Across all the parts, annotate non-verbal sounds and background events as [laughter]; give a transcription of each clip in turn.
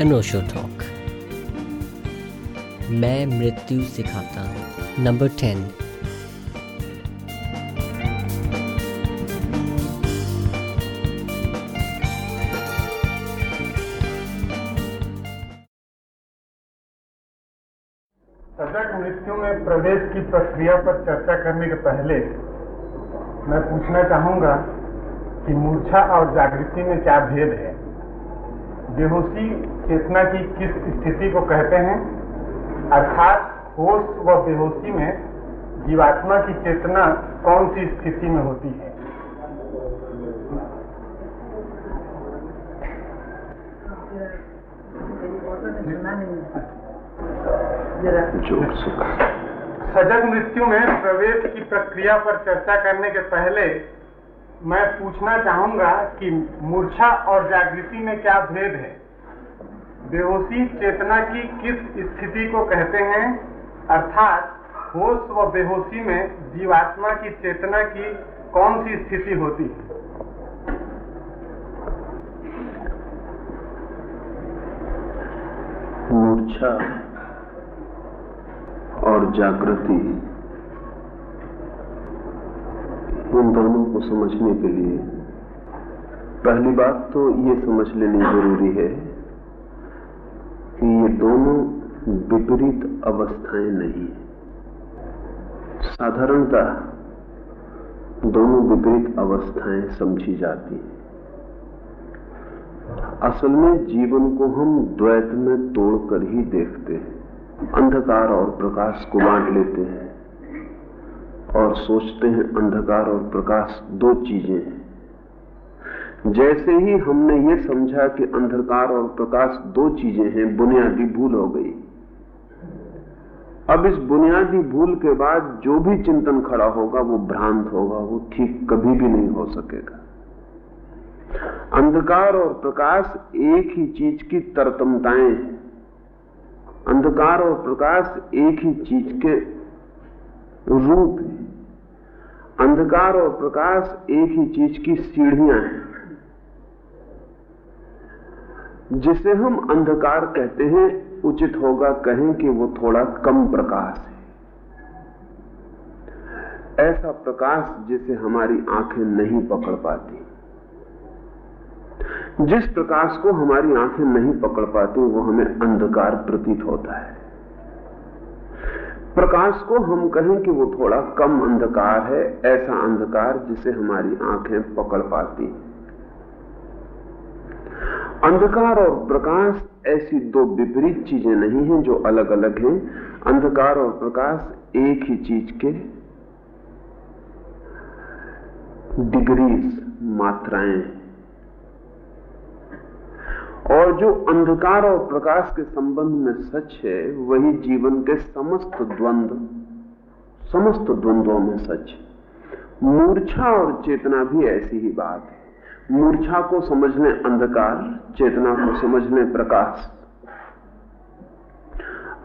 अनोशो talk मैं मृत्यु सिखाता हूँ। नंबर टेन सजग मृत्यु में प्रवेश की प्रक्रिया पर चर्चा करने के पहले मैं पूछना चाहूँगा कि मूर्छा और जागृति में क्या भेद है? बेहोशी चेतना की किस स्थिति को कहते हैं? अर्थात होश व बेहोशी में जीवात्मा की चेतना कौन सी स्थिति में होती है? सजग मृत्यु में प्रवेश की प्रक्रिया पर चर्चा करने के पहले मैं पूछना चाहूँगा कि मूर्छा और जागृति में क्या भेद है? बेहोशी चेतना की किस स्थिति को कहते हैं? अर्थात, होश व बेहोशी में जीवात्मा की चेतना की कौन सी स्थिति होती है? मूर्छा और जागृति। इन दोनों को समझने के लिए। पहली बात तो ये समझ लेनी ज़रूरी है कि ये दोनों विपरीत अवस्थाएँ नहीं साधारणतः दोनों विपरीत अवस्थाएँ समझी जाती हैं। असल में जीवन को हम द्वैत में तोड़कर ही देखते हैं। अंधकार और प्रकाश को बांट लेते हैं। और सोचते हैं अंधकार और प्रकाश दो चीज़ें हैं। जैसे ही हमने ये समझा कि अंधकार और प्रकाश दो चीज़ें हैं, बुनियादी भूल हो गई। अब इस बुनियादी भूल के बाद जो भी चिंतन खड़ा होगा, वो भ्रांत होगा, वो ठीक कभी भी नहीं हो सकेगा। अंधकार और प्रकाश एक ही चीज़ की तरतमताएँ हैं। अंधकार और प्रकाश एक ही चीज़ के रूप है। अंधकार और प्रकाश एक ही चीज़ की सीढ़ियाँ हैं, जिसे हम अंधकार कहते हैं। उचित होगा कहें कि वो थोड़ा कम प्रकाश है। ऐसा प्रकाश जिसे हमारी आँखें नहीं पकड़ पाती। जिस प्रकाश को हमारी आँखें नहीं पकड़ पाती, वो हमें अंधकार प्रतीत होता है। प्रकाश को हम कहें कि वो थोड़ा कम अंधकार है, ऐसा अंधकार जिसे हमारी आँखें पकड़ पाती अंधकार और प्रकाश ऐसी दो विपरीत चीज़ें नहीं हैं जो अलग अलग हैं। अंधकार और प्रकाश एक ही चीज़ के डिग्रीज मात्राएँ। और जो अंधकार और प्रकाश के संबंध में सच है, वही जीवन के समस्त द्वंद्व समस्त द्वंद्वों में सच है। मूर्छा और चेतना भी ऐसी ही बात है। मूर्छा को समझने अंधकार, चेतना को समझने प्रकाश।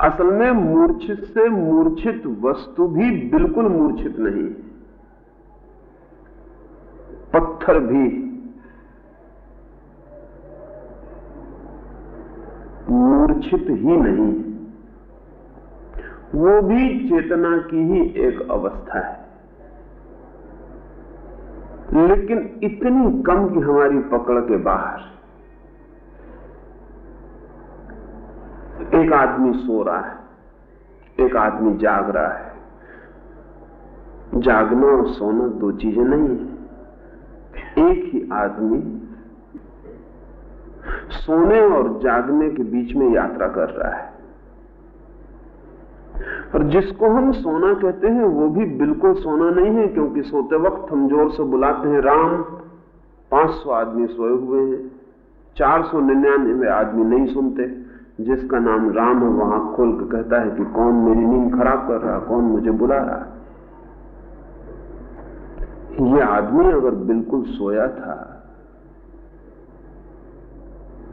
असल में मूर्छित से मूर्छित वस्तु भी बिल्कुल मूर्छित नहीं पत्थर भी मूर्छित ही नहीं। वो भी चेतना की ही एक अवस्था है। लेकिन इतनी कम की हमारी पकड़ के बाहर। एक आदमी सो रहा है, एक आदमी जाग रहा है। जागना और सोना दो चीज़ें नहीं है। एक ही आदमी सोने और जागने के बीच में यात्रा कर रहा है। और जिसको हम सोना कहते हैं, वो भी बिल्कुल सोना नहीं है, क्योंकि सोते वक्त हम ज़ोर से बुलाते हैं, राम 500 आदमी सोए हुए हैं, चार सौ निन्यानवे आदमी नहीं सुनते, जिसका नाम राम है वहाँ खोल के कहता है कि कौन मेरी नींद खराब कर रहा कौन मुझे बुला रहा ये आदमी अगर बिल्कुल सोया था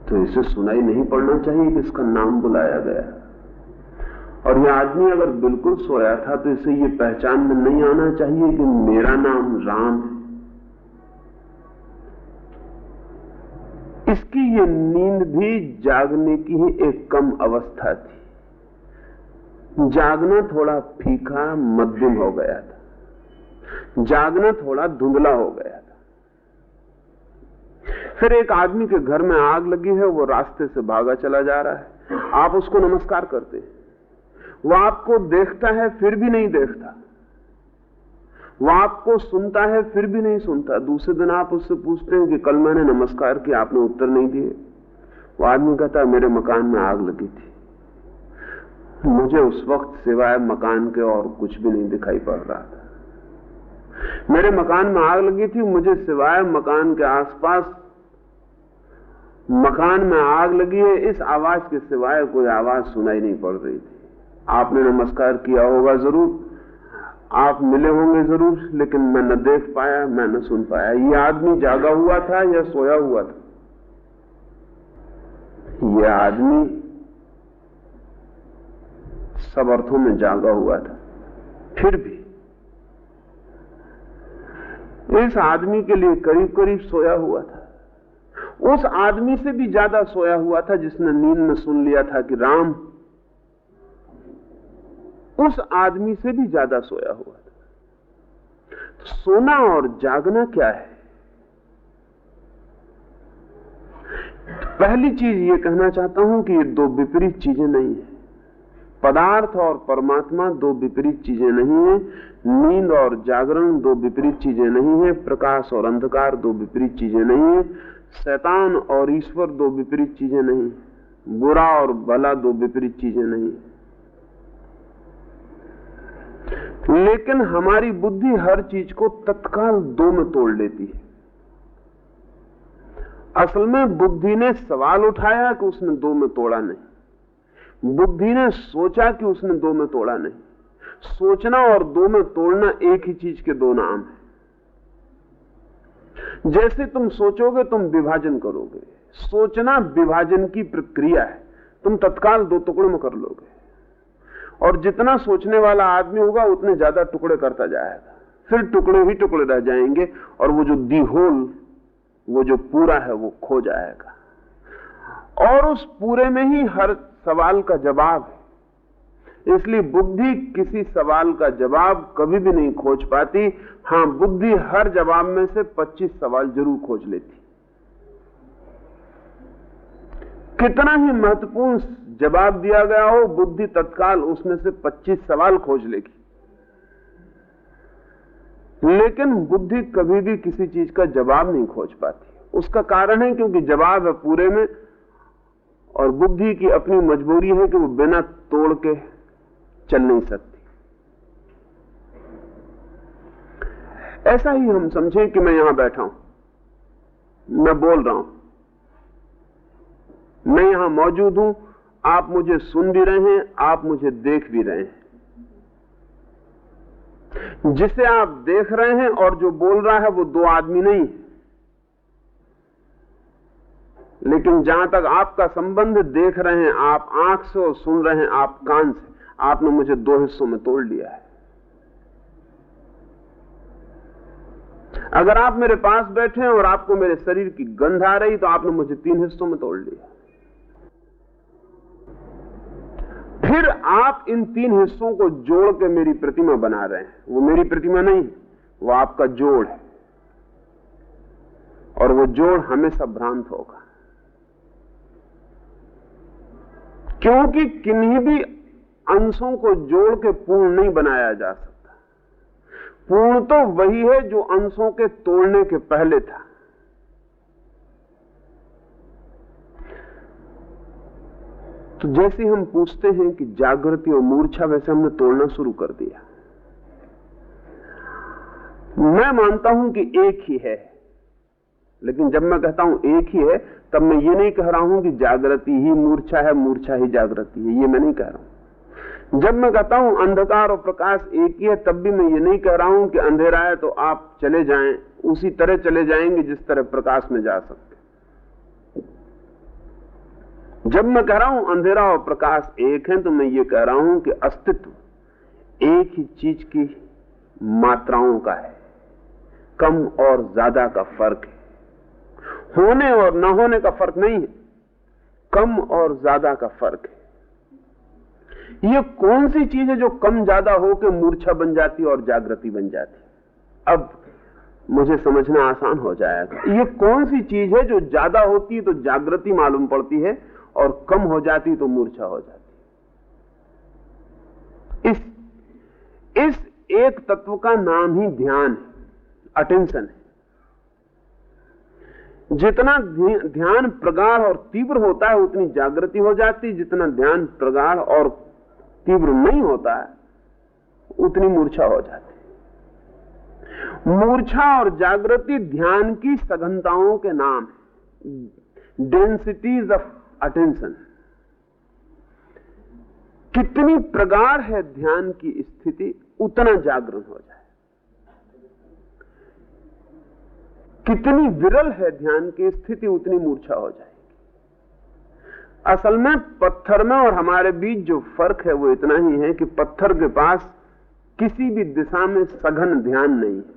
तो इसे सुनाई नहीं पड़ना चाहिए कि इसका नाम बुलाया गया। और यह आदमी अगर बिल्कुल सोया था तो इसे ये पहचान में नहीं आना चाहिए कि मेरा नाम राम है। इसकी ये नींद भी जागने की ही एक कम अवस्था थी। जागना थोड़ा फीका, मध्यम हो गया था। जागना थोड़ा धुंधला हो गया। फिर एक आदमी के घर में आग लगी है, वो रास्ते से भागा चला जा रहा है। आप उसको नमस्कार करते हैं। वो आपको देखता है, फिर भी नहीं देखता। वो आपको सुनता है, फिर भी नहीं सुनता। दूसरे दिन आप उससे पूछते हैं कि कल मैंने नमस्कार किया, आपने उत्तर नहीं दिए। वो आदमी कहता है, मेरे मकान में आग लगी थी। मुझे उस वक्त सिवाय मकान के और कुछ भी नहीं दिखाई पड़ रहा था। मेरे मकान में आग लगी थी, मुझे सिवाय मकान के आसपास मकान में आग लगी है, इस आवाज़ के सिवाय कोई आवाज़ सुनाई नहीं पड़ रही थी। आपने नमस्कार किया होगा ज़रूर। आप मिले होंगे ज़रूर, लेकिन मैं न देख पाया, मैं न सुन पाया। ये आदमी जागा हुआ था या सोया हुआ था? यह आदमी सब अर्थों में जागा हुआ था। फिर भी इस आदमी के लिए करीब करीब सोया हुआ था। उस आदमी से भी ज़्यादा सोया हुआ था जिसने नींद में सुन लिया था कि राम, उस आदमी से भी ज़्यादा सोया हुआ था। तो सोना और जागना क्या है? पहली चीज़ ये कहना चाहता हूँ कि ये दो विपरीत चीज़ें नहीं है। पदार्थ और परमात्मा दो विपरीत चीज़ें नहीं है। नींद और जागरण दो विपरीत चीज़ें नहीं है। प्रकाश और अंधकार दो विपरीत चीज़ें नहीं है। शैतान और ईश्वर दो विपरीत चीज़ें नहीं, बुरा और भला दो विपरीत चीज़ें नहीं। लेकिन हमारी बुद्धि हर चीज़ को तत्काल दो में तोड़ लेती है। असल में बुद्धि ने सवाल उठाया कि उसने दो में तोड़ा नहीं। बुद्धि ने सोचा कि उसने दो में तोड़ा नहीं। सोचना और दो में तोड़ना एक ही चीज़ के दो नाम है। जैसे तुम सोचोगे, तुम विभाजन करोगे। सोचना विभाजन की प्रक्रिया है। तुम तत्काल दो टुकड़ों में कर लोगे। और जितना सोचने वाला आदमी होगा, उतने ज़्यादा टुकड़े करता जाएगा। फिर टुकड़े ही टुकड़े रह जाएँगे और वो जो दी होल वो जो पूरा है, वो खो जाएगा। और उस पूरे में ही हर सवाल का जवाब है। इसलिए बुद्धि किसी सवाल का जवाब कभी भी नहीं खोज पाती। हाँ, बुद्धि हर जवाब में से 25 सवाल ज़रूर खोज लेती। कितना ही महत्वपूर्ण जवाब दिया गया हो, बुद्धि तत्काल उसमें से 25 सवाल खोज लेगी। लेकिन बुद्धि कभी भी किसी चीज़ का जवाब नहीं खोज पाती। उसका कारण है क्योंकि जवाब है पूरे में, और बुद्धि की अपनी मजबूरी है कि वो बिना तोड़ के चल नहीं सकती। ऐसा ही हम समझें कि मैं यहाँ बैठा हूँ। मैं बोल रहा हूँ। मैं यहाँ मौजूद हूँ। आप मुझे सुन भी रहे हैं, आप मुझे देख भी रहे हैं। जिसे आप देख रहे हैं और जो बोल रहा है, वो दो आदमी नहीं लेकिन जहाँ तक आपका संबंध देख रहे हैं, आप आँख से और सुन रहे हैं, आप कान से। आपने मुझे दो हिस्सों में तोड़ लिया है। अगर आप मेरे पास बैठे हैं और आपको मेरे शरीर की गंध आ रही तो आपने मुझे तीन हिस्सों में तोड़ लिया। फिर आप इन तीन हिस्सों को जोड़ के मेरी प्रतिमा बना रहे हैं। वो मेरी प्रतिमा नहीं वो आपका जोड़ है। और वो जोड़ हमेशा भ्रांत होगा। क्योंकि किन्हीं भी अंशों को जोड़ के पूर्ण नहीं बनाया जा सकता। पूर्ण तो वही है जो अंशों के तोड़ने के पहले था। तो जैसे हम पूछते हैं कि जागृति और मूर्छा वैसे हमने तोड़ना शुरू कर दिया। मैं मानता हूँ कि एक ही है। लेकिन जब मैं कहता हूँ एक ही है, तब मैं ये नहीं कह रहा हूँ कि जागृति ही मूर्छा है, मूर्छा ही जागृति है। ये मैं नहीं कह रहा हूँ। जब मैं कहता हूँ अंधकार और प्रकाश एक ही है, तब भी मैं ये नहीं कह रहा हूँ कि अंधेरा है तो आप चले जाएँ, उसी तरह चले जाएँगे जिस तरह प्रकाश में जा सकते जब मैं कह रहा हूँ अंधेरा और प्रकाश एक है तो मैं ये कह रहा हूँ कि अस्तित्व एक ही चीज़ की मात्राओं का है, कम और ज़्यादा का फ़र्क है। होने और न होने का फ़र्क नहीं है, कम और ज़्यादा का फ़र्क है। ये कौन सी चीज़ है जो कम ज़्यादा हो के मूर्छा बन जाती और जागृति बन जाती? अब मुझे समझना आसान हो जाएगा। ये कौन सी चीज़ है जो ज़्यादा होती है तो जागृति मालूम पड़ती है और कम हो जाती तो मूर्छा हो जाती इस इस एक तत्व का नाम ही ध्यान है अटेंशन है। जितना ध्यान प्रगाढ़ और तीव्र होता है, उतनी जागृति हो जाती जितना ध्यान प्रगाढ़ और तीव्र नहीं होता उतनी मूर्छा हो जाती मूर्छा और जागृति ध्यान की सघनताओं के नाम है। डेंसिटीज ऑफ़ अटेंशन कितनी प्रगाढ़ है ध्यान की स्थिति, उतना जागरण हो जाए। कितनी विरल है ध्यान की स्थिति, उतनी मूर्छा हो जाएगी असल में पत्थर में और हमारे बीच जो फ़र्क है वो इतना ही है कि पत्थर के पास किसी भी दिशा में सघन ध्यान नहीं है।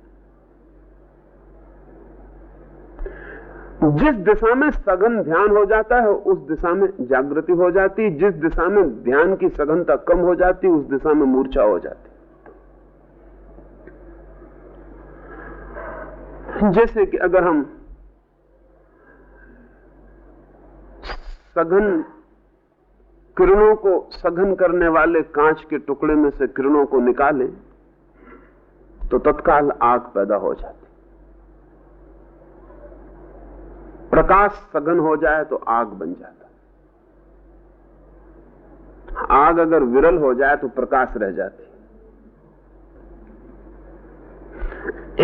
जिस दिशा में सघन ध्यान हो जाता है, उस दिशा में जागृति हो जाती जिस दिशा में ध्यान की सघनता कम हो जाती उस दिशा में मूर्छा हो जाती जैसे कि अगर हम सघन किरणों को सघन करने वाले कांच के टुकड़े में से किरणों को निकालें तो तत्काल आग पैदा हो जाती। प्रकाश सघन हो जाए तो आग बन जाता। आग अगर विरल हो जाए तो प्रकाश रह जाती।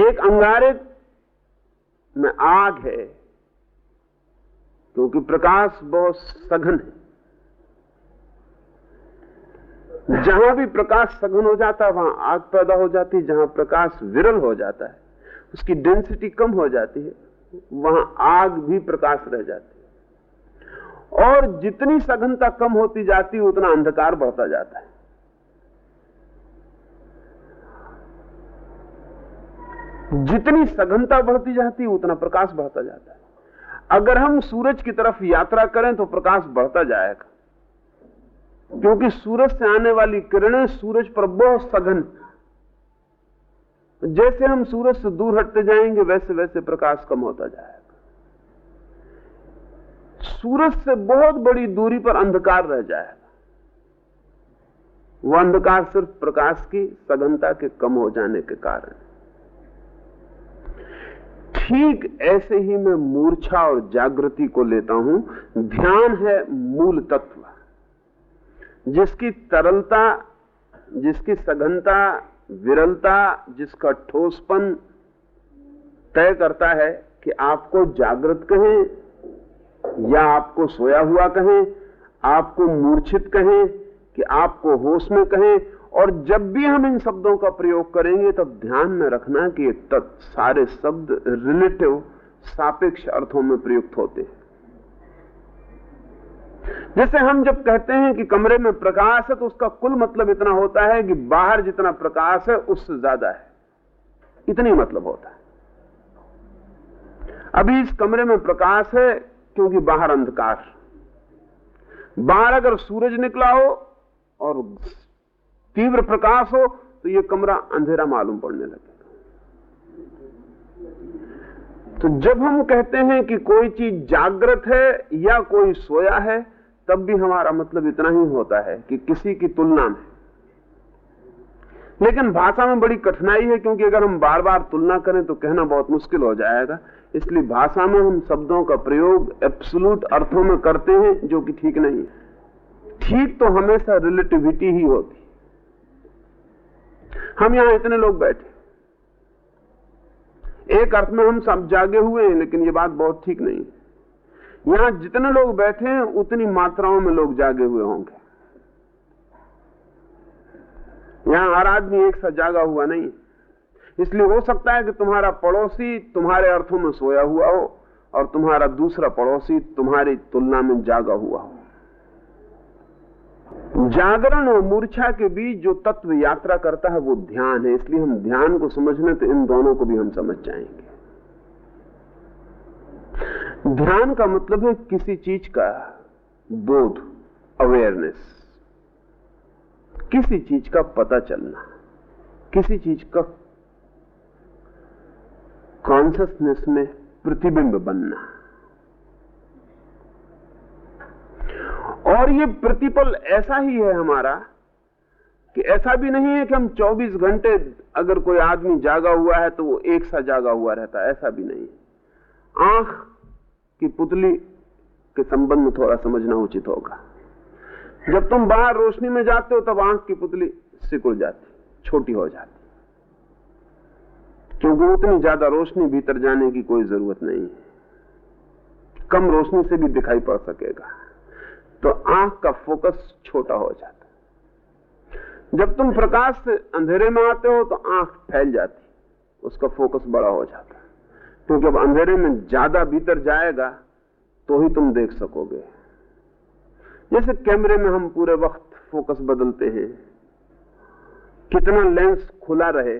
एक अंगारे में आग है क्योंकि प्रकाश बहुत सघन है। जहाँ भी प्रकाश सघन हो जाता है, वहाँ आग पैदा हो जाती है। जहाँ प्रकाश विरल हो जाता है, उसकी डेंसिटी कम हो जाती है, वहाँ आग भी प्रकाश रह जाती है। और जितनी सघनता कम होती जाती है, उतना अंधकार बढ़ता जाता है। जितनी सघनता बढ़ती जाती है, उतना प्रकाश बढ़ता जाता है। अगर हम सूरज की तरफ़ यात्रा करें तो प्रकाश बढ़ता जाएगा। क्योंकि सूरज से आने वाली किरणें सूरज पर बहुत सघन जैसे हम सूरज से दूर हटते जाएँगे, वैसे वैसे प्रकाश कम होता जाएगा। सूरज से बहुत बड़ी दूरी पर अंधकार रह जाएगा। वह अंधकार सिर्फ़ प्रकाश की सघनता के कम हो जाने के कारण ठीक ऐसे ही मैं मूर्छा और जागृति को लेता हूँ। ध्यान है मूल तत्व। जिसकी तरलता, जिसकी सघनता, विरलता, जिसका ठोसपन तय करता है कि आपको जागृत कहें या आपको सोया हुआ कहें, आपको मूर्छित कहें कि आपको होश में कहें और जब भी हम इन शब्दों का प्रयोग करेंगे, तब ध्यान में रखना कि ये सारे शब्द रिलेटिव सापेक्ष अर्थों में प्रयुक्त होते हैं। जैसे हम जब कहते हैं कि कमरे में प्रकाश है तो उसका कुल मतलब इतना होता है कि बाहर जितना प्रकाश है, उससे ज़्यादा है। इतनी मतलब होता है। अभी इस कमरे में प्रकाश है, क्योंकि बाहर अंधकार। बाहर अगर सूरज निकला हो, और तीव्र प्रकाश हो तो यह कमरा अंधेरा मालूम पड़ने लगेगा। तो जब हम कहते हैं कि कोई चीज़ जागृत है या कोई सोया है, तब भी हमारा मतलब इतना ही होता है कि किसी की तुलना में। लेकिन भाषा में बड़ी कठिनाई है, क्योंकि अगर हम बार बार तुलना करें तो कहना बहुत मुश्किल हो जाएगा। इसलिए भाषा में हम शब्दों का प्रयोग एब्सोलूट अर्थों में करते हैं, जो कि ठीक नहीं है। ठीक तो हमेशा रिलेटिविटी ही होती। हम यहाँ इतने लोग बैठे। एक अर्थ में हम सब जागे हुए हैं, लेकिन ये बात बहुत ठीक नहीं है। यहाँ जितने लोग बैठे हैं, उतनी मात्राओं में लोग जागे हुए होंगे। यहाँ हर आदमी एक साथ जागा हुआ नहीं इसलिए हो सकता है कि तुम्हारा पड़ोसी तुम्हारे अर्थों में सोया हुआ हो, और तुम्हारा दूसरा पड़ोसी तुम्हारी तुलना में जागा हुआ हो। जागरण और मूर्छा के बीच जो तत्व यात्रा करता है, वो ध्यान है। इसलिए हम ध्यान को समझने तो इन दोनों को भी हम समझ जाएँगे। ध्यान का मतलब है किसी चीज़ का बोध अवेयरनेस किसी चीज़ का पता चलना, किसी चीज़ का कॉन्सियसनेस में प्रतिबिंब बनना। और ये प्रतिपल ऐसा ही है हमारा कि ऐसा भी नहीं है कि हम 24 घंटे अगर कोई आदमी जागा हुआ है तो वो एक सा जागा हुआ रहता है, ऐसा भी नहीं आँख की पुतली के संबंध में थोड़ा समझना उचित होगा। जब तुम बाहर रोशनी में जाते हो, तब आँख की पुतली सिकुड़ जाती, छोटी हो जाती। क्योंकि उतनी ज़्यादा रोशनी भीतर जाने की कोई ज़रूरत नहीं है। कम रोशनी से भी दिखाई पड़ सकेगा। तो आँख का फोकस छोटा हो जाता जब तुम प्रकाश से अंधेरे में आते हो तो आँख फैल जाती उसका फोकस बड़ा हो जाता क्योंकि अब अंधेरे में ज़्यादा भीतर जाएगा तो ही तुम देख सकोगे। जैसे कैमरे में हम पूरे वक्त फोकस बदलते हैं, कितना लेंस खुला रहे।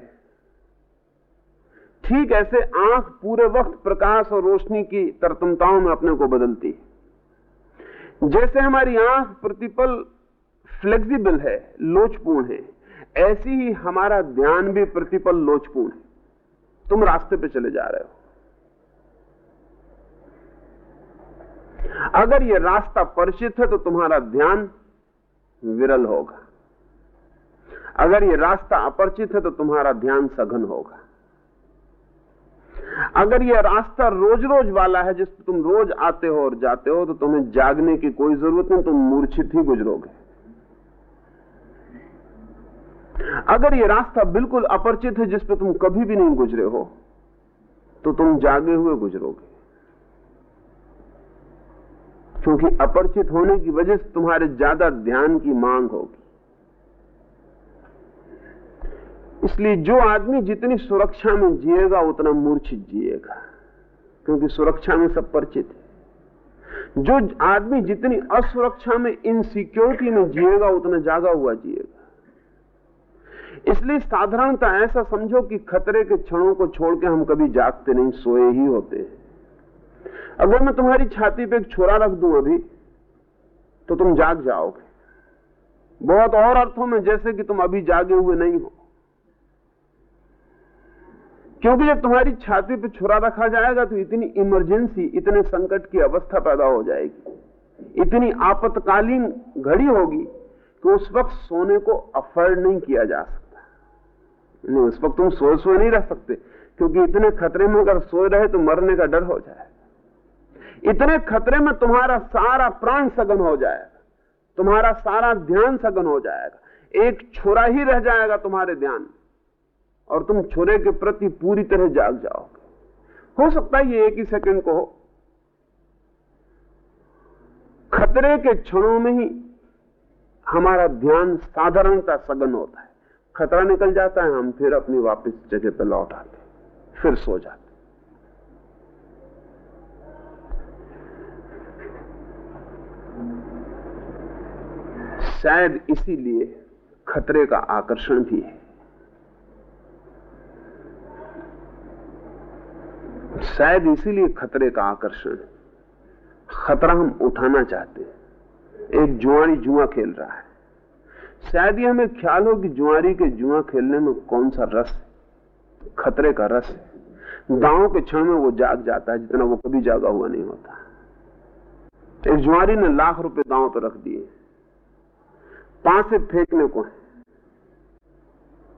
ठीक ऐसे आँख पूरे वक्त प्रकाश और रोशनी की तरतमताओं में अपने को बदलती है। जैसे हमारी आँख प्रतिपल फ्लेक्सिबल है, लोचपूर्ण है, ऐसी ही हमारा ध्यान भी प्रतिपल लोचपूर्ण है। तुम रास्ते पे चले जा रहे हो। अगर यह रास्ता परिचित है तो तुम्हारा ध्यान विरल होगा। अगर यह रास्ता अपरिचित है तो तुम्हारा ध्यान सघन होगा। अगर यह रास्ता रोज रोज वाला है जिस तुम रोज आते हो और जाते हो तो तुम्हें जागने की कोई ज़रूरत नहीं, तुम मूर्छित ही गुजरोगे। अगर यह रास्ता बिल्कुल अपरिचित है जिस पर तुम कभी भी नहीं गुजरे हो तो तुम जागे हुए गुजरोगे। क्योंकि अपरिचित होने की वजह से तुम्हारे ज़्यादा ध्यान की मांग होगी। इसलिए जो आदमी जितनी सुरक्षा में जिएगा, उतना मूर्छित जिएगा। क्योंकि सुरक्षा में सब परिचित है। जो आदमी जितनी असुरक्षा में इनसिक्योरिटी में जिएगा, उतना जागा हुआ जिएगा। इसलिए साधारणता ऐसा समझो कि खतरे के क्षणों को छोड़ के हम कभी जागते नहीं, सोए ही होते अगर मैं तुम्हारी छाती पे एक छोरा रख दू अभी तो तुम जाग जाओगे। बहुत और अर्थों में जैसे कि तुम अभी जागे हुए नहीं हो। क्योंकि जब तुम्हारी छाती पे छुरा रखा जाएगा तो इतनी इमरजेंसी, इतने संकट की अवस्था पैदा हो जाएगी। इतनी आपातकालीन घड़ी होगी कि उस वक्त सोने को अफर्ड नहीं किया जा सकता। नहीं, उस वक्त तुम सोए सोए नहीं रह सकते, क्योंकि इतने खतरे में अगर सोए रहे तो मरने का डर हो जाए इतने खतरे में तुम्हारा सारा प्राण सघन हो जाएगा, तुम्हारा सारा ध्यान सघन हो जाएगा। एक छोरा ही रह जाएगा तुम्हारे ध्यान और तुम छोरे के प्रति पूरी तरह जाग जाओगे। हो सकता है ये एक ही सेकंड को हो। खतरे के क्षणों में ही हमारा ध्यान साधारणता सघन होता है। खतरा निकल जाता है, हम फिर अपनी वापस जगह पर लौट आते फिर सो जाते शायद इसीलिए खतरे का आकर्षण भी है। शायद इसीलिए खतरे का आकर्षण खतरा हम उठाना चाहते हैं। एक जुआरी जुआ खेल रहा है। शायद ये हमें ख्याल हो कि जुआरी के जुआ खेलने में कौन सा रस है। खतरे का रस है। गाँव के क्षण में वो जाग जाता है, जितना वो कभी जागा हुआ नहीं होता। एक जुआरी ने लाख रुपए गाँव पर रख दिए। पाँच से फेंकने को है।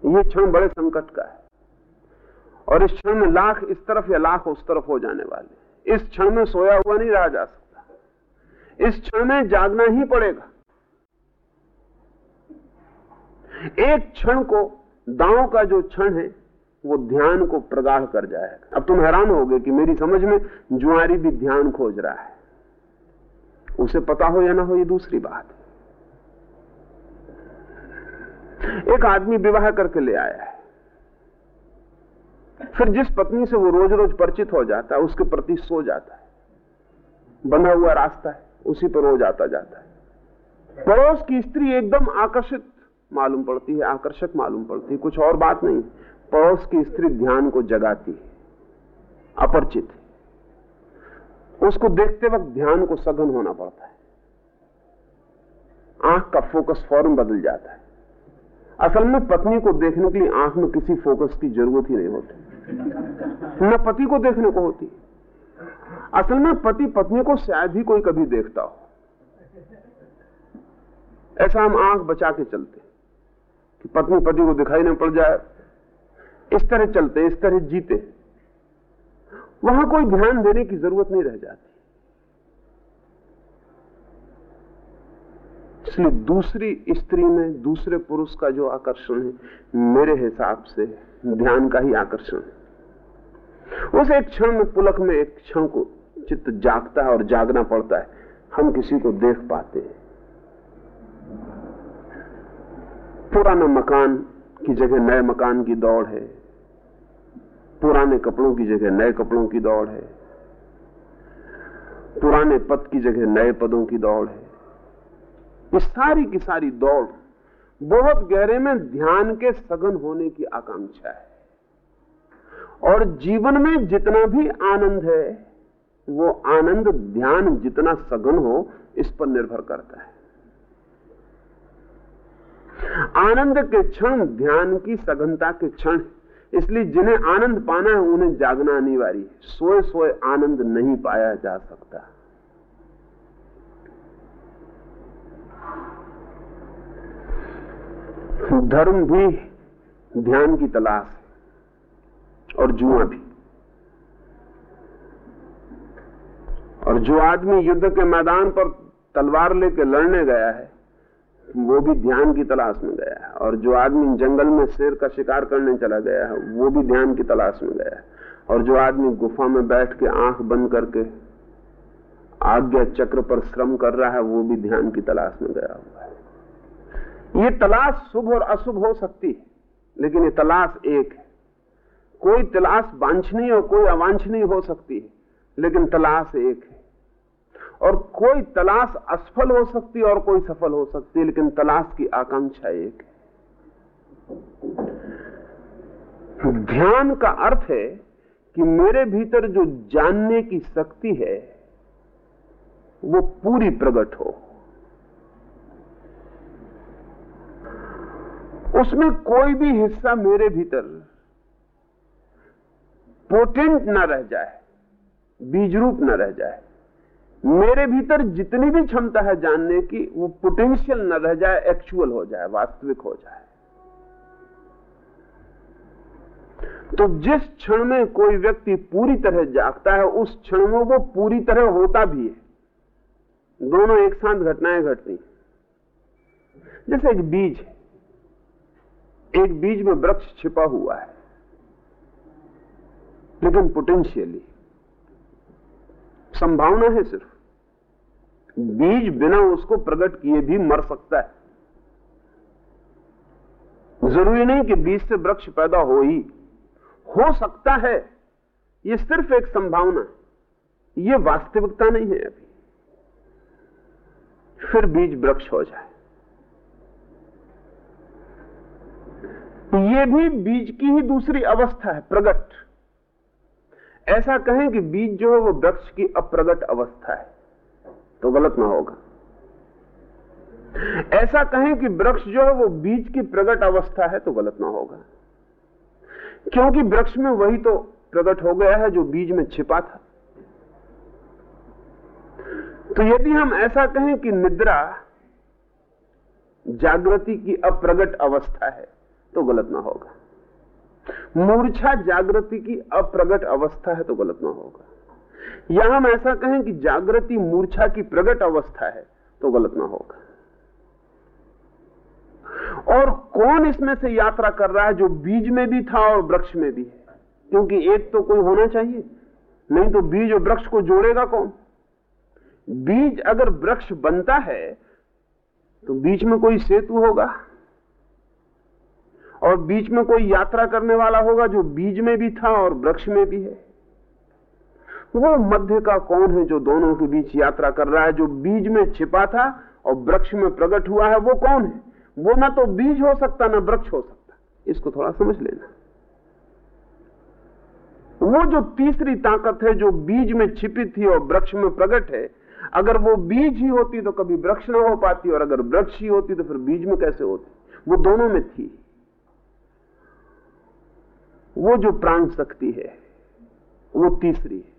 ये क्षण बड़े संकट का है। और इस क्षण में लाख इस तरफ़ या लाख उस तरफ़ हो जाने वाले। इस क्षण में सोया हुआ नहीं रहा जा सकता। इस क्षण में जागना ही पड़ेगा। एक क्षण को, दांव का जो क्षण है, वो ध्यान को प्रगाढ़ कर जाएगा। अब तुम हैरान होगे कि मेरी समझ में जुआरी भी ध्यान खोज रहा है। उसे पता हो या ना हो, ये दूसरी बात है। एक आदमी विवाह करके ले आया है। फिर जिस पत्नी से वो रोज रोज परिचित हो जाता है, उसके प्रति सो जाता है। बंधा हुआ रास्ता है, उसी पर रोज आता जाता है। पड़ोस की स्त्री एकदम आकर्षित मालूम पड़ती है, आकर्षक मालूम पड़ती है, कुछ और बात नहीं। पड़ोस की स्त्री ध्यान को जगाती है, अपरिचित उसको देखते वक्त ध्यान को सघन होना पड़ता है। आँख का फोकस फ़ौरन बदल जाता है। असल में पत्नी को देखने के लिए आँख में किसी फोकस की ज़रूरत ही नहीं होती। न पति को देखने को होती असल में पति पत्नी को शायद ही कोई कभी देखता हो। ऐसा हम आँख बचा के चलते कि पत्नी पति को दिखाई न पड़ जाए। इस तरह चलते, इस तरह जीते वहाँ कोई ध्यान देने की ज़रूरत नहीं रह जाती। इसलिए दूसरी स्त्री में दूसरे पुरुष का जो आकर्षण है, मेरे हिसाब से ध्यान का ही आकर्षण है। उस एक क्षण में पुलक में एक क्षण को चित्त जागता है और जागना पड़ता है। हम किसी को देख पाते हैं। पुराना मकान की जगह नए मकान की दौड़ है। पुराने कपड़ों की जगह नए कपड़ों की दौड़ है। पुराने पद की जगह नए पदों की दौड़ है। इस सारी की सारी दौड़ बहुत गहरे में ध्यान के सघन होने की आकांक्षा है। और जीवन में जितना भी आनंद है, वो आनंद ध्यान जितना सघन हो, इस पर निर्भर करता है। आनंद के क्षण ध्यान की सघनता के क्षण इसलिए जिन्हें आनंद पाना है, उन्हें जागना अनिवार्य सोए सोए आनंद नहीं पाया जा सकता। धर्म भी ध्यान की तलाश और जुआ भी। और जो आदमी युद्ध के मैदान पर तलवार लेकर लड़ने गया है, वो भी ध्यान की तलाश में गया है। और जो आदमी जंगल में शेर का शिकार करने चला गया है, वो भी ध्यान की तलाश में गया है। और जो आदमी गुफा में बैठ के आँख बंद करके आज्ञा चक्र पर श्रम कर रहा है, वो भी ध्यान की तलाश में गया हुआ है। ये तलाश शुभ और अशुभ हो सकती है, लेकिन ये तलाश एक है। कोई तलाश वांछनीय और कोई अवांछनीय हो सकती है, लेकिन तलाश एक है। और कोई तलाश असफल हो सकती है और कोई सफल हो सकती है, लेकिन तलाश की आकांक्षा एक है। ध्यान का अर्थ है कि मेरे भीतर जो जानने की शक्ति है, वो पूरी प्रकट हो। उसमें कोई भी हिस्सा मेरे भीतर पोटेंट ना रह जाए बीज रूप न रह जाए। मेरे भीतर जितनी भी क्षमता है जानने की, वो पोटेंशियल न रह जाए एक्चुअल हो जाए, वास्तविक हो जाए। तो जिस क्षण में कोई व्यक्ति पूरी तरह जागता है, उस क्षण में वो पूरी तरह होता भी है। दोनों एक साथ घटनाएँ घटती जैसे एक बीज एक बीज में वृक्ष छिपा हुआ है। लेकिन पोटेंशियली संभावना है सिर्फ़। बीज बिना उसको प्रकट किए भी मर सकता है। ज़रूरी नहीं कि बीज से वृक्ष पैदा हो ही। हो सकता है यह सिर्फ़ एक संभावना है। यह वास्तविकता नहीं है अभी। फिर बीज वृक्ष हो जाए। यह भी बीज की ही दूसरी अवस्था है, प्रगट। ऐसा कहें कि बीज जो है वो वृक्ष की अप्रगट अवस्था है। तो गलत ना होगा। ऐसा कहें कि वृक्ष जो है वो बीज की प्रगट अवस्था है तो गलत ना होगा। क्योंकि वृक्ष में वही तो प्रकट हो गया है जो बीज में छिपा था। तो यदि हम ऐसा कहें कि निद्रा जागृति की अप्रगट अवस्था है तो गलत ना होगा। मूर्छा जागृति की अप्रगट अवस्था है तो गलत ना होगा। या हम ऐसा कहें कि जागृति मूर्छा की प्रगट अवस्था है तो गलत ना होगा। और कौन इसमें से यात्रा कर रहा है जो बीज में भी था और वृक्ष में भी है? क्योंकि एक तो कोई होना चाहिए, नहीं तो बीज और वृक्ष को जोड़ेगा कौन? बीज अगर वृक्ष बनता है तो बीच में कोई सेतु होगा। और बीच में कोई यात्रा करने वाला होगा जो बीज में भी था और वृक्ष में भी है। वो मध्य का कौन है जो दोनों के बीच यात्रा कर रहा है, जो बीज में छिपा था और वृक्ष में प्रकट हुआ है, वो कौन है? वो ना तो बीज हो सकता, ना वृक्ष हो सकता। इसको थोड़ा समझ लेना। वो जो तीसरी ताकत है, जो बीज में छिपी थी और वृक्ष में प्रकट है, अगर वो बीज ही होती तो कभी वृक्ष ना हो पाती, और अगर वृक्ष ही होती तो फिर बीज में कैसे होती? वो दोनों में थी। वो जो प्राण शक्ति है, वो तीसरी है।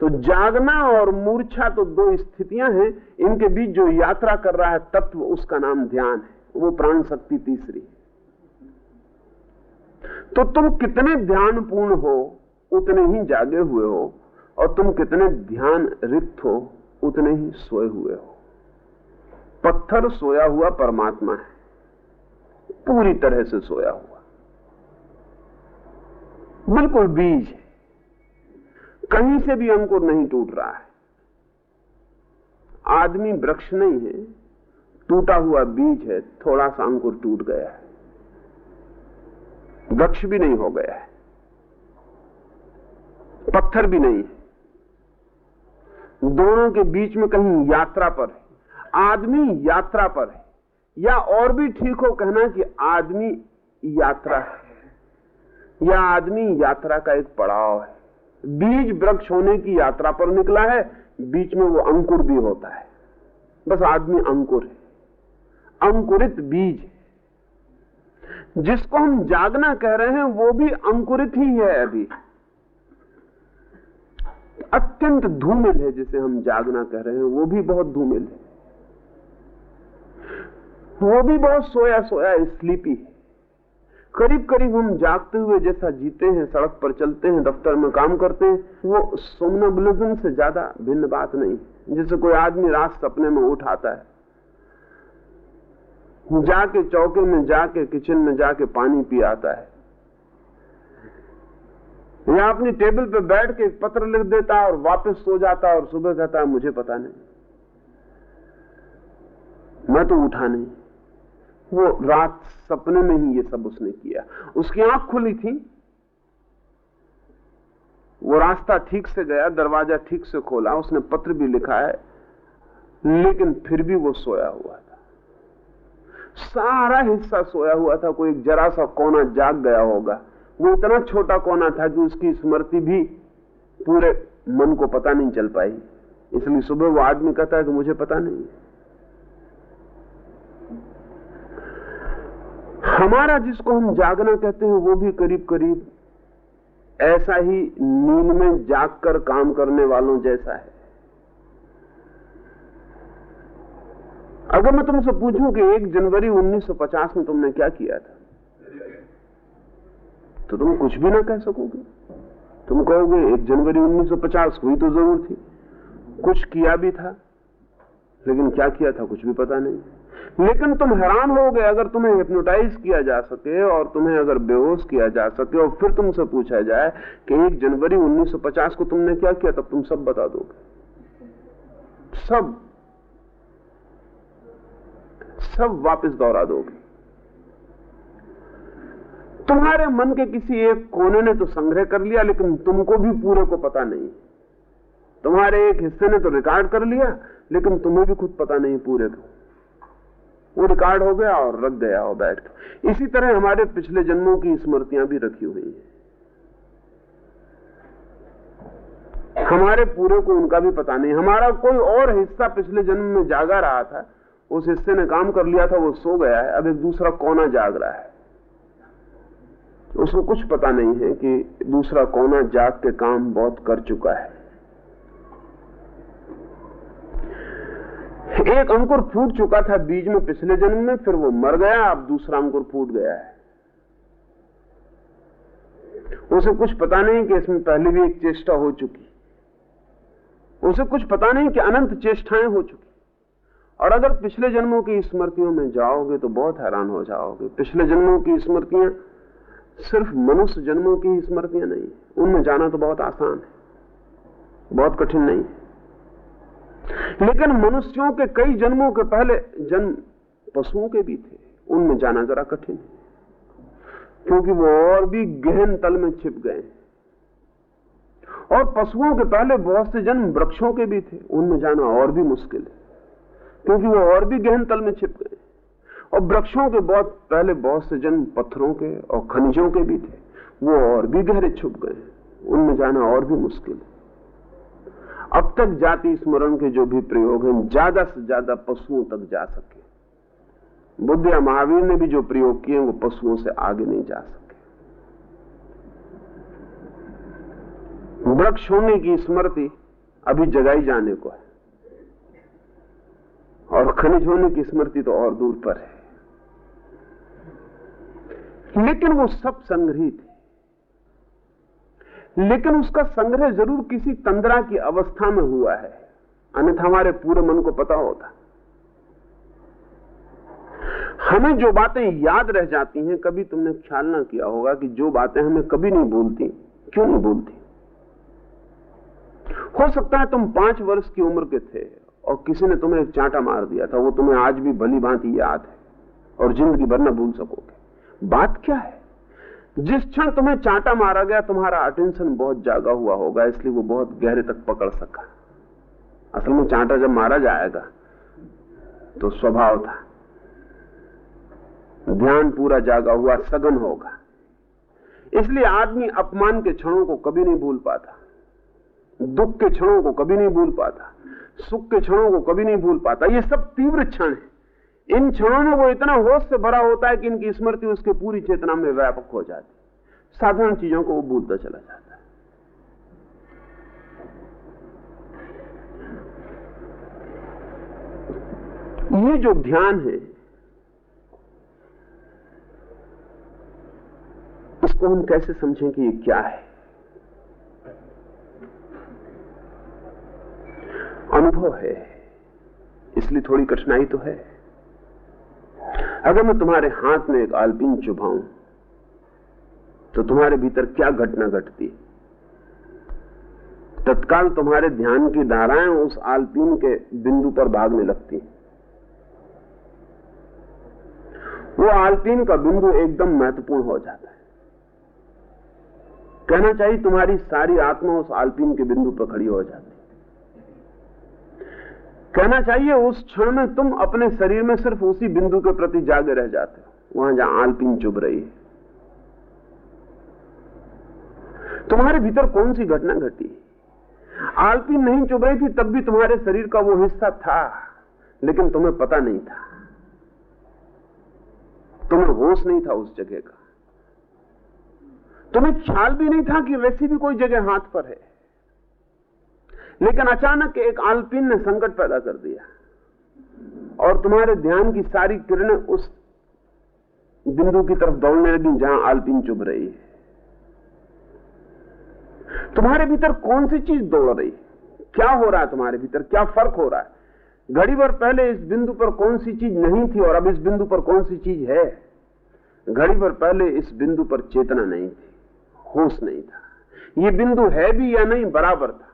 तो जागना और मूर्छा तो दो स्थितियाँ हैं, इनके बीच जो यात्रा कर रहा है तत्व, उसका नाम ध्यान है, वो प्राण शक्ति तीसरी तो तुम कितने ध्यानपूर्ण हो, उतने ही जागे हुए हो, और तुम कितने ध्यान रिक्त हो, उतने ही सोए हुए हो। पत्थर सोया हुआ परमात्मा है, पूरी तरह से सोया हुआ। बिल्कुल बीज है। कहीं से भी अंकुर नहीं टूट रहा है। आदमी वृक्ष नहीं है, टूटा हुआ बीज है, थोड़ा सा अंकुर टूट गया है। वृक्ष भी नहीं हो गया है। पत्थर भी नहीं है। दोनों के बीच में कहीं यात्रा पर है। आदमी यात्रा पर है। या और भी ठीक हो कहना कि आदमी यात्रा है। या आदमी यात्रा का एक पड़ाव है। बीज वृक्ष होने की यात्रा पर निकला है, बीच में वो अंकुर भी होता है। बस आदमी अंकुर है। अंकुरित बीज जिसको हम जागना कह रहे हैं, वो भी अंकुरित ही है अभी। अत्यंत धूमिल है जिसे हम जागना कह रहे हैं, वो भी बहुत धूमिल है। वो भी बहुत सोया सोया स्लीपी है। करीब करीब हम जागते हुए जैसा जीते हैं, सड़क पर चलते हैं, दफ्तर में काम करते हैं, वो सोमनाबुलिज्म से ज़्यादा भिन्न बात नहीं जैसे कोई आदमी रात सपने में उठ आता है, जाके चौके में जाके किचन में जाके पानी पी आता है, या अपनी टेबल पे बैठ के पत्र लिख देता है और वापस सो जाता है और सुबह कहता है, मुझे पता नहीं, मैं तो उठा नहीं। वो रात सपने में ही ये सब उसने किया। उसकी आँख खुली थी। वो रास्ता ठीक से गया, दरवाज़ा ठीक से खोला, उसने पत्र भी लिखा है, लेकिन फिर भी वो सोया हुआ था। सारा हिस्सा सोया हुआ था, कोई जरा सा कोना जाग गया होगा। वो इतना छोटा कोना था कि उसकी स्मृति भी पूरे मन को पता नहीं चल पाई। इसलिए सुबह वो आदमी कहता है कि मुझे पता नहीं। हमारा जिसको हम जागना कहते हैं, वो भी करीब करीब ऐसा ही नींद में जागकर काम करने वालों जैसा है। अगर मैं तुमसे पूछूँ कि 1 जनवरी 1950 में तुमने क्या किया था तो तुम कुछ भी ना कह सकोगे। तुम कहोगे, एक जनवरी 1950 हुई तो ज़रूर थी। कुछ किया भी था, लेकिन क्या किया था, कुछ भी पता नहीं। लेकिन तुम हैरान हो गए अगर तुम्हें हिप्नोटाइज किया जा सके और तुम्हें अगर बेहोश किया जा सके और फिर तुमसे पूछा जाए कि एक जनवरी 1950 को तुमने क्या किया, तब तुम सब बता दोगे। सब। सब वापस दोहरा दोगे। तुम्हारे मन के किसी एक कोने ने तो संग्रह कर लिया, लेकिन तुमको भी पूरे को पता नहीं। तुम्हारे एक हिस्से ने तो रिकॉर्ड कर लिया, लेकिन तुम्हें भी खुद पता नहीं पूरे को। वो रिकॉर्ड हो गया और रख गया और बैठ गया। इसी तरह हमारे पिछले जन्मों की स्मृतियाँ भी रखी हुई हैं। हमारे पूरे को उनका भी पता नहीं। हमारा कोई और हिस्सा पिछले जन्म में जागा रहा था, उस हिस्से ने काम कर लिया था, वो सो गया है। अब एक दूसरा कोना जाग रहा है। उसको कुछ पता नहीं है कि दूसरा कोना जाग के काम बहुत कर चुका है। एक अंकुर फूट चुका था बीज में पिछले जन्म में, फिर वो मर गया, अब दूसरा अंकुर फूट गया है। उसे कुछ पता नहीं कि इसमें पहले भी एक चेष्टा हो चुकी। उसे कुछ पता नहीं कि अनंत चेष्टाएँ हो चुकी। और अगर पिछले जन्मों की स्मृतियों में जाओगे तो बहुत हैरान हो जाओगे। पिछले जन्मों की स्मृतियाँ सिर्फ़ मनुष्य जन्मों की स्मृतियाँ नहीं, उनमें जाना तो बहुत आसान है, बहुत कठिन नहीं लेकिन मनुष्यों के कई जन्मों के पहले जन्म पशुओं के भी थे। उनमें जाना जरा कठिन क्योंकि वो और भी गहन तल में छिप गए और पशुओं के पहले बहुत से जन्म वृक्षों के भी थे, उनमें जाना और भी मुश्किल है, क्योंकि वो और भी गहन तल में छिप गए और वृक्षों के बहुत पहले बहुत से जन्म पत्थरों के और खनिजों के भी थे, वो और भी गहरे छुप गए उनमें जाना और भी मुश्किल है। अब तक जाति स्मरण के जो भी प्रयोग हैं, ज़्यादा से ज़्यादा पशुओं तक जा सके। बुद्ध या महावीर ने भी जो प्रयोग किए वो पशुओं से आगे नहीं जा सके। वृक्ष होने की स्मृति अभी जगाई जाने को है। और खनिज होने की स्मृति तो और दूर पर है। लेकिन वो सब संग्रहित लेकिन उसका संग्रह ज़रूर किसी तंद्रा की अवस्था में हुआ है। अन्यथा हमारे पूरे मन को पता होता। हमें जो बातें याद रह जाती हैं, कभी तुमने ख्याल ना किया होगा कि जो बातें हमें कभी नहीं भूलती, क्यों नहीं भूलती? हो सकता है तुम पाँच वर्ष की उम्र के थे और किसी ने तुम्हें एक चांटा मार दिया था, वो तुम्हें आज भी भली भांति याद है और ज़िंदगी भर न भूल सकोगे। बात क्या है? जिस क्षण तुम्हें चांटा मारा गया, तुम्हारा अटेंशन बहुत जागा हुआ होगा, इसलिए वो बहुत गहरे तक पकड़ सका। असल में चांटा जब मारा जाएगा तो स्वभाव था। ध्यान पूरा जागा हुआ सघन होगा। इसलिए आदमी अपमान के क्षणों को कभी नहीं भूल पाता। दुख के क्षणों को कभी नहीं भूल पाता। सुख के क्षणों को कभी नहीं भूल पाता। ये सब तीव्र क्षण है। इन क्षणों में वो इतना होश से भरा होता है कि इनकी स्मृति उसके पूरी चेतना में व्यापक हो जाती साधारण चीज़ों को वो भूलता चला जाता है। ये जो ध्यान है, इसको हम कैसे समझें कि ये क्या है? अनुभव है, इसलिए थोड़ी कठिनाई तो है। अगर मैं तुम्हारे हाथ में एक आलपीन चुभाऊं तो तुम्हारे भीतर क्या घटना घटती? तत्काल तुम्हारे ध्यान की धाराएँ उस आलपीन के बिंदु पर भागने लगती वो आलपीन का बिंदु एकदम महत्वपूर्ण हो जाता है। कहना चाहिए तुम्हारी सारी आत्मा उस आलपीन के बिंदु पर खड़ी हो जाती कहना चाहिए, उस क्षण में तुम अपने शरीर में सिर्फ़ उसी बिंदु के प्रति जागे रह जाते हो, वहाँ जहाँ आलपीन चुभ रही है। तुम्हारे भीतर कौन सी घटना घटी? आलपीन नहीं चुभ रही थी, तब भी तुम्हारे शरीर का वो हिस्सा था, लेकिन तुम्हें पता नहीं था। तुम्हें होश नहीं था उस जगह का। तुम्हें ख्याल भी नहीं था कि वैसी भी कोई जगह हाथ पर है। लेकिन अचानक एक आलपीन ने संकट पैदा कर दिया। और तुम्हारे ध्यान की सारी किरणें उस बिंदु की तरफ़ दौड़ने लगी जहाँ आलपीन चुभ रही है। तुम्हारे भीतर कौन सी चीज़ दौड़ रही? क्या हो रहा है तुम्हारे भीतर? क्या फ़र्क हो रहा है? घड़ी भर पहले इस बिंदु पर कौन सी चीज़ नहीं थी और अब इस बिंदु पर कौन सी चीज़ है? घड़ी भर पहले इस बिंदु पर चेतना नहीं थी, होश नहीं था। यह बिंदु है भी या नहीं, बराबर था।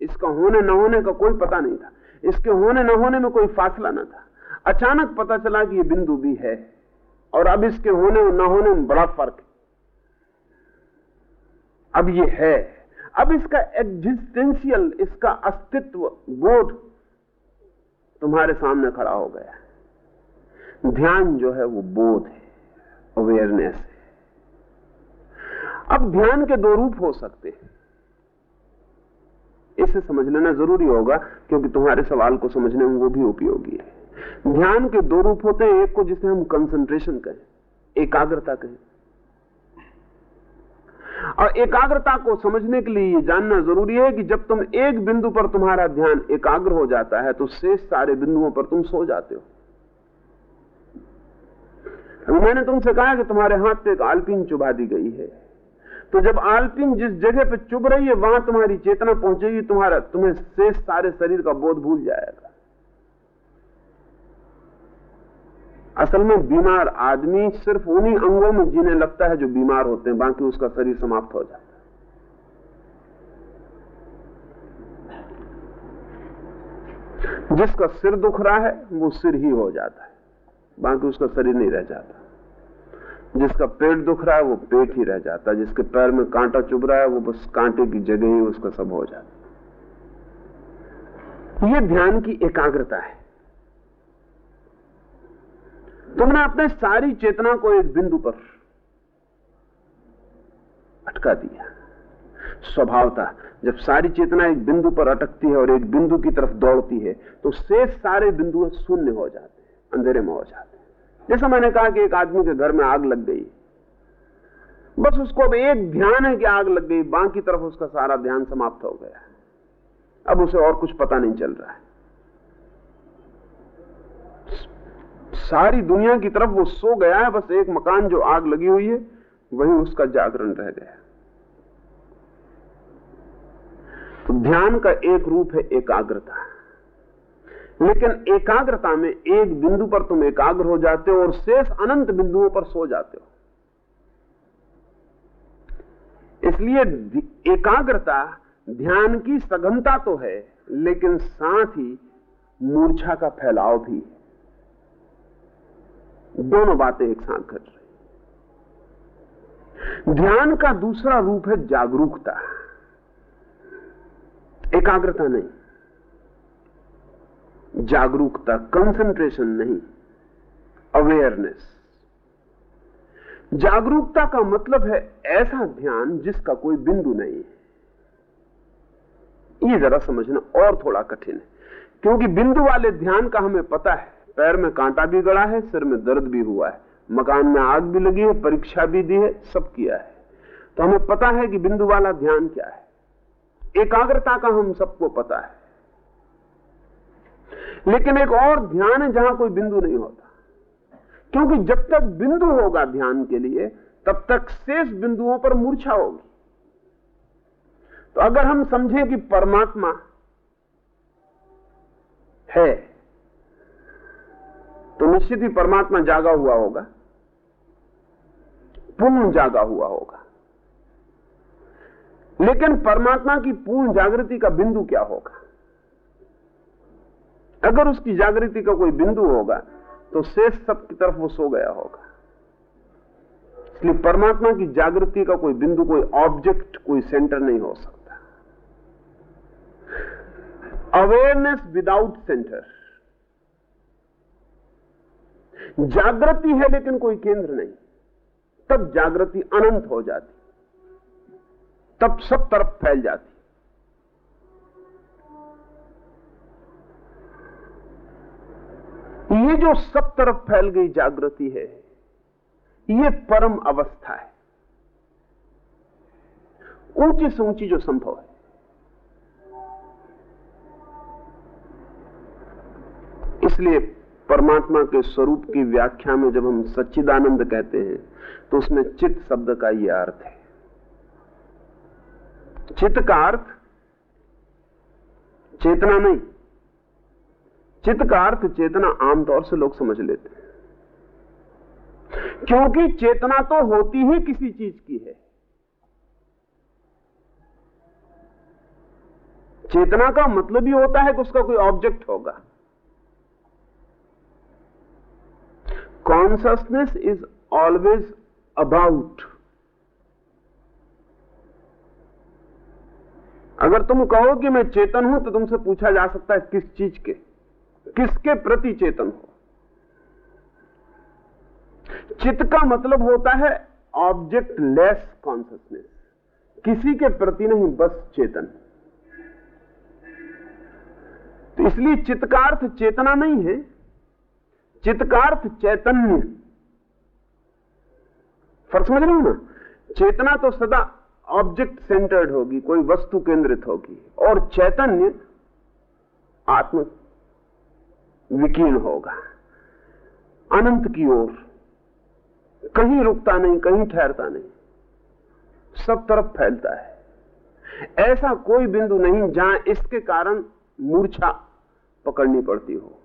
इसका होने न होने का कोई पता नहीं था। इसके होने न होने में कोई फासला न था। अचानक पता चला कि ये बिंदु भी है और अब इसके होने और न होने में बड़ा फ़र्क है। अब ये है। अब इसका एग्जिस्टेंशियल इसका अस्तित्व बोध तुम्हारे सामने खड़ा हो गया ध्यान जो है वो बोध है अवेयरनेस है। अब ध्यान के दो रूप हो सकते हैं। इसे समझ लेना ज़रूरी होगा, क्योंकि तुम्हारे सवाल को समझने में वो भी उपयोगी है। ध्यान के दो रूप होते हैं, एक को जिसे हम कंसंट्रेशन कहें, एकाग्रता कहें। और एकाग्रता को समझने के लिए ये जानना ज़रूरी है कि जब तुम एक बिंदु पर तुम्हारा ध्यान एकाग्र हो जाता है तो शेष सारे बिंदुओं पर तुम सो जाते हो। अभी मैंने तुमसे कहा कि तुम्हारे हाथ पे एक आलपीन चुबा दी गई है। तो जब आलपिन जिस जगह पे चुभ रही है, वहाँ तुम्हारी चेतना पहुंचेगी, तुम्हारा, तुम्हें शेष सारे शरीर का बोध भूल जाएगा। असल में बीमार आदमी सिर्फ़ उन्हीं अंगों में जीने लगता है जो बीमार होते हैं, बाकी उसका शरीर समाप्त हो जाता है। जिसका सिर दुख रहा है, वो सिर ही हो जाता है, बाकी उसका शरीर नहीं रह जाता। जिसका पेट दुख रहा है, वो पेट ही रह जाता है। जिसके पैर में कांटा चुभ रहा है, वो बस कांटे की जगह ही उसका सब हो जाता ये ध्यान की एकाग्रता है। तुमने अपने सारी चेतना को एक बिंदु पर अटका दिया। स्वभावता, जब सारी चेतना एक बिंदु पर अटकती है और एक बिंदु की तरफ़ दौड़ती है तो शेष सारे बिंदु शून्य हो जाते हैं, अंधेरे में हो जाते हैं। जैसा मैंने कहा कि एक आदमी के घर में आग लग गई। बस उसको अब एक ध्यान है कि आग लग गई, बाकी तरफ़ उसका सारा ध्यान समाप्त हो गया अब उसे और कुछ पता नहीं चल रहा है। सारी दुनिया की तरफ़ वो सो गया है, बस एक मकान जो आग लगी हुई है, वही उसका जागरण रह गया तो ध्यान का एक रूप है एकाग्रता। लेकिन एकाग्रता में एक बिंदु पर तुम एकाग्र हो जाते हो और शेष अनंत बिंदुओं पर सो जाते हो। इसलिए एकाग्रता ध्यान की सघनता तो है, लेकिन साथ ही मूर्छा का फैलाव भी दोनों बातें एक साथ घट रही ध्यान का दूसरा रूप है जागरूकता। एकाग्रता नहीं। जागरूकता कंसंट्रेशन नहीं अवेयरनेस जागरूकता का मतलब है ऐसा ध्यान जिसका कोई बिंदु नहीं है। ये जरा समझना और थोड़ा कठिन है, क्योंकि बिंदु वाले ध्यान का हमें पता है, पैर में कांटा भी गड़ा है, सिर में दर्द भी हुआ है, मकान में आग भी लगी है, परीक्षा भी दी है, सब किया है। तो हमें पता है कि बिंदु वाला ध्यान क्या है। एकाग्रता का हम सबको पता है। लेकिन एक और ध्यान है जहाँ कोई बिंदु नहीं होता। क्योंकि जब तक बिंदु होगा ध्यान के लिए, तब तक शेष बिंदुओं पर मूर्छा होगी। तो अगर हम समझें कि परमात्मा है तो निश्चित ही परमात्मा जागा हुआ होगा, पूर्ण जागा हुआ होगा। लेकिन परमात्मा की पूर्ण जागृति का बिंदु क्या होगा? अगर उसकी जागृति का कोई बिंदु होगा तो शेष सब की तरफ़ वो सो गया होगा। इसलिए परमात्मा की जागृति का कोई बिंदु, कोई ऑब्जेक्ट कोई सेंटर नहीं हो सकता। अवेयरनेस विदाउट सेंटर जागृति है लेकिन कोई केंद्र नहीं। तब जागृति अनंत हो जाती। तब सब तरफ़ फैल जाती। ये जो सब तरफ़ फैल गई जागृति है, ये परम अवस्था है। ऊँची से ऊँची जो संभव है। इसलिए परमात्मा के स्वरूप की व्याख्या में जब हम सच्चिदानंद कहते हैं तो उसमें चित्त शब्द का यह अर्थ है। चित्त का अर्थ, चेतना नहीं चित्त का अर्थ चेतना आमतौर से लोग समझ लेते हैं। क्योंकि चेतना तो होती ही किसी चीज़ की है। चेतना का मतलब ही होता है कि उसका कोई ऑब्जेक्ट होगा। Consciousness इज़ ऑलवेज अबाउट अगर तुम कहो कि मैं चेतन हूँ तो तुमसे पूछा जा सकता है किस चीज़ के? किसके प्रति चेतन हो? चित्त का मतलब होता है ऑब्जेक्ट लेस कॉन्सियसनेस किसी के प्रति नहीं, बस चेतन। तो इसलिए चित्त का अर्थ चेतना नहीं है चित्कार्थ चैतन्य फ़र्क समझ रहे हो ना? चेतना तो सदा ऑब्जेक्ट सेंटर्ड होगी, कोई वस्तु केंद्रित होगी। और चैतन्य आत्म विकीर्ण होगा। अनंत की ओर। कहीं रुकता नहीं, कहीं ठहरता नहीं। सब तरफ़ फैलता है। ऐसा कोई बिंदु नहीं जहाँ इसके कारण मूर्छा पकड़नी पड़ती हो।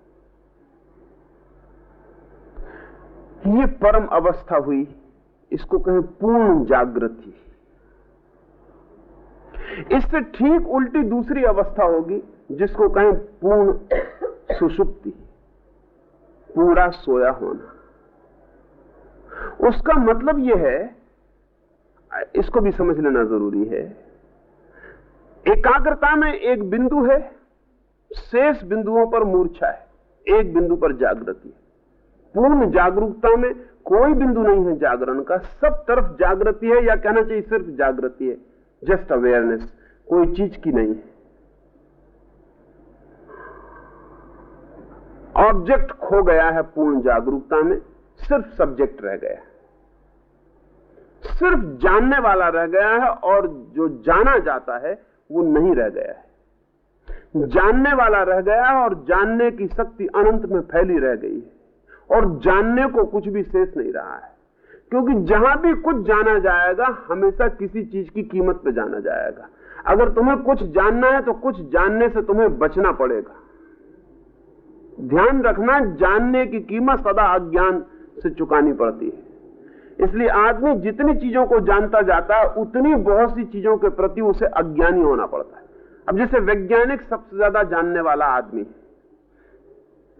ये परम अवस्था हुई, इसको कहें पूर्ण जागृति। इससे ठीक उल्टी दूसरी अवस्था होगी, जिसको कहें पूर्ण सुषुप्ति, पूरा सोया होना। उसका मतलब यह है, इसको भी समझ लेना ज़रूरी है, एकाग्रता में एक बिंदु है, शेष बिंदुओं पर मूर्छा है, एक बिंदु पर जागृति है। पूर्ण जागरूकता में कोई बिंदु नहीं है जागरण का, सब तरफ़ जागृति है या कहना चाहिए सिर्फ़ जागृति है जस्ट अवेयरनेस कोई चीज़ की नहीं ऑब्जेक्ट खो गया है पूर्ण जागरूकता में, सिर्फ़ सब्जेक्ट रह गया है। सिर्फ़ जानने वाला रह गया है और जो जाना जाता है, वो नहीं रह गया है। जानने वाला रह गया और जानने की शक्ति अनंत में फैली रह गई है। और जानने को कुछ भी शेष नहीं रहा है। क्योंकि जहाँ भी कुछ जाना जाएगा, हमेशा किसी चीज़ की कीमत पे जाना जाएगा। अगर तुम्हें कुछ जानना है तो कुछ जानने से तुम्हें बचना पड़ेगा। ध्यान रखना, जानने की कीमत सदा अज्ञान से चुकानी पड़ती है। इसलिए आदमी जितनी चीज़ों को जानता जाता है उतनी बहुत सी चीज़ों के प्रति उसे अज्ञानी होना पड़ता है। अब जैसे वैज्ञानिक सबसे ज़्यादा जानने वाला आदमी है।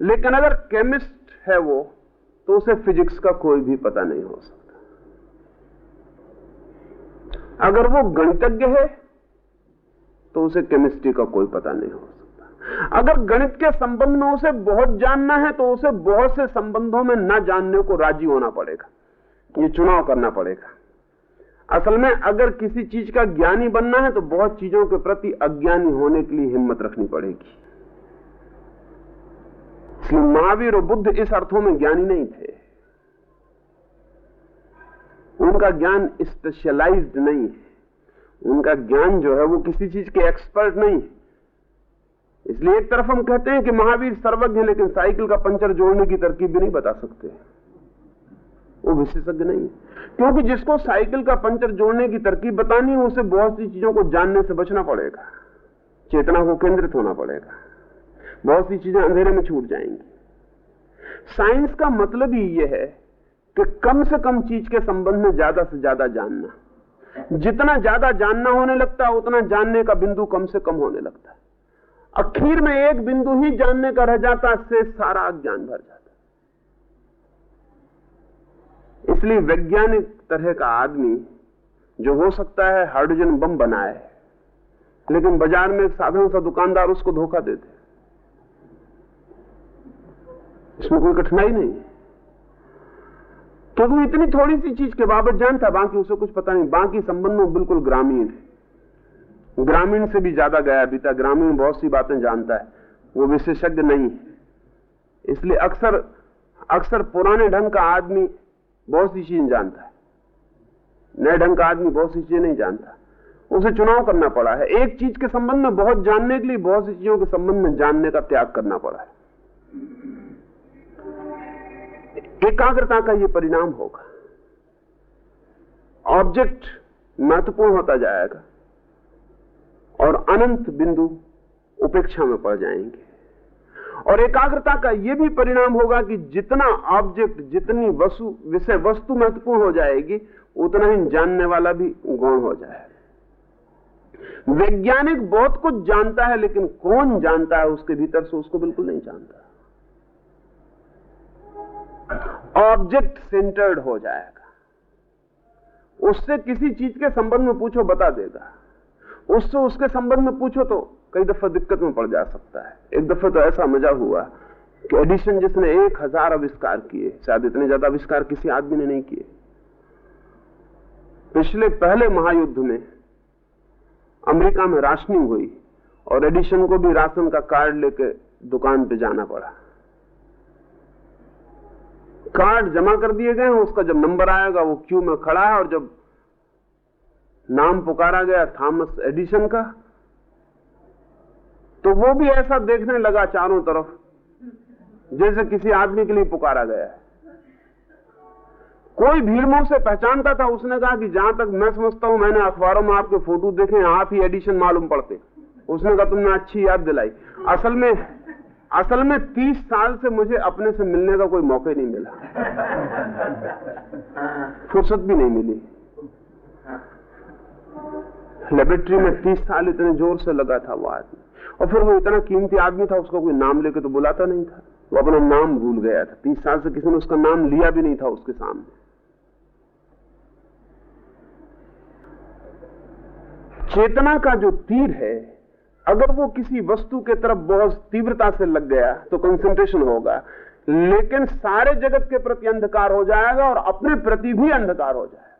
लेकिन अगर केमिस्ट है वो तो उसे फिजिक्स का कोई भी पता नहीं हो सकता। अगर वो गणितज्ञ है तो उसे केमिस्ट्री का कोई पता नहीं हो सकता। अगर गणित के संबंध में उसे बहुत जानना है तो उसे बहुत से संबंधों में न जानने को राज़ी होना पड़ेगा। ये चुनाव करना पड़ेगा। असल में अगर किसी चीज़ का ज्ञानी बनना है तो बहुत चीज़ों के प्रति अज्ञानी होने के लिए हिम्मत रखनी पड़ेगी। इसलिए महावीर और बुद्ध इस अर्थों में ज्ञानी नहीं थे। उनका ज्ञान स्पेशलाइज्ड नहीं है। उनका ज्ञान जो है, वो किसी चीज़ के एक्सपर्ट नहीं इसलिए एक तरफ़ हम कहते हैं कि महावीर सर्वज्ञ है, लेकिन साइकिल का पंचर जोड़ने की तरकीब भी नहीं बता सकते। वो विशेषज्ञ नहीं है। क्योंकि जिसको साइकिल का पंचर जोड़ने की तरकीब बतानी है, उसे बहुत सी चीज़ों को जानने से बचना पड़ेगा। चेतना को केंद्रित होना पड़ेगा। बहुत सी चीज़ें अंधेरे में छूट जाएँगी। साइंस का मतलब ही यह है कि कम से कम चीज़ के संबंध में ज़्यादा से ज़्यादा जानना। जितना ज़्यादा जानना होने लगता है, उतना जानने का बिंदु कम से कम होने लगता है। आखिर में एक बिंदु ही जानने का रह जाता से सारा ज्ञान भर जाता। इसलिए वैज्ञानिक तरह का आदमी जो हो सकता है, हाइड्रोजन बम बनाए, लेकिन बाज़ार में एक साधारण सा दुकानदार उसको धोखा देते। इसमें कोई कठिनाई नहीं। क्योंकि वो इतनी थोड़ी सी चीज़ के बाबत जानता बाकी उसे कुछ पता नहीं। बाकी संबंध में बिल्कुल ग्रामीण है। ग्रामीण से भी ज़्यादा गया बीता ग्रामीण बहुत सी बातें जानता है। वो विशेषज्ञ नहीं इसलिए अक्सर अक्सर पुराने ढंग का आदमी बहुत सी चीज़ें जानता है। नए ढंग का आदमी बहुत सी चीज़ें नहीं जानता। उसे चुनाव करना पड़ा है। एक चीज़ के संबंध में बहुत जानने के लिए बहुत सी चीज़ों के संबंध में जानने का त्याग करना पड़ा है। एकाग्रता का यह परिणाम होगा। ऑब्जेक्ट महत्वपूर्ण होता जाएगा। और अनंत बिंदु उपेक्षा में पड़ जाएँगे। और एकाग्रता का यह भी परिणाम होगा कि जितना ऑब्जेक्ट जितनी वस्तु, विषय वस्तु महत्वपूर्ण हो जाएगी, उतना ही जानने वाला भी गौण हो जाएगा। वैज्ञानिक बहुत कुछ जानता है, लेकिन कौन जानता है उसके भीतर से उसको बिल्कुल नहीं जानता। ऑब्जेक्ट सेंटर्ड हो जाएगा। उससे किसी चीज़ के संबंध में पूछो, बता देगा। उससे उसके संबंध में पूछो तो कई दफ़ा दिक्कत में पड़ जा सकता है। एक दफ़ा तो ऐसा मज़ा हुआ कि एडिशन जिसने एक हज़ार आविष्कार किए, शायद इतने ज़्यादा आविष्कार किसी आदमी ने नहीं किए। पिछले पहले महायुद्ध में अमेरिका में राशनिंग हुई और एडिशन को भी राशन का कार्ड लेके दुकान पे जाना पड़ा। कार्ड जमा कर दिए गए उसका जब नंबर आएगा, वो क्यू में खड़ा है और जब नाम पुकारा गया थॉमस एडिशन का तो वो भी ऐसा देखने लगा चारों तरफ़ जैसे किसी आदमी के लिए पुकारा गया है। कोई भीड़ में उसे पहचानता था उसने कहा कि जहाँ तक मैं समझता हूँ मैंने अखबारों में आपके फ़ोटो देखे आप ही एडिशन मालूम पड़ते। उसने कहा तुमने अच्छी याद दिलाई। असल में असल में तीस साल से मुझे अपने से मिलने का कोई मौका नहीं मिला। [laughs] फुर्सत भी नहीं मिली। लेबोरेटरी में तीस साल इतने ज़ोर से लगा था वो आदमी। और फिर वो इतना कीमती आदमी था, उसका कोई नाम लेके तो बुलाता नहीं था। वो अपना नाम भूल गया था। तीस साल से किसी ने उसका नाम लिया भी नहीं था उसके सामने। चेतना का जो तीर है, अगर वो किसी वस्तु के तरफ़ बहुत तीव्रता से लग गया तो कंसंट्रेशन होगा। लेकिन सारे जगत के प्रति अंधकार हो जाएगा और अपने प्रति भी अंधकार हो जाएगा।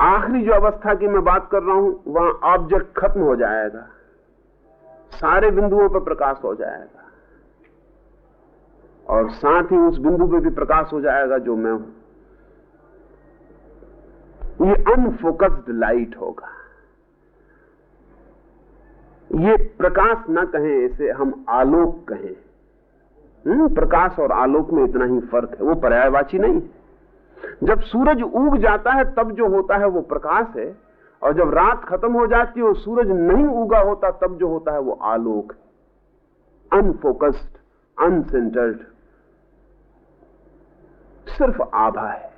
आखिरी जो अवस्था की मैं बात कर रहा हूँ वहाँ ऑब्जेक्ट खत्म हो जाएगा। सारे बिंदुओं पर प्रकाश हो जाएगा। और साथ ही उस बिंदु पर भी प्रकाश हो जाएगा जो मैं हूँ। ये अनफोकस्ड लाइट होगा। ये प्रकाश ना कहें इसे हम आलोक कहें। हम्म, प्रकाश और आलोक में इतना ही फ़र्क है। वो पर्यायवाची नहीं है। जब सूरज उग जाता है, तब जो होता है वो प्रकाश है, और जब रात खत्म हो जाती है और सूरज नहीं उगा होता, तब जो होता है वो आलोक अनफोकस्ड अनसेंटर्ड सिर्फ़ आभा है।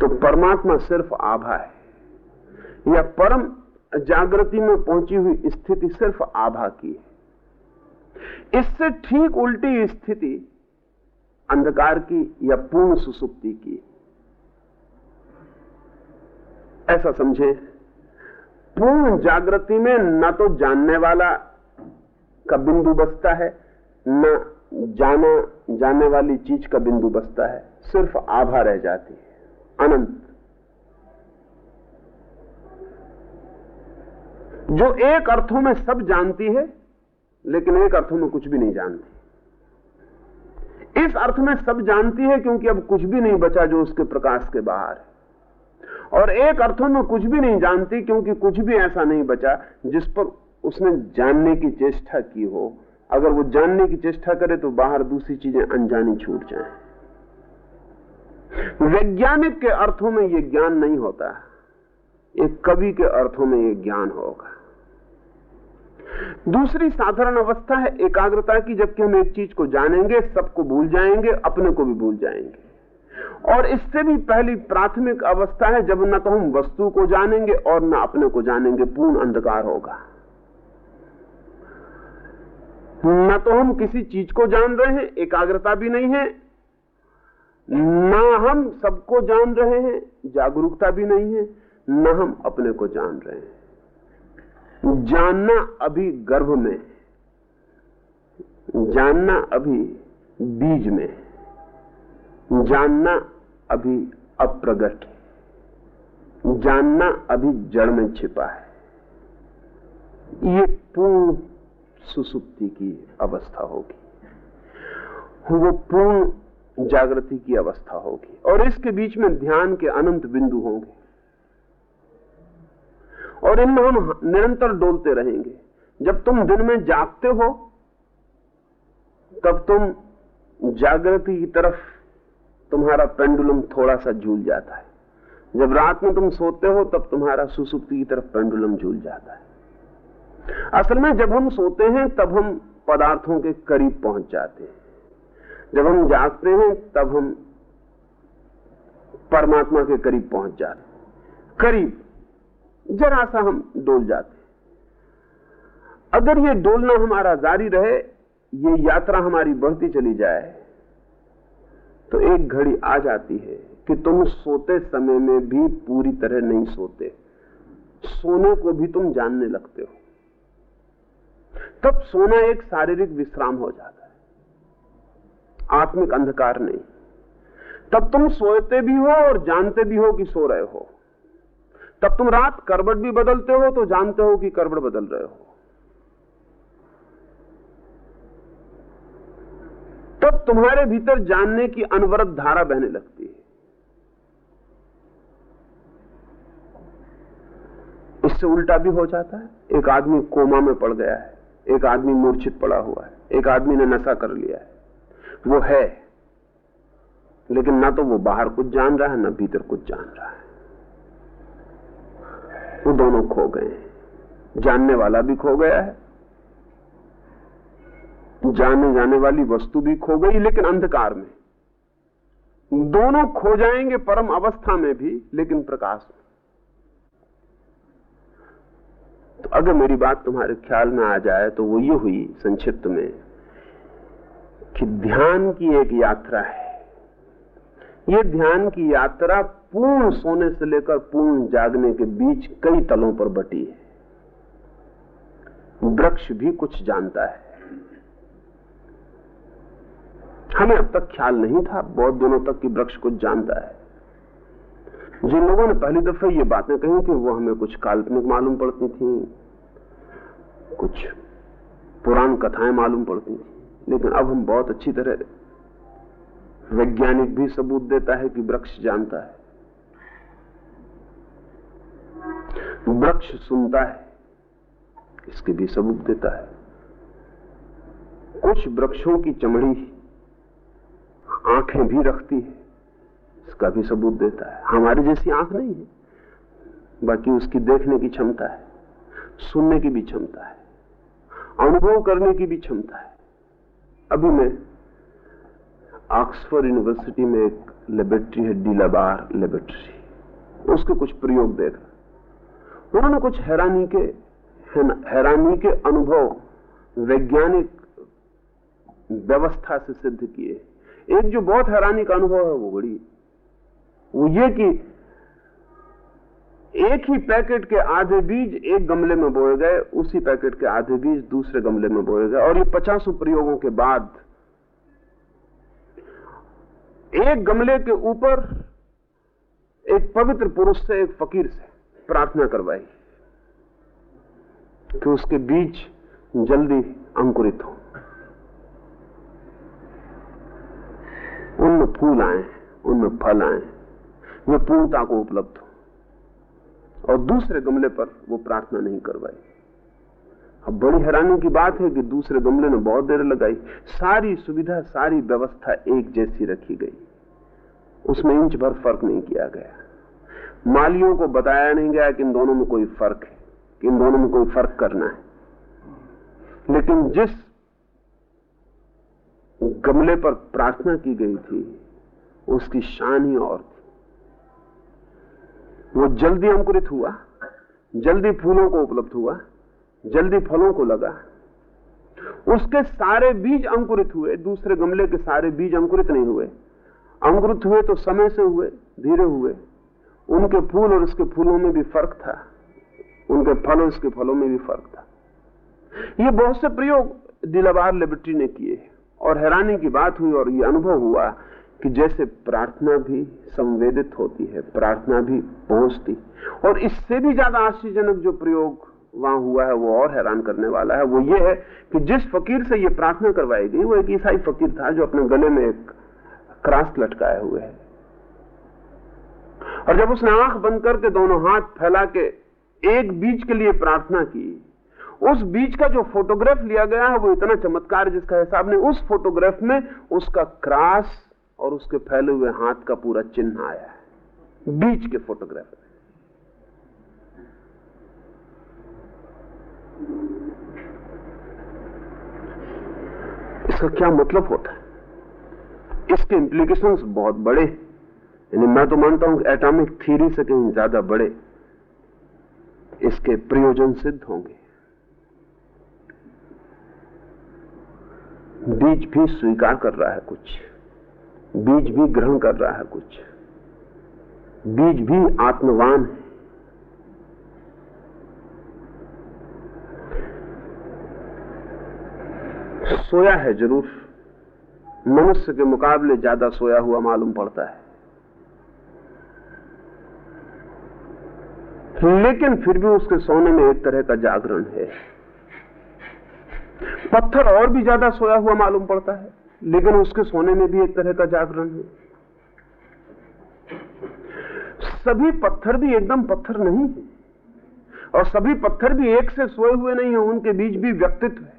तो परमात्मा सिर्फ़ आभा है। या परम जागृति में पहुँची हुई स्थिति सिर्फ़ आभा की है। इससे ठीक उल्टी स्थिति अंधकार की या पूर्ण सुसुप्ति की। ऐसा समझे। पूर्ण जागृति में न तो जानने वाला का बिंदु बसता है, न जाना, जाने वाली चीज़ का बिंदु बसता है। सिर्फ़ आभा रह जाती है। अनंत। जो एक अर्थों में सब जानती है, लेकिन एक अर्थों में कुछ भी नहीं जानती। इस अर्थ में सब जानती है क्योंकि अब कुछ भी नहीं बचा जो उसके प्रकाश के बाहर है। और एक अर्थों में कुछ भी नहीं जानती क्योंकि कुछ भी ऐसा नहीं बचा जिस पर उसने जानने की चेष्टा की हो। अगर वो जानने की चेष्टा करे तो बाहर दूसरी चीज़ें अनजानी छूट जाए। वैज्ञानिक के अर्थों में यह ज्ञान नहीं होता। एक कवि के अर्थों में यह ज्ञान होगा। दूसरी साधारण अवस्था है एकाग्रता की जबकि हम एक चीज़ को जानेंगे, सबको भूल जाएँगे, अपने को भी भूल जाएँगे। और इससे भी पहली प्राथमिक अवस्था है, जब न तो हम वस्तु को जानेंगे और न अपने को जानेंगे, पूर्ण अंधकार होगा। न तो हम किसी चीज़ को जान रहे हैं, एकाग्रता भी नहीं है। न हम सबको जान रहे हैं, जागरूकता भी नहीं है, न हम अपने को जान रहे हैं। जानना अभी गर्भ में जानना अभी बीज में जानना अभी अप्रगट जानना अभी जड़ में छिपा है। ये पूर्ण सुसुप्ति की अवस्था होगी। वो पूर्ण जागृति की अवस्था होगी। और इसके बीच में ध्यान के अनंत बिंदु होंगे। और इनमें हम निरंतर डोलते रहेंगे। जब तुम दिन में जागते हो, तब तुम जागृति की तरफ़ तुम्हारा पेंडुलम थोड़ा सा झूल जाता है। जब रात में तुम सोते हो, तब तुम्हारा सुसुप्ति की तरफ़ पेंडुलम झूल जाता है। असल में जब हम सोते हैं, तब हम पदार्थों के करीब पहुँच जाते हैं। जब हम जागते हैं, तब हम परमात्मा के करीब पहुँच जाते हैं। करीब। जरा सा हम डोल जाते अगर ये डोलना हमारा जारी रहे, ये यात्रा हमारी बढ़ती चली जाए तो एक घड़ी आ जाती है कि तुम सोते समय में भी पूरी तरह नहीं सोते। सोने को भी तुम जानने लगते हो। तब सोना एक शारीरिक विश्राम हो जाता है। आत्मिक अंधकार नहीं। तब तुम सोते भी हो और जानते भी हो कि सो रहे हो। तब तुम रात करबट भी बदलते हो तो जानते हो कि करबट बदल रहे हो। तब तुम्हारे भीतर जानने की अनवरत धारा बहने लगती है। इससे उल्टा भी हो जाता है। एक आदमी कोमा में पड़ गया है, एक आदमी मूर्छित पड़ा हुआ है, एक आदमी ने नशा कर लिया है। वो है, लेकिन ना तो वो बाहर कुछ जान रहा है, ना भीतर कुछ जान रहा है। वो दोनों खो गए जानने वाला भी खो गया है। जाने जाने वाली वस्तु भी खो गई, लेकिन अंधकार में। दोनों खो जाएँगे परम अवस्था में भी, लेकिन प्रकाश में। तो अगर मेरी बात तुम्हारे ख्याल में आ जाए तो वो ये हुई संक्षिप्त में कि ध्यान की एक यात्रा है। ये ध्यान की यात्रा पूर्ण सोने से लेकर पूर्ण जागने के बीच कई तलों पर बटी है। वृक्ष भी कुछ जानता है। हमें अब तक ख्याल नहीं था, बहुत दिनों तक कि वृक्ष कुछ जानता है। जिन लोगों ने पहली दफे ये बातें कही थी, वो हमें कुछ काल्पनिक मालूम पड़ती थी, कुछ पुराण कथाएँ मालूम पड़ती थी, लेकिन अब हम बहुत अच्छी तरह वैज्ञानिक भी सबूत देता है कि वृक्ष जानता है। वृक्ष सुनता है, इसके भी सबूत देता है। कुछ वृक्षों की चमड़ी आँखें भी रखती है, इसका भी सबूत देता है। हमारी जैसी आँख नहीं है, बाकी उसकी देखने की क्षमता है, सुनने की भी क्षमता है, अनुभव करने की भी क्षमता है। अभी मैं ऑक्सफोर्ड यूनिवर्सिटी में एक लेबोरेटरी है, डीलाबार लेबोरेटरी, उसके कुछ प्रयोग देख रहा उन्होंने कुछ हैरानी के हैरानी के अनुभव वैज्ञानिक व्यवस्था से सिद्ध किए एक जो बहुत हैरानी का अनुभव है, वो बड़ी वो ये कि एक ही पैकेट के आधे बीज एक गमले में बोए गए, उसी पैकेट के आधे बीज दूसरे गमले में बोए गए, और ये पचासों प्रयोगों के बाद एक गमले के ऊपर एक पवित्र पुरुष से एक फकीर से प्रार्थना करवाई कि उसके बीज जल्दी अंकुरित हो। उनमें फूल आए, उनमें फल आए वे पूर्णता को उपलब्ध हो। और दूसरे गमले पर वो प्रार्थना नहीं करवाई। अब बड़ी हैरानी की बात है कि दूसरे गमले ने बहुत देर लगाई। सारी सुविधा, सारी व्यवस्था एक जैसी रखी गई। उसमें इंच भर फ़र्क नहीं किया गया। मालियों को बताया नहीं गया कि इन दोनों में कोई फ़र्क है, कि इन दोनों में कोई फ़र्क करना है। लेकिन जिस गमले पर प्रार्थना की गई थी, उसकी शान ही और थी। वो जल्दी अंकुरित हुआ, जल्दी फूलों को उपलब्ध हुआ, जल्दी फलों को लगा। उसके सारे बीज अंकुरित हुए, दूसरे गमले के सारे बीज अंकुरित नहीं हुए। अंकुरित हुए तो समय से हुए, धीरे हुए। उनके फूल और उसके फूलों में भी फ़र्क था। उनके फल और उसके फलों में भी फ़र्क था। ये बहुत से प्रयोग दिलाबार लेबोरेटरी ने किए और हैरानी की बात हुई और ये अनुभव हुआ कि जैसे प्रार्थना भी संवेदित होती है, प्रार्थना भी पहुँचती। और इससे भी ज़्यादा आश्चर्यजनक जो प्रयोग वहाँ हुआ है, वो और हैरान करने वाला है। वो ये है कि जिस फकीर से ये प्रार्थना करवाई गई, वो एक ईसाई फकीर था जो अपने गले में एक क्रास लटकाए हुए है। और जब उसने आँख बंद करके दोनों हाथ फैला के एक बीज के लिए प्रार्थना की, उस बीज का जो फोटोग्राफ लिया गया है, वो इतना चमत्कार जिसका हिसाब ने उस फोटोग्राफ में उसका क्रास और उसके फैले हुए हाथ का पूरा चिन्ह आया है, बीच के फोटोग्राफ में। इसका क्या मतलब होता है? इसके इंप्लीकेशंस बहुत बड़े यानी मैं तो मानता हूँ कि एटॉमिक थ्योरी से कहीं ज़्यादा बड़े इसके प्रयोजन सिद्ध होंगे। बीज भी स्वीकार कर रहा है कुछ, बीज भी ग्रहण कर रहा है कुछ, बीज भी आत्मवान है। सोया है ज़रूर, मनुष्य के मुकाबले ज़्यादा सोया हुआ मालूम पड़ता है। लेकिन फिर भी उसके सोने में एक तरह का जागरण है। पत्थर और भी ज़्यादा सोया हुआ मालूम पड़ता है, लेकिन उसके सोने में भी एक तरह का जागरण है। सभी पत्थर भी एकदम पत्थर नहीं है, और सभी पत्थर भी एक से सोए हुए नहीं है, उनके बीच भी व्यक्तित्व है।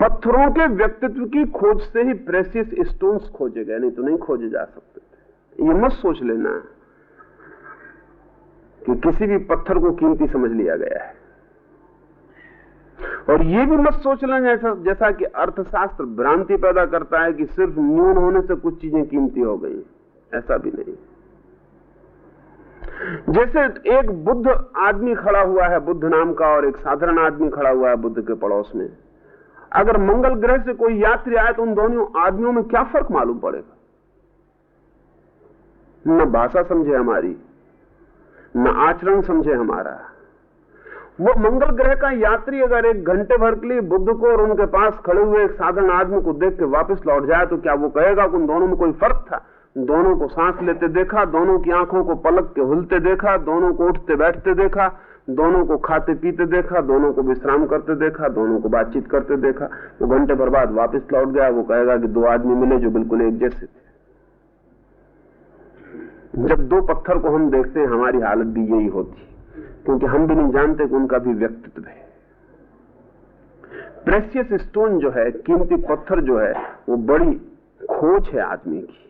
पत्थरों के व्यक्तित्व की खोज से ही प्रेसियस स्टोन्स खोजे गए, नहीं तो नहीं खोजे जा सकते। ये मत सोच लेना कि किसी भी पत्थर को कीमती समझ लिया गया है। और ये भी मत सोच लेना जैसा जैसा कि अर्थशास्त्र भ्रांति पैदा करता है कि सिर्फ़ न्यून होने से कुछ चीज़ें कीमती हो गई। ऐसा भी नहीं। जैसे एक बुद्ध आदमी खड़ा हुआ है, बुद्ध नाम का, और एक साधारण आदमी खड़ा हुआ है बुद्ध के पड़ोस में। अगर मंगल ग्रह से कोई यात्री आए तो उन दोनों आदमियों में क्या फ़र्क मालूम पड़ेगा? न भाषा समझे हमारी, न आचरण समझे हमारा। वो मंगल ग्रह का यात्री अगर एक घंटे भर के लिए बुद्ध को और उनके पास खड़े हुए एक साधारण आदमी को देख के वापस लौट जाए तो क्या वो कहेगा कि उन दोनों में कोई फ़र्क था? दोनों को सांस लेते देखा, दोनों की आँखों को पलक के हुलते देखा, दोनों को उठते बैठते देखा, दोनों को खाते पीते देखा, दोनों को विश्राम करते देखा, दोनों को बातचीत करते देखा, वो घंटे भर बाद वापस लौट गया, वो कहेगा कि दो आदमी मिले जो बिल्कुल एक जैसे थे। जब दो पत्थर को हम देखते हैं, हमारी हालत भी यही होती क्योंकि हम भी नहीं जानते कि उनका भी व्यक्तित्व है। प्रेसियस स्टोन जो है, कीमती पत्थर जो है, वो बड़ी खोज है आदमी की।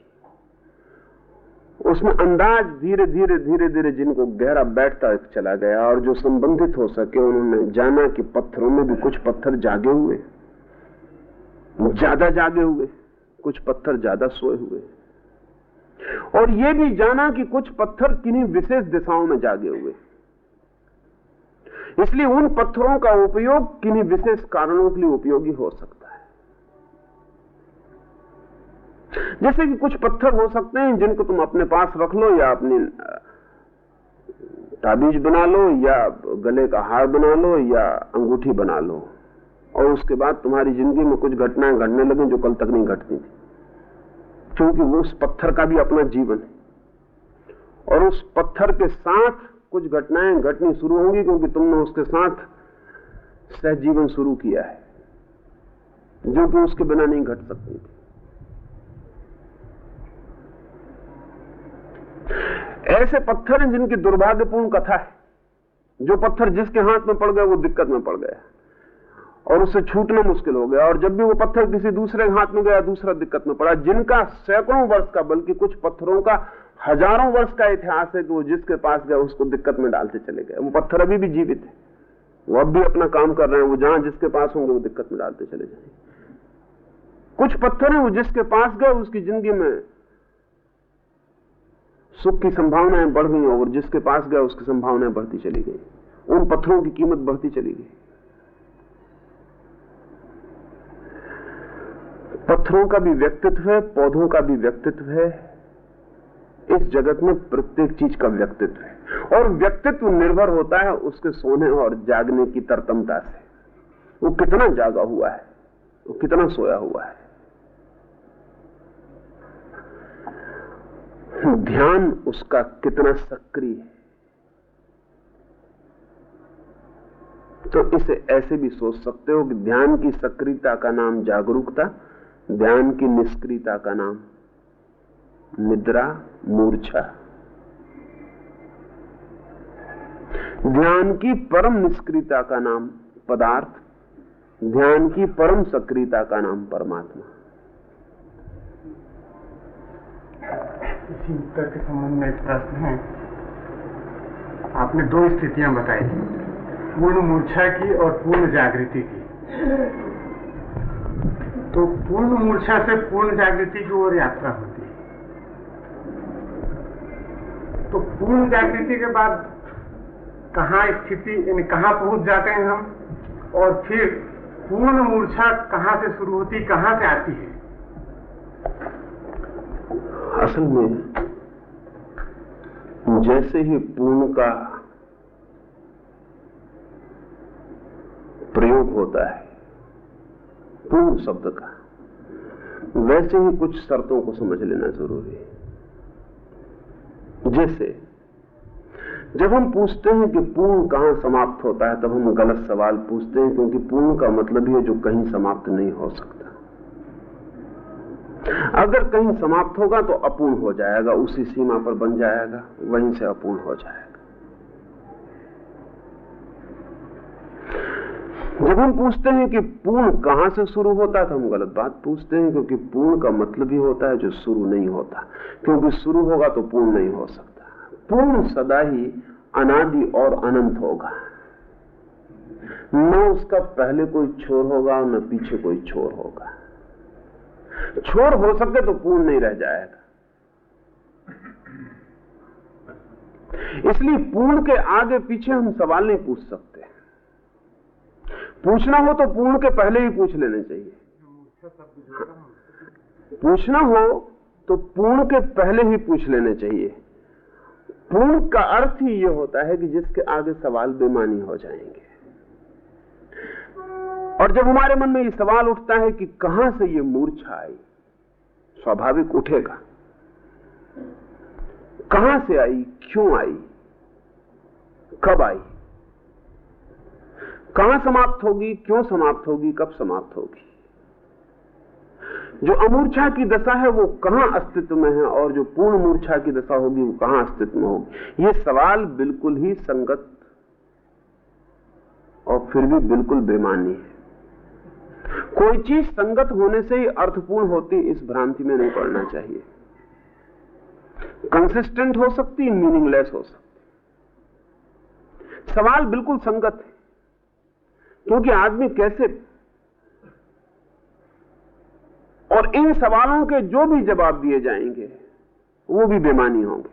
उसमें अंदाज धीरे धीरे धीरे धीरे जिनको गहरा बैठता चला गया और जो संबंधित हो सके, उन्होंने जाना कि पत्थरों में भी कुछ पत्थर जागे हुए ज़्यादा जागे हुए कुछ पत्थर ज़्यादा सोए हुए और यह भी जाना कि कुछ पत्थर किन्हीं विशेष दिशाओं में जागे हुए। इसलिए उन पत्थरों का उपयोग किन्हीं विशेष कारणों के लिए उपयोगी हो सकता है। जैसे कि कुछ पत्थर हो सकते हैं जिनको तुम अपने पास रख लो या अपनी ताबीज बना लो या गले का हार बना लो या अंगूठी बना लो। और उसके बाद तुम्हारी ज़िंदगी में कुछ घटनाएँ घटने लगे जो कल तक नहीं घटती थी। क्योंकि वो उस पत्थर का भी अपना जीवन है। और उस पत्थर के साथ कुछ घटनाएँ, घटनी शुरू होंगी क्योंकि तुमने उसके साथ सहजीवन शुरू किया है, जो कि उसके बिना नहीं घट सकती थी। ऐसे पत्थर हैं जिनकी दुर्भाग्यपूर्ण कथा है। जो पत्थर जिसके हाथ में पड़ गया वो दिक्कत में पड़ गया। और उससे छूटना मुश्किल हो गया। और जब भी वो पत्थर किसी दूसरे हाथ में गया, दूसरा दिक्कत में पड़ा। जिनका सैकड़ों वर्ष का, बल्कि कुछ पत्थरों का, हज़ारों वर्ष का इतिहास है कि वो जिसके पास गया उसको दिक्कत में डालते चले गए। वो पत्थर अभी भी जीवित है। वो अब भी अपना काम कर रहे हैं। वो जहाँ जिसके पास होंगे, वो दिक्कत में डालते चले जाएँगे। कुछ पत्थर है वो जिसके पास गए, उसकी ज़िंदगी में सुख की संभावनाएँ बढ़ गई और जिसके पास गया उसकी संभावनाएँ बढ़ती चली गई। उन पत्थरों की कीमत बढ़ती चली गई। पत्थरों का भी व्यक्तित्व है, पौधों का भी व्यक्तित्व है। इस जगत में प्रत्येक चीज़ का व्यक्तित्व है। और व्यक्तित्व निर्भर होता है उसके सोने और जागने की तरतमता से। वो कितना जागा हुआ है, वो कितना सोया हुआ है। ध्यान उसका कितना सक्रिय है। तो इसे ऐसे भी सोच सकते हो कि ध्यान की सक्रियता का नाम जागरूकता ध्यान की निष्क्रियता का नाम। निद्रा, मूर्छा। ध्यान की परम निष्क्रियता का नाम पदार्थ। ध्यान की परम सक्रियता का नाम परमात्मा। इसी उत्तर के संबंध में एक प्रश्न है। आपने दो स्थितियाँ बताई। पूर्ण मूर्छा की और पूर्ण जागृति की। तो पूर्ण मूर्छा से पूर्ण जागृति की ओर यात्रा होती है। तो पूर्ण जागृति के बाद कहाँ स्थिति, यानी कहाँ पहुँच जाते हैं हम, और फिर पूर्ण मूर्छा कहाँ से शुरू होती, कहाँ से आती है? असल में जैसे ही पूर्ण का प्रयोग होता है पूर्ण शब्द का। वैसे ही कुछ शर्तों को समझ लेना ज़रूरी है। जैसे, जब हम पूछते हैं कि पूर्ण कहाँ समाप्त होता है, तब हम गलत सवाल पूछते हैं, क्योंकि पूर्ण का मतलब ही है जो कहीं समाप्त नहीं हो सकता। अगर कहीं समाप्त होगा तो अपूर्ण हो जाएगा, उसी सीमा पर बन जाएगा, वहीं से अपूर्ण हो जाएगा। जब हम पूछते हैं कि पूर्ण कहाँ से शुरू होता है तो हम गलत बात पूछते हैं, क्योंकि पूर्ण का मतलब ही होता है जो शुरू नहीं होता। क्योंकि शुरू होगा तो पूर्ण नहीं हो सकता। पूर्ण सदा ही अनादि और अनंत होगा। न उसका पहले कोई छोर होगा और न पीछे कोई छोर होगा। छोर हो सके तो पूर्ण नहीं रह जाएगा। इसलिए पूर्ण के आगे पीछे हम सवाल नहीं पूछ सकते। पूछना हो तो पूर्ण के पहले ही पूछ लेने चाहिए। पूछना हो तो पूर्ण के पहले ही पूछ लेने चाहिए। पूर्ण का अर्थ ही यह होता है कि जिसके आगे सवाल बेमानी हो जाएँगे। और जब हमारे मन में ये सवाल उठता है कि कहाँ से ये मूर्छा आई, स्वाभाविक उठेगा। कहाँ से आई, क्यों आई, कब आई? कहाँ समाप्त होगी, क्यों समाप्त होगी, कब समाप्त होगी? जो अमूर्छा की दशा है, वो कहाँ अस्तित्व में है, और जो पूर्ण मूर्छा की दशा होगी, वो कहाँ अस्तित्व में होगी? ये सवाल बिल्कुल ही संगत और फिर भी बिल्कुल बेमानी है। कोई चीज़ संगत होने से ही अर्थपूर्ण होती, इस भ्रांति में नहीं पड़ना चाहिए। कंसिस्टेंट हो सकती मीनिंगलेस हो सकती। सवाल बिल्कुल संगत है। क्योंकि आदमी कैसे? और इन सवालों के जो भी जवाब दिए जाएँगे, वो भी बेमानी होंगे।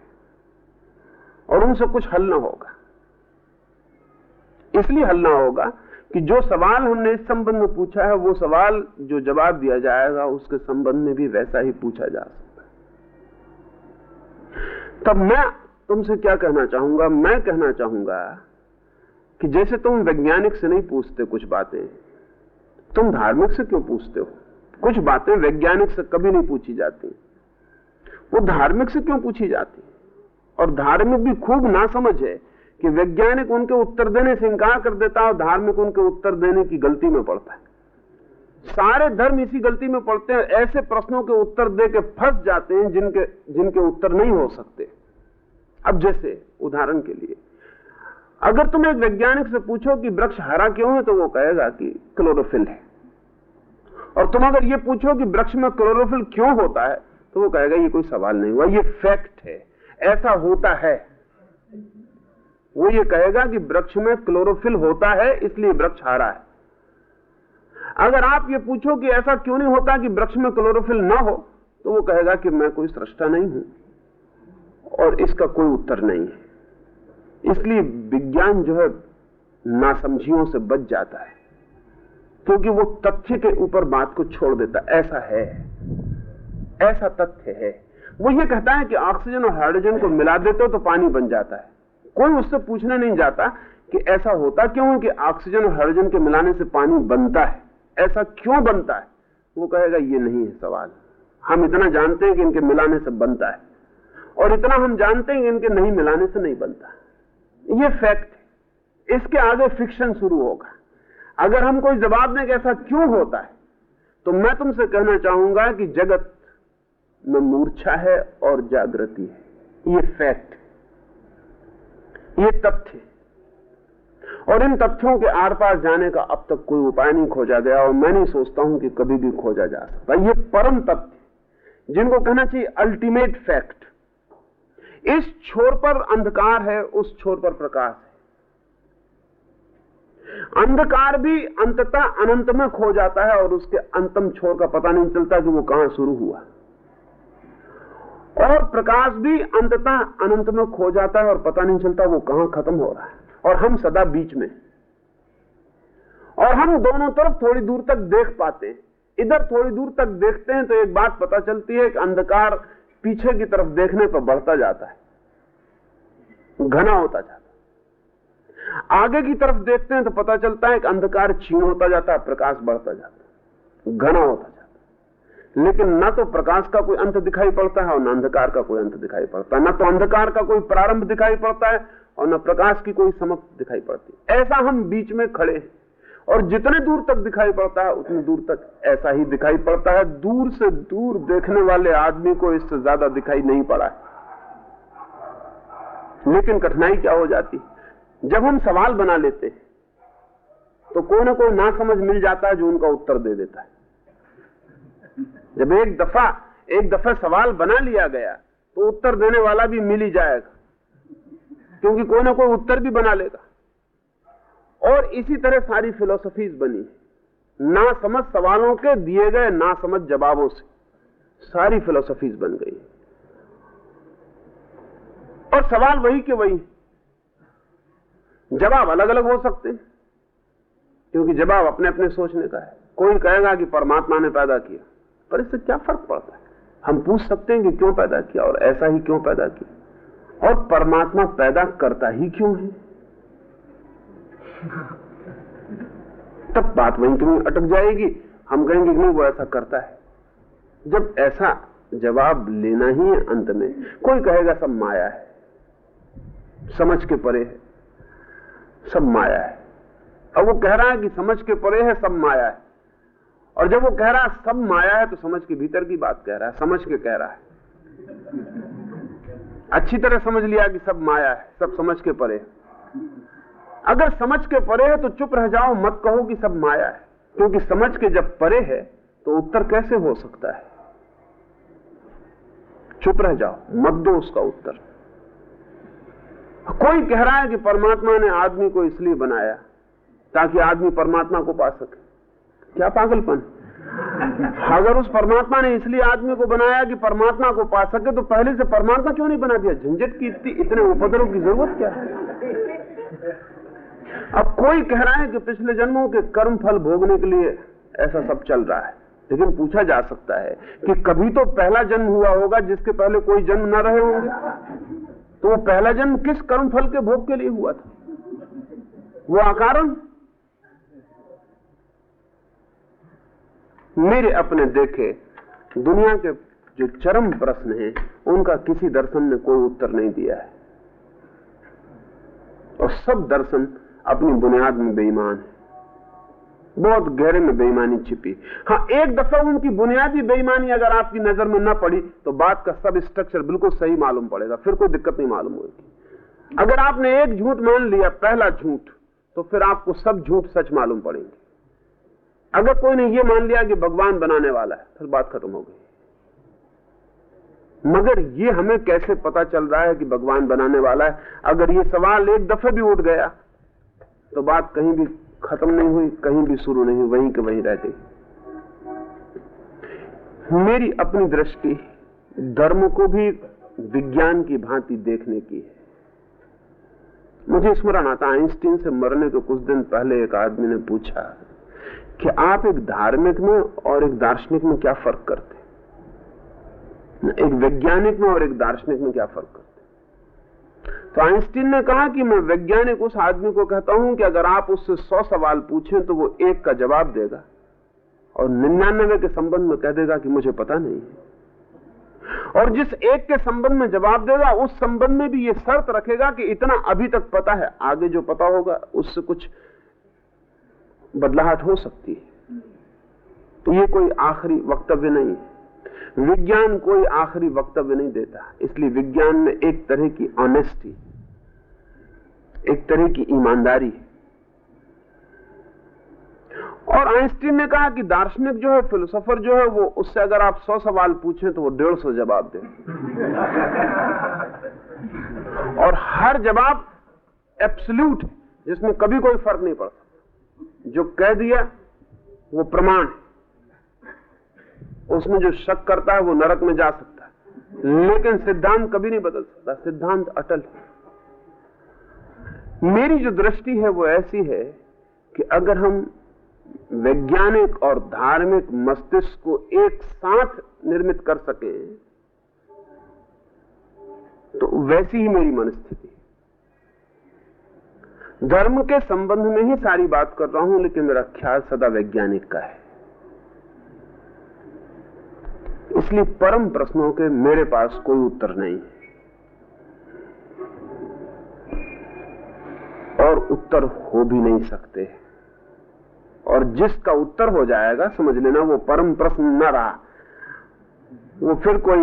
और उनसे कुछ हल ना होगा। इसलिए हल ना होगा कि जो सवाल हमने इस संबंध में पूछा है, वो सवाल जो जवाब दिया जाएगा, उसके संबंध में भी वैसा ही पूछा जा सकता है। तब मैं तुमसे क्या कहना चाहूँगा? मैं कहना चाहूँगा कि जैसे तुम वैज्ञानिक से नहीं पूछते कुछ बातें, तुम धार्मिक से क्यों पूछते हो? कुछ बातें वैज्ञानिक से कभी नहीं पूछी जाती। वो धार्मिक से क्यों पूछी जाती? और धार्मिक भी खूब ना समझ है कि वैज्ञानिक उनके उत्तर देने से इंकार कर देता है और धार्मिक उनके उत्तर देने की गलती में पड़ता है। सारे धर्म इसी गलती में पड़ते हैं, ऐसे प्रश्नों के उत्तर दे के फंस जाते हैं जिनके जिनके उत्तर नहीं हो सकते। अब जैसे उदाहरण के लिए अगर तुम एक वैज्ञानिक से पूछो कि वृक्ष हरा क्यों है तो वो कहेगा कि क्लोरोफिल है। और तुम अगर ये पूछो कि वृक्ष में क्लोरोफिल क्यों होता है तो वो कहेगा, ये कोई सवाल नहीं हुआ, ये फैक्ट है, ऐसा होता है। वो ये कहेगा कि वृक्ष में क्लोरोफिल होता है, इसलिए वृक्ष हरा है। अगर आप ये पूछो कि ऐसा क्यों नहीं होता कि वृक्ष में क्लोरोफिल ना हो तो वो कहेगा कि मैं कोई सृष्टा नहीं हूँ, और इसका कोई उत्तर नहीं है। इसलिए विज्ञान जो है नासमझियों से बच जाता है। क्योंकि वो तथ्य के ऊपर बात को छोड़ देता ऐसा है। ऐसा तथ्य है। वो ये कहता है कि ऑक्सीजन और हाइड्रोजन को मिला देते हो तो पानी बन जाता है। कोई उससे पूछने नहीं जाता कि ऐसा होता क्यों है कि ऑक्सीजन और हाइड्रोजन के मिलाने से पानी बनता है। ऐसा क्यों बनता है? वो कहेगा, ये नहीं है सवाल। हम इतना जानते हैं कि इनके मिलाने से बनता है। और इतना हम जानते हैं कि इनके नहीं मिलाने से नहीं बनता ये फैक्ट इसके आगे फिक्शन शुरू होगा। अगर हम कोई जवाब दें कि ऐसा क्यों होता है तो मैं तुमसे कहना चाहूँगा कि जगत में मूर्छा है और जागृति है। ये फैक्ट ये तथ्य और इन तथ्यों के आर पार जाने का अब तक कोई उपाय नहीं खोजा गया और मैं नहीं सोचता हूँ कि कभी भी खोजा जा सकता। ये परम तथ्य जिनको कहना चाहिए अल्टीमेट फैक्ट इस छोर पर अंधकार है, उस छोर पर प्रकाश है। अंधकार भी अंततः अनंत में खो जाता है और उसके अंतम छोर का पता नहीं चलता कि वो कहाँ शुरू हुआ। और प्रकाश भी अंततः अनंत में खो जाता है और पता नहीं चलता वो कहाँ खत्म हो रहा है। और हम सदा बीच में और हम दोनों तरफ़ थोड़ी दूर तक देख पाते हैं। इधर थोड़ी दूर तक देखते हैं तो एक बात पता चलती है कि अंधकार पीछे की तरफ़ देखने पर बढ़ता जाता है, घना होता जाता है। आगे की तरफ़ देखते हैं तो पता चलता है कि अंधकार छीन होता जाता है, प्रकाश बढ़ता जाता है, घना होता जाता है। लेकिन न तो प्रकाश का कोई अंत दिखाई पड़ता है और न अंधकार का कोई अंत दिखाई पड़ता है। न तो अंधकार का कोई प्रारंभ दिखाई पड़ता है और न प्रकाश की कोई समाप्त दिखाई पड़ती ऐसा हम बीच में खड़े हैं। और जितने दूर तक दिखाई पड़ता है, उतनी दूर तक ऐसा ही दिखाई पड़ता है। दूर से दूर देखने वाले आदमी को इससे ज़्यादा दिखाई नहीं पड़ा है। लेकिन कठिनाई क्या हो जाती? जब हम सवाल बना लेते तो कोई ना कोई ना समझ मिल जाता है जो उनका उत्तर दे देता है। जब एक दफ़ा एक दफ़ा सवाल बना लिया गया तो उत्तर देने वाला भी मिल ही जाएगा, क्योंकि कोई ना कोई उत्तर भी बना लेगा। और इसी तरह सारी फिलोसफीज बनी। ना समझ सवालों के दिए गए, ना समझ जवाबों से। सारी फिलोसफीज बन गई। और सवाल वही के वही। जवाब अलग अलग हो सकते हैं, क्योंकि जवाब अपने अपने सोचने का है। कोई कहेगा कि परमात्मा ने पैदा किया, पर इससे क्या फ़र्क पड़ता है? हम पूछ सकते हैं कि क्यों पैदा किया, और ऐसा ही क्यों पैदा किया? और परमात्मा पैदा करता ही क्यों है? तब बात वहीं तुम्हें अटक जाएगी। हम कहेंगे नहीं वो ऐसा करता है। जब ऐसा जवाब लेना ही है अंत में, कोई कहेगा, सब माया है। समझ के परे है। सब माया है। अब वो कह रहा है कि समझ के परे है, सब माया है। और जब वो कह रहा है, सब माया है तो समझ के भीतर की बात कह रहा है, समझ के कह रहा है। अच्छी तरह समझ लिया कि सब माया है, सब समझ के परे है। अगर समझ के परे है तो चुप रह जाओ, मत कहो कि सब माया है। क्योंकि समझ के जब परे है तो उत्तर कैसे हो सकता है? चुप रह जाओ, मत दो उसका उत्तर। कोई कह रहा है कि परमात्मा ने आदमी को इसलिए बनाया, ताकि आदमी परमात्मा को पा सके। क्या पागलपन? अगर उस परमात्मा ने इसलिए आदमी को बनाया कि परमात्मा को पा सके तो पहले से परमात्मा क्यों नहीं बना दिया? झंझट की इतने उपद्रव की ज़रूरत क्या है? अब कोई कह रहा है कि पिछले जन्मों के कर्म फल भोगने के लिए ऐसा सब चल रहा है। लेकिन पूछा जा सकता है कि कभी तो पहला जन्म हुआ होगा जिसके पहले कोई जन्म न रहे होंगे। तो वो पहला जन्म किस कर्म फल के भोग के लिए हुआ था? वो अकारण? मेरे अपने देखे, दुनिया के जो चरम प्रश्न हैं, उनका किसी दर्शन ने कोई उत्तर नहीं दिया है। और सब दर्शन अपनी बुनियाद में बेईमान। है बहुत गहरे में बेईमानी छिपी। हाँ एक दफ़ा उनकी बुनियादी बेईमानी अगर आपकी नज़र में न पड़ी तो बात का सब स्ट्रक्चर बिल्कुल सही मालूम पड़ेगा। फिर कोई दिक्कत नहीं मालूम होगी। अगर आपने एक झूठ मान लिया, पहला झूठ तो फिर आपको सब झूठ सच मालूम पड़ेंगे। अगर कोई ने यह मान लिया कि भगवान बनाने वाला है, फिर बात खत्म हो गई। मगर ये हमें कैसे पता चल रहा है कि भगवान बनाने वाला है? अगर ये सवाल एक दफे भी उठ गया तो बात कहीं भी खत्म नहीं हुई, कहीं भी शुरू नहीं वहीं के वहीं रह गई मेरी अपनी दृष्टि धर्म को भी, विज्ञान की भांति देखने की है। मुझे स्मरण आता, आइंस्टीन से मरने के कुछ दिन पहले एक आदमी ने पूछा कि आप एक धार्मिक में और एक दार्शनिक में क्या फ़र्क करते एक वैज्ञानिक में और एक दार्शनिक में क्या फ़र्क करते तो आइंस्टीन ने कहा कि मैं वैज्ञानिक उस आदमी को कहता हूँ कि अगर आप उससे सौ सवाल पूछें तो वो एक का जवाब देगा और निन्यानवे के संबंध में कह देगा कि मुझे पता नहीं है। और जिस एक के संबंध में जवाब देगा, उस संबंध में भी ये शर्त रखेगा कि इतना अभी तक पता है, आगे जो पता होगा, उससे कुछ बदलाहट हो सकती है। तो ये कोई आखिरी वक्तव्य नहीं है। विज्ञान कोई आखिरी वक्तव्य नहीं देता। इसलिए विज्ञान में एक तरह की ऑनेस्टी एक तरह की ईमानदारी और आइंस्टीन ने कहा कि दार्शनिक जो है फिलोसोफर जो है वो उससे अगर आप सौ सवाल पूछें तो वो डेढ़ सौ जवाब दे। [laughs] और हर जवाब एब्सल्यूट जिसमें कभी कोई फ़र्क नहीं पड़ता। जो कह दिया वो प्रमाण है। उसमें जो शक करता है, वो नरक में जा सकता है। लेकिन सिद्धांत कभी नहीं बदल सकता। सिद्धांत अटल है। मेरी जो दृष्टि है, वो ऐसी है कि अगर हम वैज्ञानिक और धार्मिक मस्तिष्क को एक साथ निर्मित कर सके तो वैसी ही मेरी मनस्थिति धर्म के संबंध में ही सारी बात कर रहा हूँ, लेकिन मेरा ख्याल सदा वैज्ञानिक का है। इसलिए परम प्रश्नों के मेरे पास कोई उत्तर नहीं। और उत्तर हो भी नहीं सकते। और जिसका उत्तर हो जाएगा, समझ लेना, वो परम प्रश्न न रहा। वो फिर कोई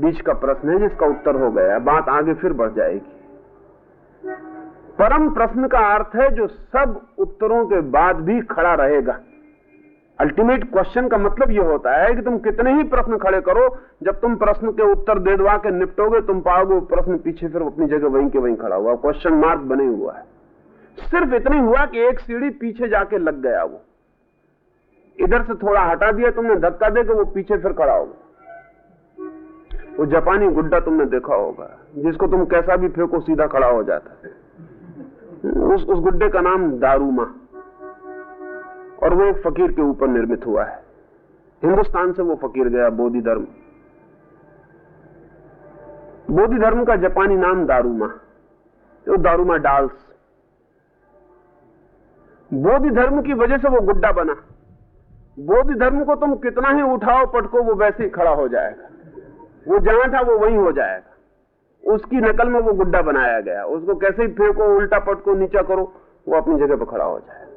बीच का प्रश्न है जिसका उत्तर हो गया, बात आगे फिर बढ़ जाएगी। परम प्रश्न का अर्थ है जो सब उत्तरों के बाद भी खड़ा रहेगा। अल्टीमेट क्वेश्चन का मतलब यह होता है कि तुम कितने ही प्रश्न खड़े करो, जब तुम प्रश्न के उत्तर दे दवा के निपटोगे, तुम पाओगे प्रश्न पीछे फिर अपनी जगह वहीं के वहीं खड़ा हुआ क्वेश्चन मार्क बने हुआ है। सिर्फ़ इतना ही हुआ कि एक सीढ़ी पीछे जाके लग गया वो। इधर से थोड़ा हटा दिया तुमने, धक्का दे के वो पीछे फिर खड़ा होगा वो जापानी गुड्डा तुमने देखा होगा, जिसको तुम कैसा भी फेंको सीधा खड़ा हो जाता है। उस उस गुड्डे का नाम दारूमा। और वो एक फकीर के ऊपर निर्मित हुआ है। हिंदुस्तान से वो फकीर गया बोधि धर्म। बोधि धर्म का जापानी नाम दारूमा। तो दारूमा डाल्स। बोधि धर्म की वजह से वो गुड्डा बना। बोधि धर्म को तुम कितना ही उठाओ, पटको, वो वैसे ही खड़ा हो जाएगा। वो जहाँ था, वो वहीं हो जाएगा। उसकी नकल में वो गुड्डा बनाया गया। उसको कैसे ही फेंको, उल्टा पटको, नीचा करो, वो अपनी जगह पर खड़ा हो जाएगा।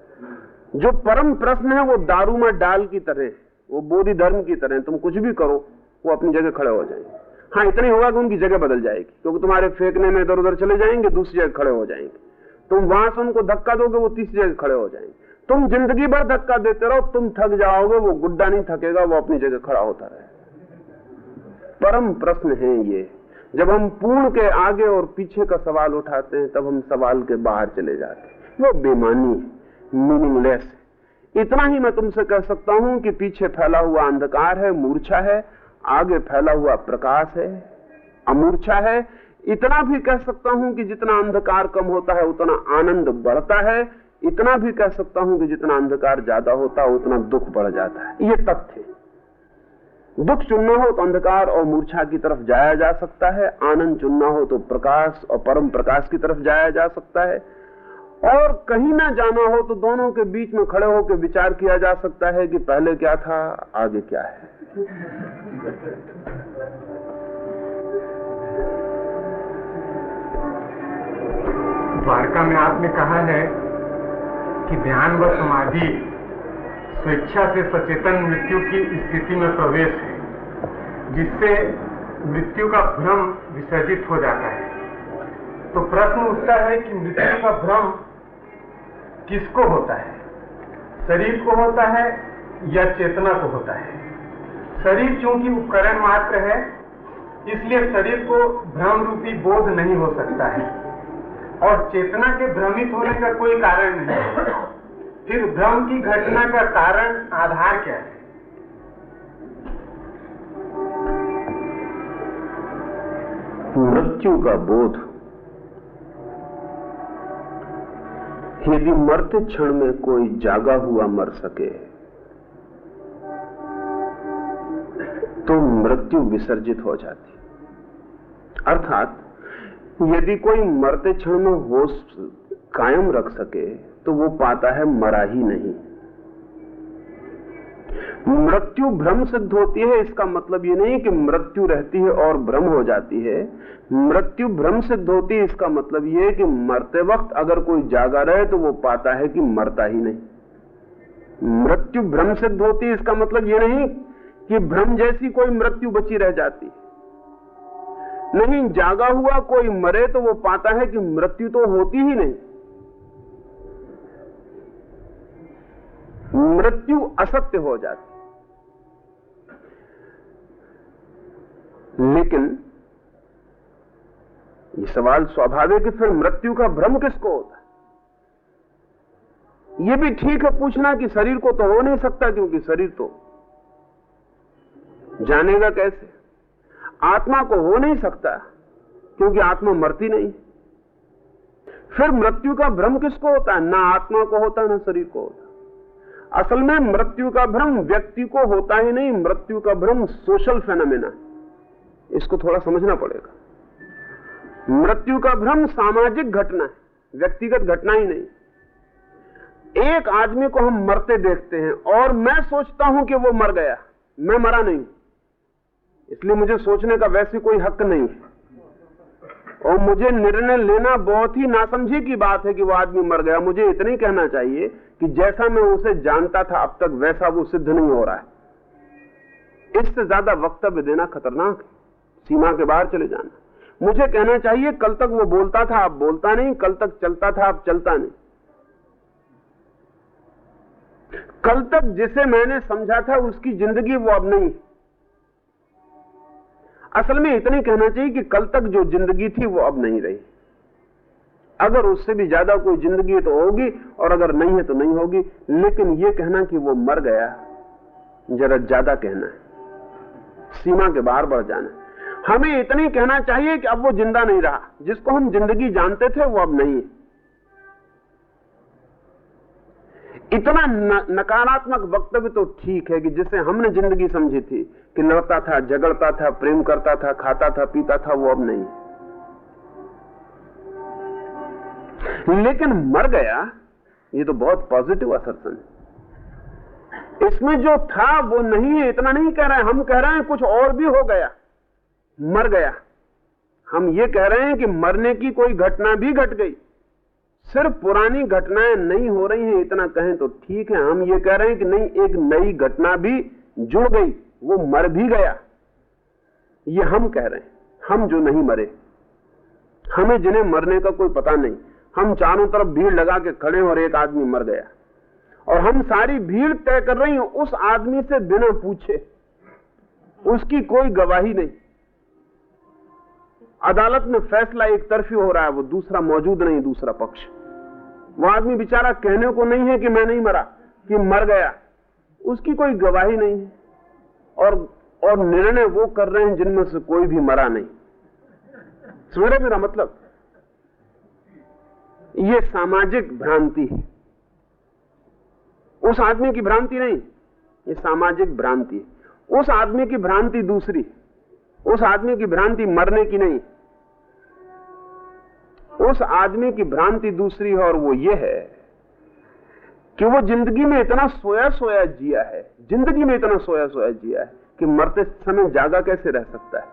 जो परम प्रश्न है वो दारू में डाल की तरह, वो बोधि धर्म की तरह, तुम कुछ भी करो, वो अपनी जगह खड़े हो जाएँगे। हाँ इतना ही होगा कि उनकी जगह बदल जाएगी, क्योंकि तुम्हारे फेंकने में इधर उधर चले जाएँगे, दूसरी जगह खड़े हो जाएँगे। तुम वहाँ से उनको धक्का दोगे, वो तीसरी जगह खड़े हो जाएँगे। तुम ज़िंदगी भर धक्का देते रहो, तुम थक जाओगे, वो गुड्डा नहीं थकेगा, वो अपनी जगह खड़ा होता रहे परम प्रश्न है ये, जब हम पूर्ण के आगे और पीछे का सवाल उठाते हैं, तब हम सवाल के बाहर चले जाते हैं। वो बेमानी मीनिंगलेस इतना ही मैं तुमसे कह सकता हूँ कि पीछे फैला हुआ अंधकार है, मूर्छा है, आगे फैला हुआ प्रकाश है, अमूर्छा है। इतना भी कह सकता हूँ कि जितना अंधकार कम होता है, उतना आनंद बढ़ता है। इतना भी कह सकता हूँ कि जितना अंधकार ज़्यादा होता है, उतना दुख बढ़ जाता है। ये तथ्य दुख चुनना हो तो अंधकार और मूर्छा की तरफ़ जाया जा सकता है। आनंद चुनना हो तो प्रकाश और परम प्रकाश की तरफ़ जाया जा सकता है। और कहीं ना जाना हो तो दोनों के बीच में खड़े होकर विचार किया जा सकता है कि पहले क्या था, आगे क्या है। द्वारका में आपने कहा है कि ध्यान व समाधि स्वेच्छा से सचेतन मृत्यु की स्थिति में प्रवेश है, जिससे मृत्यु का भ्रम विसर्जित हो जाता है। तो प्रश्न उठता है कि मृत्यु का भ्रम किसको होता है? शरीर को होता है या चेतना को होता है? शरीर चूँकि उपकरण मात्र है, इसलिए शरीर को भ्रम रूपी बोध नहीं हो सकता है। और चेतना के भ्रमित होने का कोई कारण नहीं है। फिर भ्रम की घटना का कारण आधार क्या है? मृत्यु का बोध। यदि मरते क्षण में कोई जागा हुआ मर सके तो मृत्यु विसर्जित हो जाती। अर्थात, यदि कोई मरते क्षण में होश कायम रख सके तो वो पाता है मरा ही नहीं। मृत्यु भ्रम सिद्ध होती है, इसका मतलब ये नहीं कि मृत्यु रहती है और भ्रम हो जाती है। मृत्यु भ्रम सिद्ध होती है, इसका मतलब यह है कि मरते वक्त अगर कोई जागा रहे तो वो पाता है कि मरता ही नहीं। मृत्यु भ्रम सिद्ध होती है, इसका मतलब ये नहीं कि भ्रम जैसी कोई मृत्यु बची रह जाती। नहीं, जागा हुआ कोई मरे तो वो पाता है कि मृत्यु तो होती ही नहीं। मृत्यु असत्य हो जाती। लेकिन ये सवाल स्वाभाविक है फिर मृत्यु का भ्रम किसको होता है? ये भी ठीक है पूछना कि शरीर को तो हो नहीं सकता क्योंकि शरीर तो जानेगा कैसे? आत्मा को हो नहीं सकता क्योंकि आत्मा मरती नहीं। फिर मृत्यु का भ्रम किसको होता है? ना आत्मा को होता है ना शरीर को होता। असल में मृत्यु का भ्रम व्यक्ति को होता ही नहीं, मृत्यु का भ्रम सोशल फेनोमेना इसको थोड़ा समझना पड़ेगा। मृत्यु का भ्रम सामाजिक घटना है, व्यक्तिगत घटना ही नहीं। एक आदमी को हम मरते देखते हैं और मैं सोचता हूँ कि वो मर गया, मैं मरा नहीं। इसलिए मुझे सोचने का वैसे कोई हक नहीं है। और मुझे निर्णय लेना बहुत ही नासमझी की बात है कि वो आदमी मर गया। मुझे इतना ही कहना चाहिए कि जैसा मैं उसे जानता था अब तक, वैसा वो सिद्ध नहीं हो रहा है। इससे ज़्यादा वक्तव्य देना खतरनाक सीमा के बाहर चले जाना। मुझे कहना चाहिए, कल तक वो बोलता था, अब बोलता नहीं, कल तक चलता था, अब चलता नहीं। कल तक जिसे मैंने समझा था, उसकी ज़िंदगी वो अब नहीं। असल में इतनी कहना चाहिए कि कल तक जो ज़िंदगी थी, वो अब नहीं रही। अगर उससे भी ज़्यादा कोई ज़िंदगी तो होगी, और अगर नहीं है तो नहीं होगी, लेकिन यह कहना कि वो मर गया, जरा ज़्यादा कहना है। सीमा के बाहर बढ़ जाना हमें इतनी कहना चाहिए कि अब वो ज़िंदा नहीं रहा। जिसको हम ज़िंदगी जानते थे, वो अब नहीं है। इतना नकारात्मक वक्तव्य तो ठीक है कि जिसे हमने ज़िंदगी समझी थी, कि लड़ता था, झगड़ता था, प्रेम करता था, खाता था, पीता था, वो अब नहीं लेकिन मर गया, ये तो बहुत पॉजिटिव असरसन है इसमें जो था, वो नहीं है, इतना नहीं कह रहे हम कह रहे हैं कुछ और भी हो गया। मर गया। हम ये कह रहे हैं कि मरने की कोई घटना भी घट गई। सिर्फ़ पुरानी घटनाएँ नहीं हो रही हैं, इतना कहें तो ठीक है। हम ये कह रहे हैं कि नहीं, एक नई घटना भी जुड़ गई, वो मर भी गया। ये हम कह रहे हैं। हम जो नहीं मरे, हमें जिन्हें मरने का कोई पता नहीं, हम चारों तरफ़ भीड़ लगा के खड़े और एक आदमी मर गया। और हम सारी भीड़ तय कर रही हूँ, उस आदमी से बिना पूछे, उसकी कोई गवाही नहीं। अदालत में फैसला एक तरफी हो रहा है, वो दूसरा मौजूद नहीं, दूसरा पक्ष। वो आदमी बेचारा कहने को नहीं है कि मैं नहीं मरा, कि मर गया। उसकी कोई गवाही नहीं है। और और निर्णय वो कर रहे हैं जिनमें से कोई भी मरा नहीं। समझ मेरा मतलब? ये सामाजिक भ्रांति है। उस आदमी की भ्रांति नहीं, ये सामाजिक भ्रांति है। उस आदमी की भ्रांति दूसरी उस आदमी की भ्रांति मरने की नहीं। उस आदमी की भ्रांति दूसरी है और वो ये है कि वो ज़िंदगी में इतना सोया सोया जिया है, ज़िंदगी में इतना सोया सोया जिया है कि मरते समय जागा कैसे रह सकता है?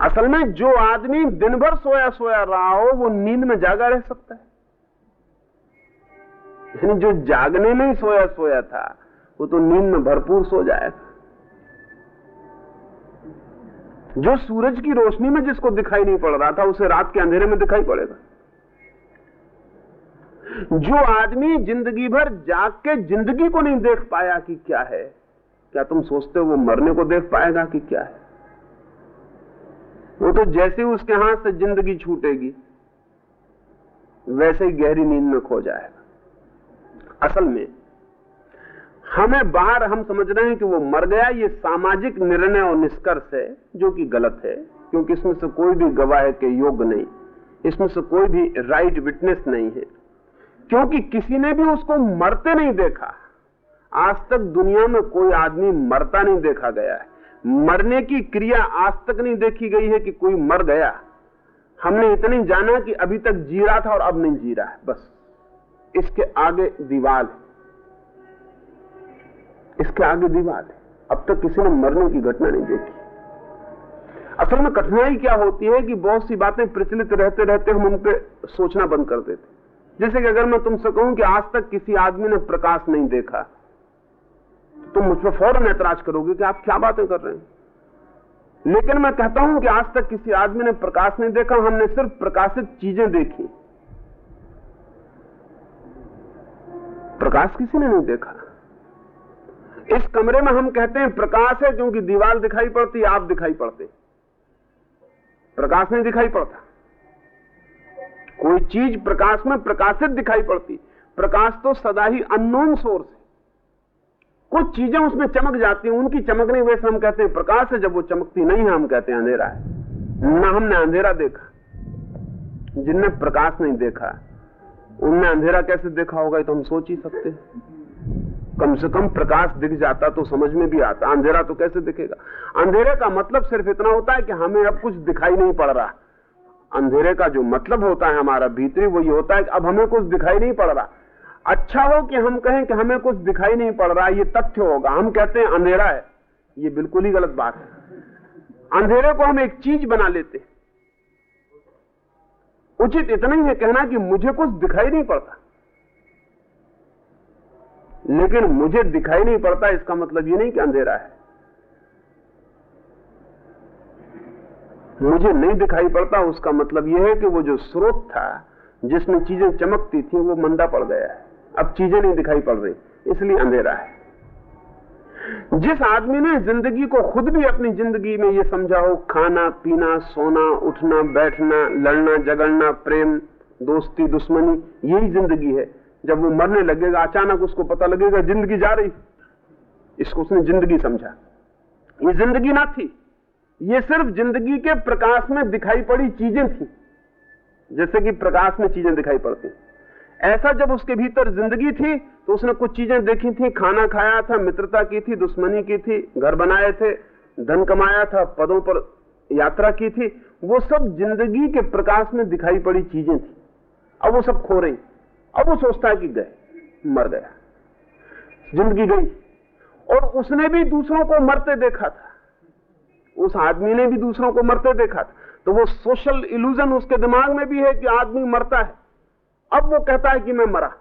असल में जो आदमी दिन भर सोया सोया रहा हो, वो नींद में जागा रह सकता है। जो जागने में ही सोया सोया था, वो तो नींद में भरपूर सो जाएगा जो सूरज की रोशनी में जिसको दिखाई नहीं पड़ रहा था, उसे रात के अंधेरे में दिखाई पड़ेगा। जो आदमी ज़िंदगी भर जाग के ज़िंदगी को नहीं देख पाया कि क्या है, क्या तुम सोचते हो वो मरने को देख पाएगा कि क्या है? वो तो जैसे ही उसके हाथ से ज़िंदगी छूटेगी, वैसे ही गहरी नींद में खो जाएगा। असल में हमें बाहर हम समझ रहे हैं कि वो मर गया, ये सामाजिक निर्णय और निष्कर्ष है, जो कि गलत है, क्योंकि इसमें से कोई भी गवाह के योग्य नहीं, इसमें से कोई भी राइट विटनेस नहीं है। क्योंकि किसी ने भी उसको मरते नहीं देखा। आज तक दुनिया में कोई आदमी मरता नहीं देखा गया है। मरने की क्रिया आज तक नहीं देखी गई है कि कोई मर गया। हमने इतनी जाना कि अभी तक जी रहा था और अब नहीं जी रहा है, बस। इसके आगे दीवार है। इसके आगे दीवार है। अब तक किसी ने मरने की घटना नहीं देखी। असल में कठिनाई क्या होती है कि बहुत सी बातें प्रचलित रहते रहते हम उन पर सोचना बंद कर देते जैसे कि अगर मैं तुमसे कहूँ कि आज तक किसी आदमी ने प्रकाश नहीं देखा, तुम मुझ पर फ़ौरन ऐतराज करोगे कि आप क्या बातें कर रहे हैं। लेकिन मैं कहता हूँ कि आज तक किसी आदमी ने प्रकाश नहीं देखा, हमने सिर्फ़ प्रकाशित चीज़ें देखी। प्रकाश किसी ने नहीं देखा। इस कमरे में हम कहते हैं प्रकाश है क्योंकि दीवार दिखाई पड़ती, आप दिखाई पड़ते। प्रकाश नहीं दिखाई पड़ता। कोई चीज़ प्रकाश में प्रकाशित दिखाई पड़ती। प्रकाश तो सदा ही अननोन सोर्स है। कुछ चीज़ें उसमें चमक जाती हैं, उनकी चमक नहीं, वैसे हम कहते हैं प्रकाश है, जब वो चमकती नहीं है, हम कहते हैं अंधेरा है। ना हमने अंधेरा देखा, जिनने प्रकाश नहीं देखा, उनने अंधेरा कैसे देखा होगा तो हम सोच ही सकते हैं। कम से कम प्रकाश दिख जाता तो समझ में भी आता। अंधेरा तो कैसे दिखेगा? अंधेरे का मतलब सिर्फ़ इतना होता है कि हमें अब कुछ दिखाई नहीं पड़ रहा। अंधेरे का जो मतलब होता है हमारा भीतरी वो ये होता है कि अब हमें कुछ दिखाई नहीं पड़ रहा। अच्छा हो कि हम कहें कि हमें कुछ दिखाई नहीं पड़ रहा, ये तथ्य होगा। हम कहते हैं अंधेरा है। ये बिल्कुल ही गलत बात है। अंधेरे को हम एक चीज़ बना लेते उचित इतना ही है कहना कि मुझे कुछ दिखाई नहीं पड़ता। लेकिन मुझे दिखाई नहीं पड़ता, इसका मतलब ये नहीं कि अंधेरा है। मुझे नहीं दिखाई पड़ता, उसका मतलब यह है कि वो जो स्रोत था, जिसमें चीज़ें चमकती थी, वो मंदा पड़ गया है। अब चीज़ें नहीं दिखाई पड़ रही, इसलिए अंधेरा है। जिस आदमी ने ज़िंदगी को खुद भी अपनी ज़िंदगी में ये समझा हो, खाना, पीना, सोना, उठना, बैठना, लड़ना झगड़ना प्रेम, दोस्ती, दुश्मनी, यही ज़िंदगी है। जब वो मरने लगेगा, अचानक उसको पता लगेगा ज़िंदगी जा रही इसको उसने ज़िंदगी समझा। ये ज़िंदगी ना थी। ये सिर्फ़ ज़िंदगी के प्रकाश में दिखाई पड़ी चीज़ें थी। जैसे कि प्रकाश में चीज़ें दिखाई पड़ती। ऐसा जब उसके भीतर ज़िंदगी थी तो उसने कुछ चीज़ें देखी थी। खाना खाया था, मित्रता की थी, दुश्मनी की थी, घर बनाए थे, धन कमाया था, पदों पर यात्रा की थी। वो सब ज़िंदगी के प्रकाश में दिखाई पड़ी चीज़ें थी। अब वो सब खो रही। अब वो सोचता है कि गए, मर गया। ज़िंदगी गई। और उसने भी दूसरों को मरते देखा था। उस आदमी ने भी दूसरों को मरते देखा था। तो वो सोशल इल्यूजन उसके दिमाग में भी है कि आदमी मरता है। अब वो कहता है कि मैं मरा।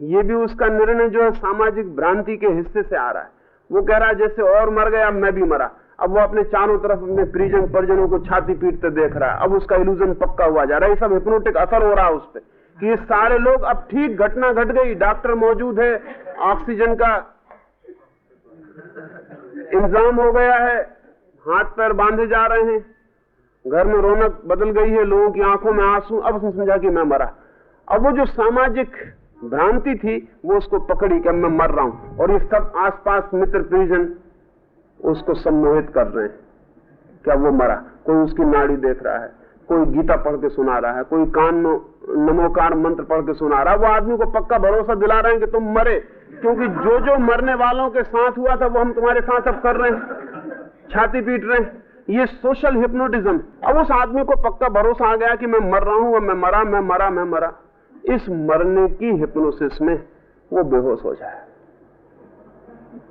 ये भी उसका निर्णय जो है सामाजिक भ्रांति के हिस्से से आ रहा है। वो कह रहा है, जैसे और मर गया मैं भी मरा। अब वो अपने चारों तरफ़ अपने परिजन परिजनों को छाती पीटते देख रहा है। अब उसका इल्यूजन पक्का हुआ जा रहा है। सब हिप्नोटिक असर हो रहा है उस पर कि ये सारे लोग अब ठीक घटना घट गट गई, डॉक्टर मौजूद है, ऑक्सीजन का इंतज़ाम हो गया है, हाथ पैर बांधे जा रहे हैं, घर में रौनक बदल गई है, लोगों की आँखों में आँसू, अब उसने समझा कि मैं मरा। अब वो जो सामाजिक भ्रांति थी, वो उसको पकड़ी कि मैं मर रहा हूँ, और ये सब आसपास मित्र परिजन उसको सम्मोहित कर रहे हैं क्या वो मरा, कोई उसकी नाड़ी देख रहा है। कोई गीता पढ़ के सुना रहा है, कोई कान नमोकार मंत्र पढ़ के सुना रहा है, वो आदमी को पक्का भरोसा दिला रहे हैं कि तुम मरे, क्योंकि जो जो मरने वालों के साथ हुआ था, वो हम तुम्हारे साथ अब कर रहे हैं, छाती पीट रहे हैं। ये सोशल हिप्नोटिज्म अब उस आदमी को पक्का भरोसा आ गया कि मैं मर रहा हूँ मैं मरा मैं मरा मैं मरा। इस मरने की हिप्नोसिस में वो बेहोश हो जाए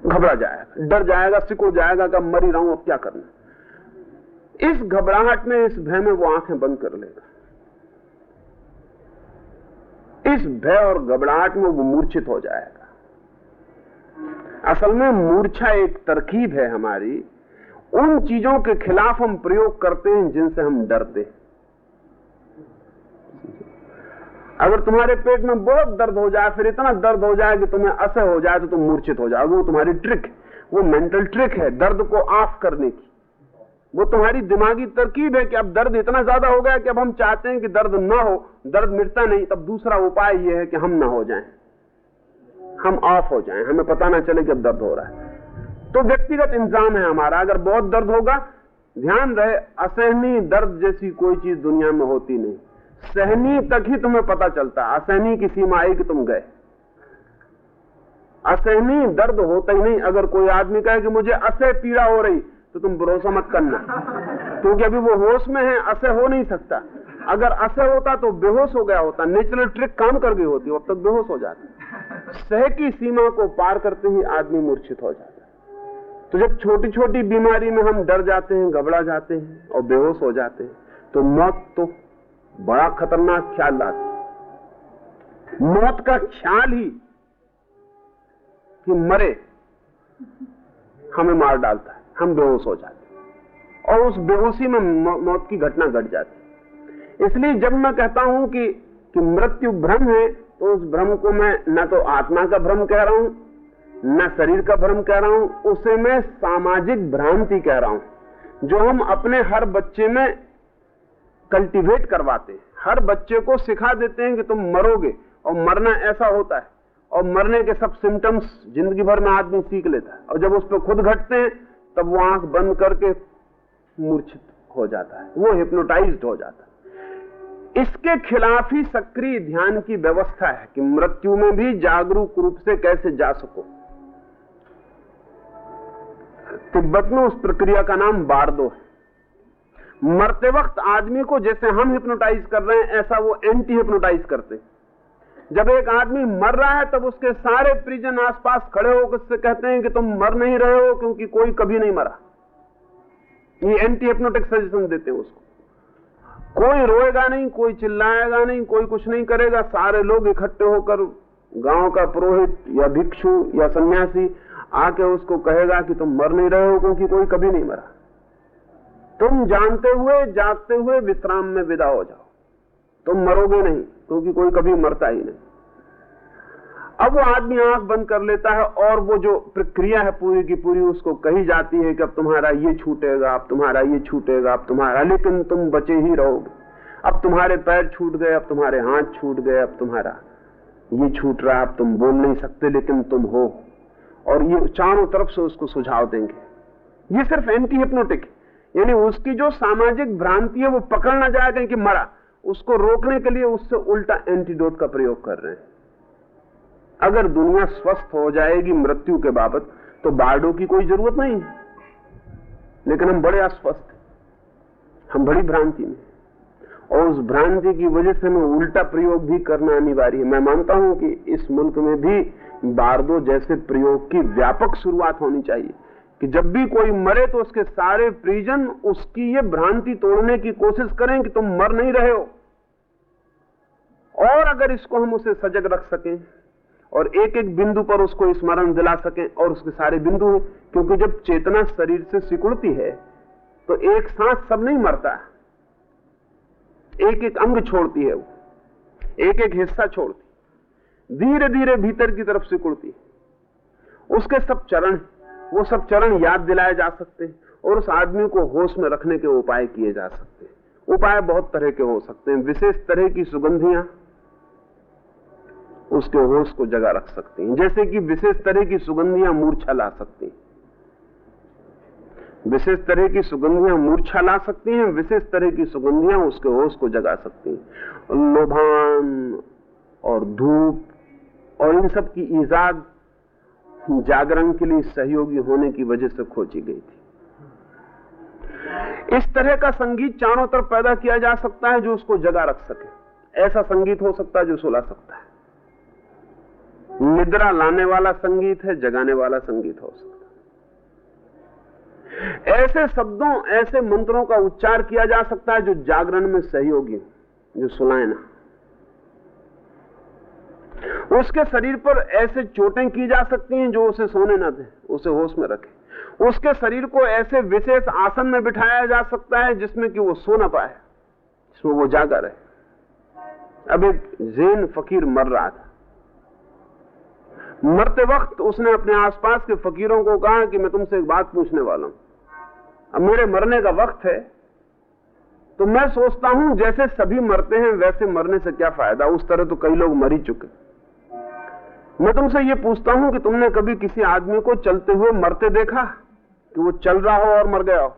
घबरा जाएगा, डर जाएगा, सिकुड़ जाएगा कि मर रहा हूँ अब क्या करना इस घबराहट में इस भय में वो आँखें बंद कर लेगा। इस भय और घबराहट में वो मूर्छित हो जाएगा। असल में मूर्छा एक तरकीब है हमारी। उन चीज़ों के खिलाफ हम प्रयोग करते हैं जिनसे हम डरते हैं। अगर तुम्हारे पेट में बहुत दर्द हो जाए, फिर इतना दर्द हो जाए कि तुम्हें असह हो जाए तो तुम मूर्छित हो जाओगे। वो तुम्हारी ट्रिक वो मेंटल ट्रिक है दर्द को ऑफ़ करने की। वो तुम्हारी दिमागी तरकीब है कि अब दर्द इतना ज़्यादा हो गया कि अब हम चाहते हैं कि दर्द ना हो, दर्द मिटता नहीं, तब दूसरा उपाय यह है कि हम ना हो जाएँ। हम ऑफ़ हो जाएँ, हमें पता ना चले कि अब दर्द हो रहा है। तो व्यक्तिगत इंतज़ाम है हमारा, अगर बहुत दर्द होगा, ध्यान रहे, असहनीय दर्द जैसी कोई चीज़ दुनिया में होती नहीं। सहनी तक ही तुम्हें पता चलता असहनी की सीमा आई कि तुम गए। असहनी दर्द होता ही नहीं, अगर कोई आदमी कहे कि मुझे असह पीड़ा हो रही तो तुम भरोसा मत करना। क्योंकि अभी वो होश में है, असह हो नहीं सकता। अगर असह होता तो बेहोश हो गया होता। नेचुरल ट्रिक काम कर गई होती, अब तक बेहोश हो जाता। सह की सीमा को पार करते ही आदमी मूर्छित हो जाता। तो जब छोटी छोटी बीमारी में हम डर जाते हैं, घबरा जाते हैं और बेहोश हो जाते हैं तो मौत तो बड़ा खतरनाक ख्याल लाती मौत का ख्याल ही कि मरे, हमें मार डालता है। हम बेहोश हो जाते और उस बेहोशी में मौत की घटना घट गट जाती इसलिए जब मैं कहता हूँ कि कि मृत्यु भ्रम है तो उस भ्रम को मैं न तो आत्मा का भ्रम कह रहा हूँ, न शरीर का भ्रम कह रहा हूँ, उसे मैं सामाजिक भ्रांति कह रहा हूँ, जो हम अपने हर बच्चे में कल्टीवेट करवाते हैं। हर बच्चे को सिखा देते हैं कि तुम मरोगे, और मरना ऐसा होता है। और मरने के सब सिम्टम्स ज़िंदगी भर में आदमी सीख लेता है। और जब उस पर खुद घटते हैं तब वो आँख बंद करके मूर्छित हो जाता है, वो हिप्नोटाइज हो जाता है। इसके खिलाफ ही सक्रिय ध्यान की व्यवस्था है कि मृत्यु में भी जागरूक रूप से कैसे जा सको। तिब्बत में उस प्रक्रिया का नाम बारदो है। मरते वक्त आदमी को जैसे हम हिप्नोटाइज कर रहे हैं, ऐसा वो एंटी हिप्नोटाइज करते जब एक आदमी मर रहा है, तब उसके सारे परिजन आसपास खड़े होकर उससे कहते हैं कि तुम मर नहीं रहे हो, क्योंकि कोई कभी नहीं मरा। ये एंटी हिप्नोटिक सजेशन देते हैं उसको। कोई रोएगा नहीं, कोई चिल्लाएगा नहीं, कोई कुछ नहीं करेगा, सारे लोग इकट्ठे होकर गाँव का पुरोहित या भिक्षु या सन्यासी आके उसको कहेगा कि तुम मर नहीं रहे हो, क्योंकि कोई कभी नहीं मरा। तुम जानते हुए, जागते हुए विश्राम में विदा हो जाओ। तुम मरोगे नहीं। क्योंकि कोई कभी मरता ही नहीं। अब वो आदमी आँख बंद कर लेता है और वो जो प्रक्रिया है पूरी की पूरी, उसको कही जाती है कि अब तुम्हारा ये छूटेगा, अब तुम्हारा ये छूटेगा, अब तुम्हारा, लेकिन तुम बचे ही रहोगे। अब तुम्हारे पैर छूट गए, अब तुम्हारे हाथ छूट गए, अब तुम्हारा ये छूट रहा, अब तुम बोल नहीं सकते, लेकिन तुम हो। और ये चारों तरफ़ से उसको सुझाव देंगे। ये सिर्फ़ एंटी हिप्नोटिक यानी उसकी जो सामाजिक भ्रांति है, वो पकड़ ना जाए कहीं कि मरा। उसको रोकने के लिए उससे उल्टा एंटीडोट का प्रयोग कर रहे हैं। अगर दुनिया स्वस्थ हो जाएगी मृत्यु के बाबत तो बार्डो की कोई ज़रूरत नहीं लेकिन हम बड़े अस्वस्थ हम बड़ी भ्रांति में और उस भ्रांति की वजह से हमें उल्टा प्रयोग भी करना अनिवार्य है। मैं मानता हूँ कि इस मुल्क में भी बारदो जैसे प्रयोग की व्यापक शुरुआत होनी चाहिए। कि जब भी कोई मरे तो उसके सारे परिजन उसकी ये भ्रांति तोड़ने की कोशिश करें कि तुम मर नहीं रहे हो। और अगर इसको हम उसे सजग रख सकें और एक एक बिंदु पर उसको स्मरण दिला सकें और उसके सारे बिंदु हो क्योंकि जब चेतना शरीर से सिकुड़ती है तो एक सांस सब नहीं मरता। एक एक अंग छोड़ती है वो। एक एक हिस्सा छोड़ती। धीरे धीरे भीतर की तरफ़ सिकुड़ती। उसके सब चरण वो सब चरण याद दिलाए जा सकते हैं और उस आदमी को होश में रखने के उपाय किए जा सकते हैं। उपाय बहुत तरह के हो सकते हैं, विशेष तरह की सुगंधियाँ उसके होश को जगा रख सकती हैं। जैसे कि विशेष तरह की सुगंधियाँ मूर्छा ला सकती हैं। विशेष तरह की सुगंधियाँ मूर्छा ला सकती हैं, विशेष तरह की सुगंधियाँ उसके होश को जगा सकती हैं। लोभान और धूप और इन सब की ईजाद जागरण के लिए सहयोगी होने की वजह से खोजी गई थी। इस तरह का संगीत चारों तरफ़ पैदा किया जा सकता है जो उसको जगा रख सके। ऐसा संगीत हो सकता है जो सुला सकता है। निद्रा लाने वाला संगीत है, जगाने वाला संगीत हो सकता है। ऐसे शब्दों, ऐसे मंत्रों का उच्चार किया जा सकता है जो जागरण में सहयोगी जो सुलाए ना उसके शरीर पर ऐसे चोटें की जा सकती हैं जो उसे सोने न दे, उसे होश में रखे। उसके शरीर को ऐसे विशेष आसन में बिठाया जा सकता है जिसमें कि वो सो ना पाए, जिसमें वो जागा रहे। अब एक जैन फकीर मर रहा था। मरते वक्त उसने अपने आसपास के फकीरों को कहा कि मैं तुमसे एक बात पूछने वाला हूँ। अब मेरे मरने का वक्त है तो मैं सोचता हूँ जैसे सभी मरते हैं, वैसे मरने से क्या फ़ायदा? उस तरह तो कई लोग मर ही चुके मैं तुमसे ये पूछता हूँ कि तुमने कभी किसी आदमी को चलते हुए मरते देखा? कि वो चल रहा हो और मर गया हो?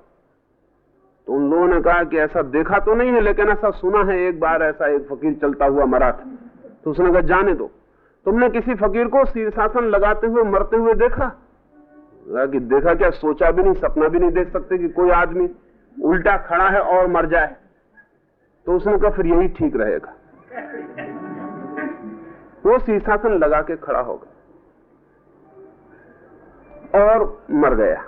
तो उन लोगों ने कहा कि ऐसा देखा तो नहीं है, लेकिन ऐसा सुना है, एक बार ऐसा एक फकीर चलता हुआ मरा था। तो उसने कहा, जाने दो। तुमने किसी फकीर को शीर्षासन लगाते हुए मरते हुए देखा? कि देखा क्या? सोचा भी नहीं, सपना भी नहीं देख सकते कि कोई आदमी उल्टा खड़ा है और मर जाए। तो उसने कहा, फिर यही ठीक रहेगा। वो शीर्षासन लगा के खड़ा हो गया और मर गया।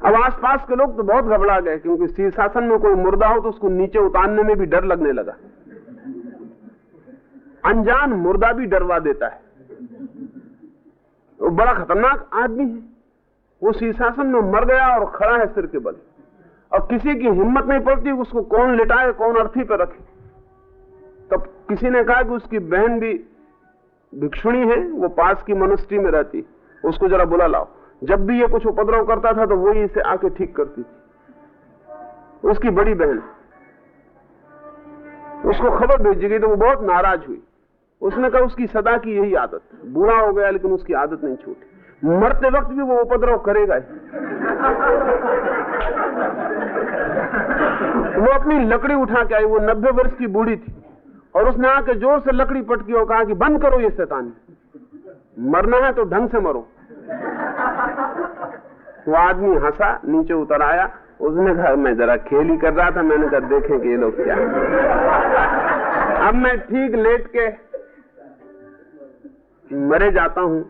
अब आसपास के लोग तो बहुत घबरा गए, क्योंकि शीर्षासन में कोई मुर्दा हो तो उसको नीचे उतारने में भी डर लगने लगा। अनजान मुर्दा भी डरवा देता है। वो बड़ा खतरनाक आदमी है। वो शीर्षासन में मर गया और खड़ा है सिर के बल। और किसी की हिम्मत नहीं पड़ती उसको कौन लिटाए, कौन अर्थी पर रखे। किसी ने कहा कि उसकी बहन भी भिक्षुणी है, वो पास की मनुष्य में रहती उसको जरा बुला लाओ। जब भी ये कुछ उपद्रव करता था तो वही इसे आके ठीक करती थी। उसकी बड़ी बहन। उसको खबर भेजी गई तो वो बहुत नाराज़ हुई। उसने कहा, उसकी सदा की यही आदत बुरा हो गया, लेकिन उसकी आदत नहीं छूटी। मरते वक्त भी वो उपद्रव करेगा ही। वो अपनी लकड़ी उठा के आई, वो नब्बे वर्ष की बूढ़ी थी। और उसने आके ज़ोर से लकड़ी पटकी और कहा कि बंद करो ये शैतानी। मरना है तो ढंग से मरो। वो आदमी हंसा, नीचे उतर आया। उसने कहा, मैं जरा खेल ही कर रहा था, मैंने कहा, देखे कि ये लोग क्या अब मैं ठीक लेट के मरे जाता हूँ।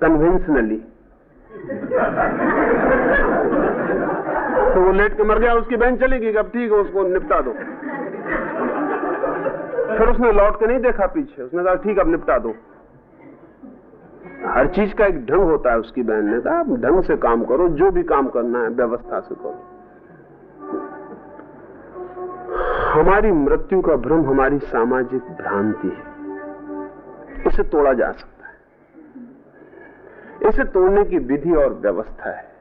कन्वेंशनली तो वो लेट के मर गया, उसकी बहन चली गई, अब ठीक है, उसको निपटा दो। फिर उसने लौट के नहीं देखा पीछे। उसने कहा, ठीक, अब निपटा दो। हर चीज़ का एक ढंग होता है उसकी बहन ने कहा ढंग से काम करो, जो भी काम करना है, व्यवस्था से करो। हमारी मृत्यु का भ्रम हमारी सामाजिक भ्रांति है। इसे तोड़ा जा सकता है। इसे तोड़ने की विधि और व्यवस्था है।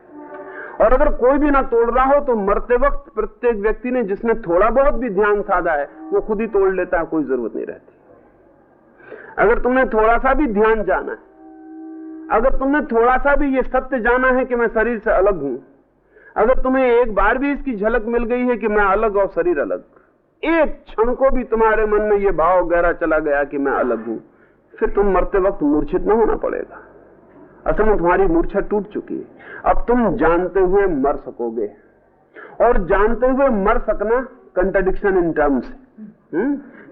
और अगर कोई भी ना तोड़ रहा हो तो मरते वक्त प्रत्येक व्यक्ति ने जिसने थोड़ा बहुत भी ध्यान साधा है, वो खुद ही तोड़ लेता है, कोई ज़रूरत नहीं रहती। अगर तुमने थोड़ा सा भी ध्यान जाना है, अगर तुमने थोड़ा सा भी ये सत्य जाना है कि मैं शरीर से अलग हूँ, अगर तुम्हें एक बार भी इसकी झलक मिल गई है कि मैं अलग और शरीर अलग, एक क्षण को भी तुम्हारे मन में यह भाव गहरा चला गया कि मैं अलग हूँ, फिर तुम मरते वक्त मूर्छित न होना पड़ेगा। असल में तुम्हारी मूर्छा टूट चुकी है। अब तुम जानते हुए मर सकोगे। और जानते हुए मर सकना कंट्रडिक्शन इन टर्म्स?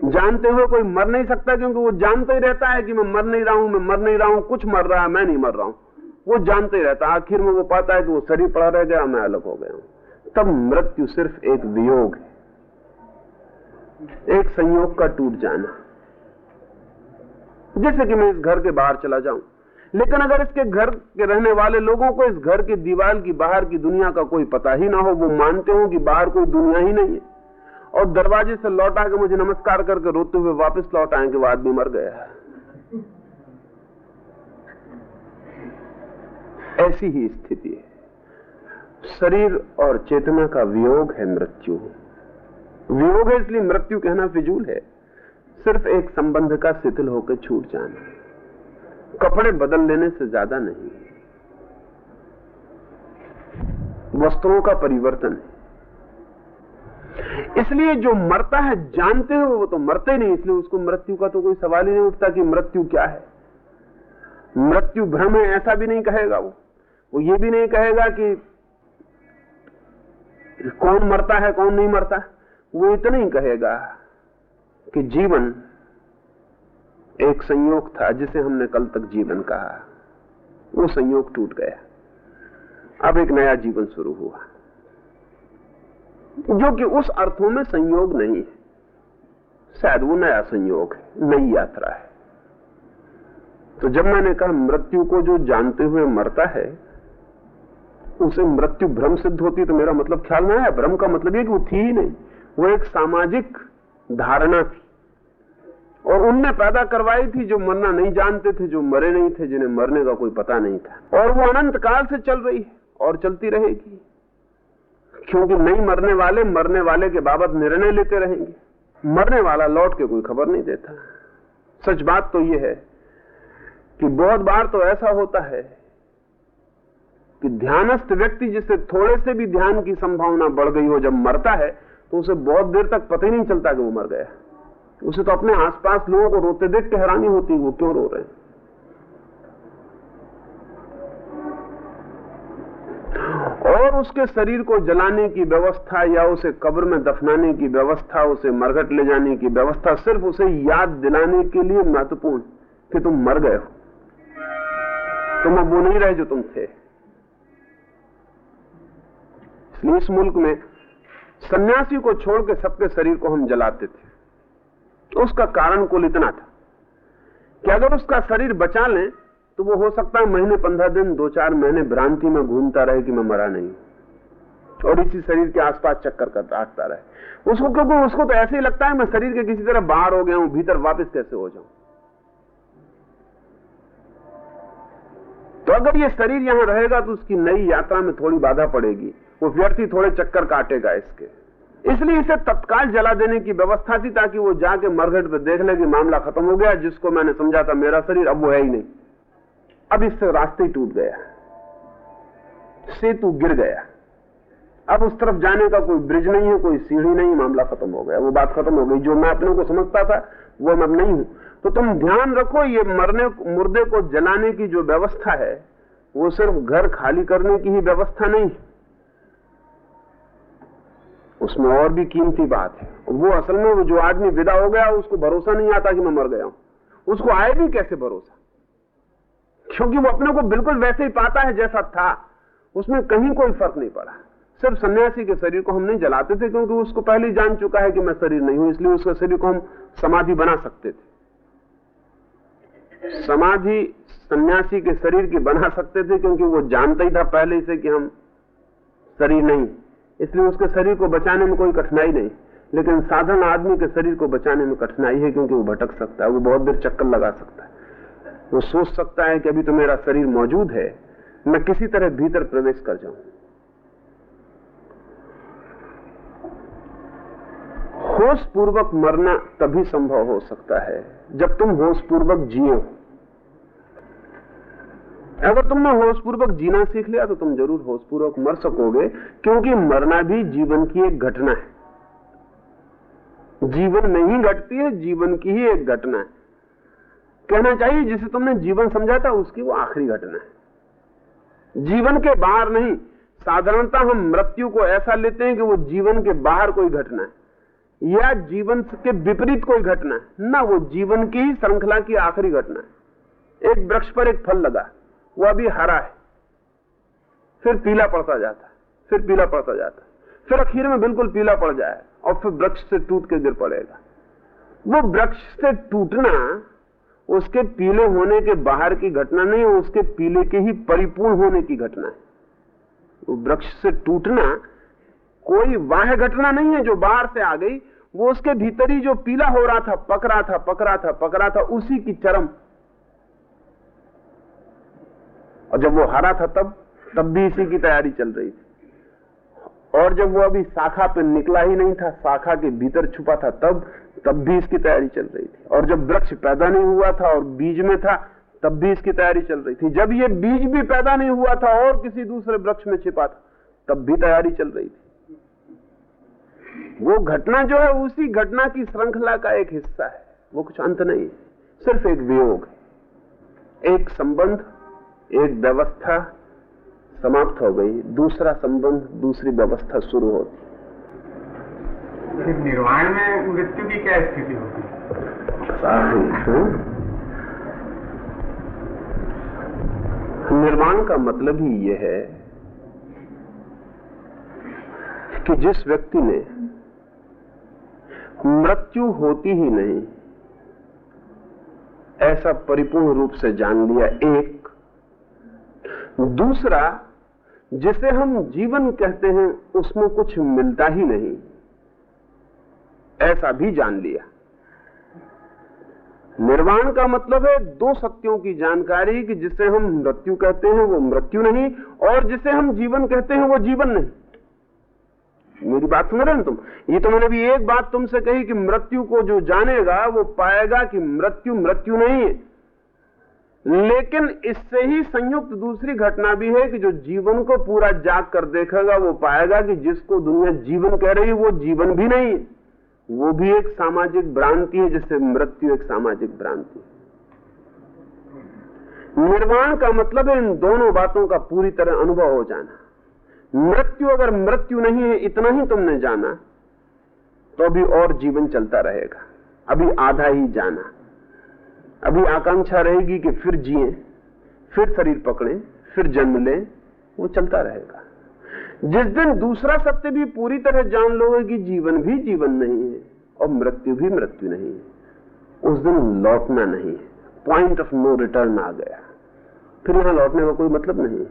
जानते हुए कोई मर नहीं सकता क्योंकि वो जानते ही रहता है कि मैं मर नहीं रहा हूँ, मैं मर नहीं रहा हूँ, कुछ मर रहा है, मैं नहीं मर रहा हूँ। वो जानते ही रहता है। आखिर में वो पाता है कि वो शरीर पड़ा रह गया, मैं अलग हो गया हूँ। तब मृत्यु सिर्फ़ एक वियोग है। एक संयोग का टूट जाना। जैसे कि मैं इस घर के बाहर चला जाऊँ लेकिन अगर इसके घर के रहने वाले लोगों को इस घर की दीवार की बाहर की दुनिया का कोई पता ही ना हो, वो मानते हो कि बाहर कोई दुनिया ही नहीं है। और दरवाजे से लौट आके मुझे नमस्कार करके रोते हुए वापस लौट आए कि वो आदमी मर गया ऐसी ही स्थिति है। शरीर और चेतना का वियोग है मृत्यु। वियोग है इसलिए मृत्यु कहना फिजूल है। सिर्फ़ एक संबंध का शिथिल होकर छूट जाना। कपड़े बदल लेने से ज़्यादा नहीं। वस्त्रों का परिवर्तन है। इसलिए जो मरता है, जानते हो, वो तो मरते नहीं, इसलिए उसको मृत्यु का तो कोई सवाल ही नहीं उठता कि मृत्यु क्या है। मृत्यु भ्रम है, ऐसा भी नहीं कहेगा वो। वो ये भी नहीं कहेगा कि कौन मरता है, कौन नहीं मरता। वो इतना ही कहेगा कि जीवन एक संयोग था जिसे हमने कल तक जीवन कहा। वो संयोग टूट गया। अब एक नया जीवन शुरू हुआ। जो कि उस अर्थों में संयोग नहीं है। शायद वो नया संयोग है, नई यात्रा है। तो जब मैंने कहा, मृत्यु को जो जानते हुए मरता है, उसे मृत्यु भ्रम सिद्ध होती तो मेरा मतलब ख्याल में आया। भ्रम का मतलब ये कि वो थी ही नहीं। वो एक सामाजिक धारणा थी। और उनने पैदा करवाई थी जो मरना नहीं जानते थे, जो मरे नहीं थे, जिन्हें मरने का कोई पता नहीं था। और वो अनंत काल से चल रही है और चलती रहेगी। क्योंकि नहीं मरने वाले मरने वाले के बाबत निर्णय लेते रहेंगे। मरने वाला लौट के कोई खबर नहीं देता। सच बात तो यह है कि बहुत बार तो ऐसा होता है कि ध्यानस्थ व्यक्ति जिससे थोड़े से भी ध्यान की संभावना बढ़ गई हो, जब मरता है तो उसे बहुत देर तक पता ही नहीं चलता कि वो मर गया। उसे तो अपने आसपास लोगों को रोते देख के हैरानी होती वो, क्यों रो रहे हैं? और उसके शरीर को जलाने की व्यवस्था या उसे कब्र में दफनाने की व्यवस्था, उसे मरघट ले जाने की व्यवस्था, सिर्फ़ उसे याद दिलाने के लिए महत्वपूर्ण, कि तुम मर गए हो। तुम अब वो नहीं रहे जो तुम थे। इसलिए इस मुल्क में सन्यासी को छोड़ के सबके शरीर को हम जलाते थे। तो उसका कारण कुल इतना था कि अगर उसका शरीर बचा लें तो वो हो सकता है महीने पंद्रह दिन, दो चार महीने भ्रांति में घूमता रहे कि मैं मरा नहीं। और इसी शरीर के आसपास चक्कर कर काटता रहे। उसको क्योंकि उसको तो ऐसे ही लगता है, मैं शरीर के किसी तरह बाहर हो गया हूँ, भीतर वापस कैसे हो जाऊँ? तो अगर ये शरीर यहाँ रहेगा तो उसकी नई यात्रा में थोड़ी बाधा पड़ेगी। वो व्यर्थी थोड़े चक्कर काटेगा इसके। इसलिए इसे तत्काल जला देने की व्यवस्था थी ताकि वो जाके मरघट पे देख ले कि मामला खत्म हो गया, जिसको मैंने समझा था मेरा शरीर, अब वो है ही नहीं। अब इससे रास्ते ही टूट गया। सेतु गिर गया। अब उस तरफ़ जाने का कोई ब्रिज नहीं है, कोई सीढ़ी नहीं, मामला खत्म हो गया। वो बात खत्म हो गई। जो मैं अपने को समझता था, वो मैं नहीं हूँ। तो तुम ध्यान रखो, ये मरने, मुर्दे को जलाने की जो व्यवस्था है, वो सिर्फ़ घर खाली करने की ही व्यवस्था नहीं उसमें और भी कीमती बात है। वो असल में वो जो आदमी विदा हो गया, उसको भरोसा नहीं आता कि मैं मर गया हूँ। उसको आए भी कैसे भरोसा? क्योंकि वो अपने को बिल्कुल वैसे ही पाता है जैसा था। उसमें कहीं कोई फ़र्क नहीं पड़ा। सिर्फ़ सन्यासी के शरीर को हम नहीं जलाते थे, क्योंकि उसको पहले ही जान चुका है कि मैं शरीर नहीं हूँ, इसलिए उसके शरीर को हम समाधि बना सकते थे। समाधि सन्यासी के शरीर की बना सकते थे, क्योंकि वो जानता ही था पहले से कि हम शरीर नहीं। इसलिए उसके शरीर को बचाने में कोई कठिनाई नहीं। लेकिन साधारण आदमी के शरीर को बचाने में कठिनाई है, क्योंकि वो भटक सकता है, वो बहुत देर चक्कर लगा सकता है। वो सोच सकता है कि अभी तो मेरा शरीर मौजूद है, मैं किसी तरह भीतर प्रवेश कर जाऊँ। होश पूर्वक मरना तभी संभव हो सकता है, जब तुम होश पूर्वक जियो अगर तुमने होश पूर्वक जीना सीख लिया तो तुम ज़रूर होश पूर्वक मर सकोगे, क्योंकि मरना भी जीवन की एक घटना है। जीवन नहीं घटती है, जीवन की ही एक घटना है। कहना चाहिए, जिसे तुमने जीवन समझा था, उसकी वो आखिरी घटना है। जीवन के बाहर नहीं, साधारणता हम मृत्यु को ऐसा लेते हैं कि वो जीवन के बाहर कोई घटना है, या जीवन के विपरीत कोई घटना है। ना, वो जीवन की ही श्रृंखला की आखिरी घटना है। एक वृक्ष पर एक फल लगा। वो अभी हरा है। फिर पीला पड़ता जाता है, फिर पीला पड़ता जाता है। फिर अखीर में बिल्कुल पीला पड़ जाए और फिर वृक्ष से टूट के गिर पड़ेगा। वो वृक्ष से टूटना उसके पीले होने के बाहर की घटना नहीं उसके पीले के ही परिपूर्ण होने की घटना है। वो वृक्ष से टूटना कोई वाह घटना नहीं है जो बाहर से आ गई, वो उसके भीतर ही जो पीला हो रहा था, पक रहा था, पक रहा था, पक रहा था, उसी की चरम और जब वो हरा था तब तब भी इसी की तैयारी चल रही थी। और जब वो अभी शाखा पे निकला ही नहीं था, शाखा के भीतर छुपा था तब तब भी इसकी तैयारी चल रही थी। और जब वृक्ष पैदा नहीं हुआ था और बीज में था, तब भी इसकी तैयारी चल रही थी। जब ये बीज भी पैदा नहीं हुआ था और किसी दूसरे वृक्ष में छिपा था, तब भी तैयारी चल रही थी। वो घटना जो है, उसी घटना की श्रृंखला का एक हिस्सा है। वो कुछ अंत नहीं सिर्फ़ एक वियोग है। एक संबंध एक व्यवस्था समाप्त हो गई दूसरा संबंध दूसरी व्यवस्था शुरू होती। फिर निर्वाण में मृत्यु की क्या स्थिति होती? निर्वाण का मतलब ही यह है कि जिस व्यक्ति ने मृत्यु होती ही नहीं ऐसा परिपूर्ण रूप से जान लिया एक दूसरा, जिसे हम जीवन कहते हैं, उसमें कुछ मिलता ही नहीं। ऐसा भी जान लिया। निर्वाण का मतलब है दो सत्यों की जानकारी कि जिसे हम मृत्यु कहते हैं, वो मृत्यु नहीं, और जिसे हम जीवन कहते हैं, वो जीवन नहीं। मेरी बात समझ रहे हैं तुम? ये तो मैंने भी एक बात तुमसे कही कि मृत्यु को जो जानेगा, वो पाएगा कि मृत्यु मृत्यु नहीं है। लेकिन इससे ही संयुक्त दूसरी घटना भी है कि जो जीवन को पूरा जाग कर देखेगा, वो पाएगा कि जिसको दुनिया जीवन कह रही है, वो जीवन भी नहीं है। वो भी एक सामाजिक भ्रांति है जिससे मृत्यु एक सामाजिक भ्रांति निर्वाण का मतलब है इन दोनों बातों का पूरी तरह अनुभव हो जाना। मृत्यु अगर मृत्यु नहीं है, इतना ही तुमने जाना तो अभी और जीवन चलता रहेगा। अभी आधा ही जाना। अभी आकांक्षा रहेगी कि फिर जिए, फिर शरीर पकड़े, फिर जन्म ले, वो चलता रहेगा। जिस दिन दूसरा सत्य भी पूरी तरह जान लोगे कि जीवन भी जीवन नहीं है और मृत्यु भी मृत्यु नहीं है, उस दिन लौटना नहीं है। पॉइंट ऑफ़ नो रिटर्न आ गया। फिर यहाँ लौटने का कोई मतलब नहीं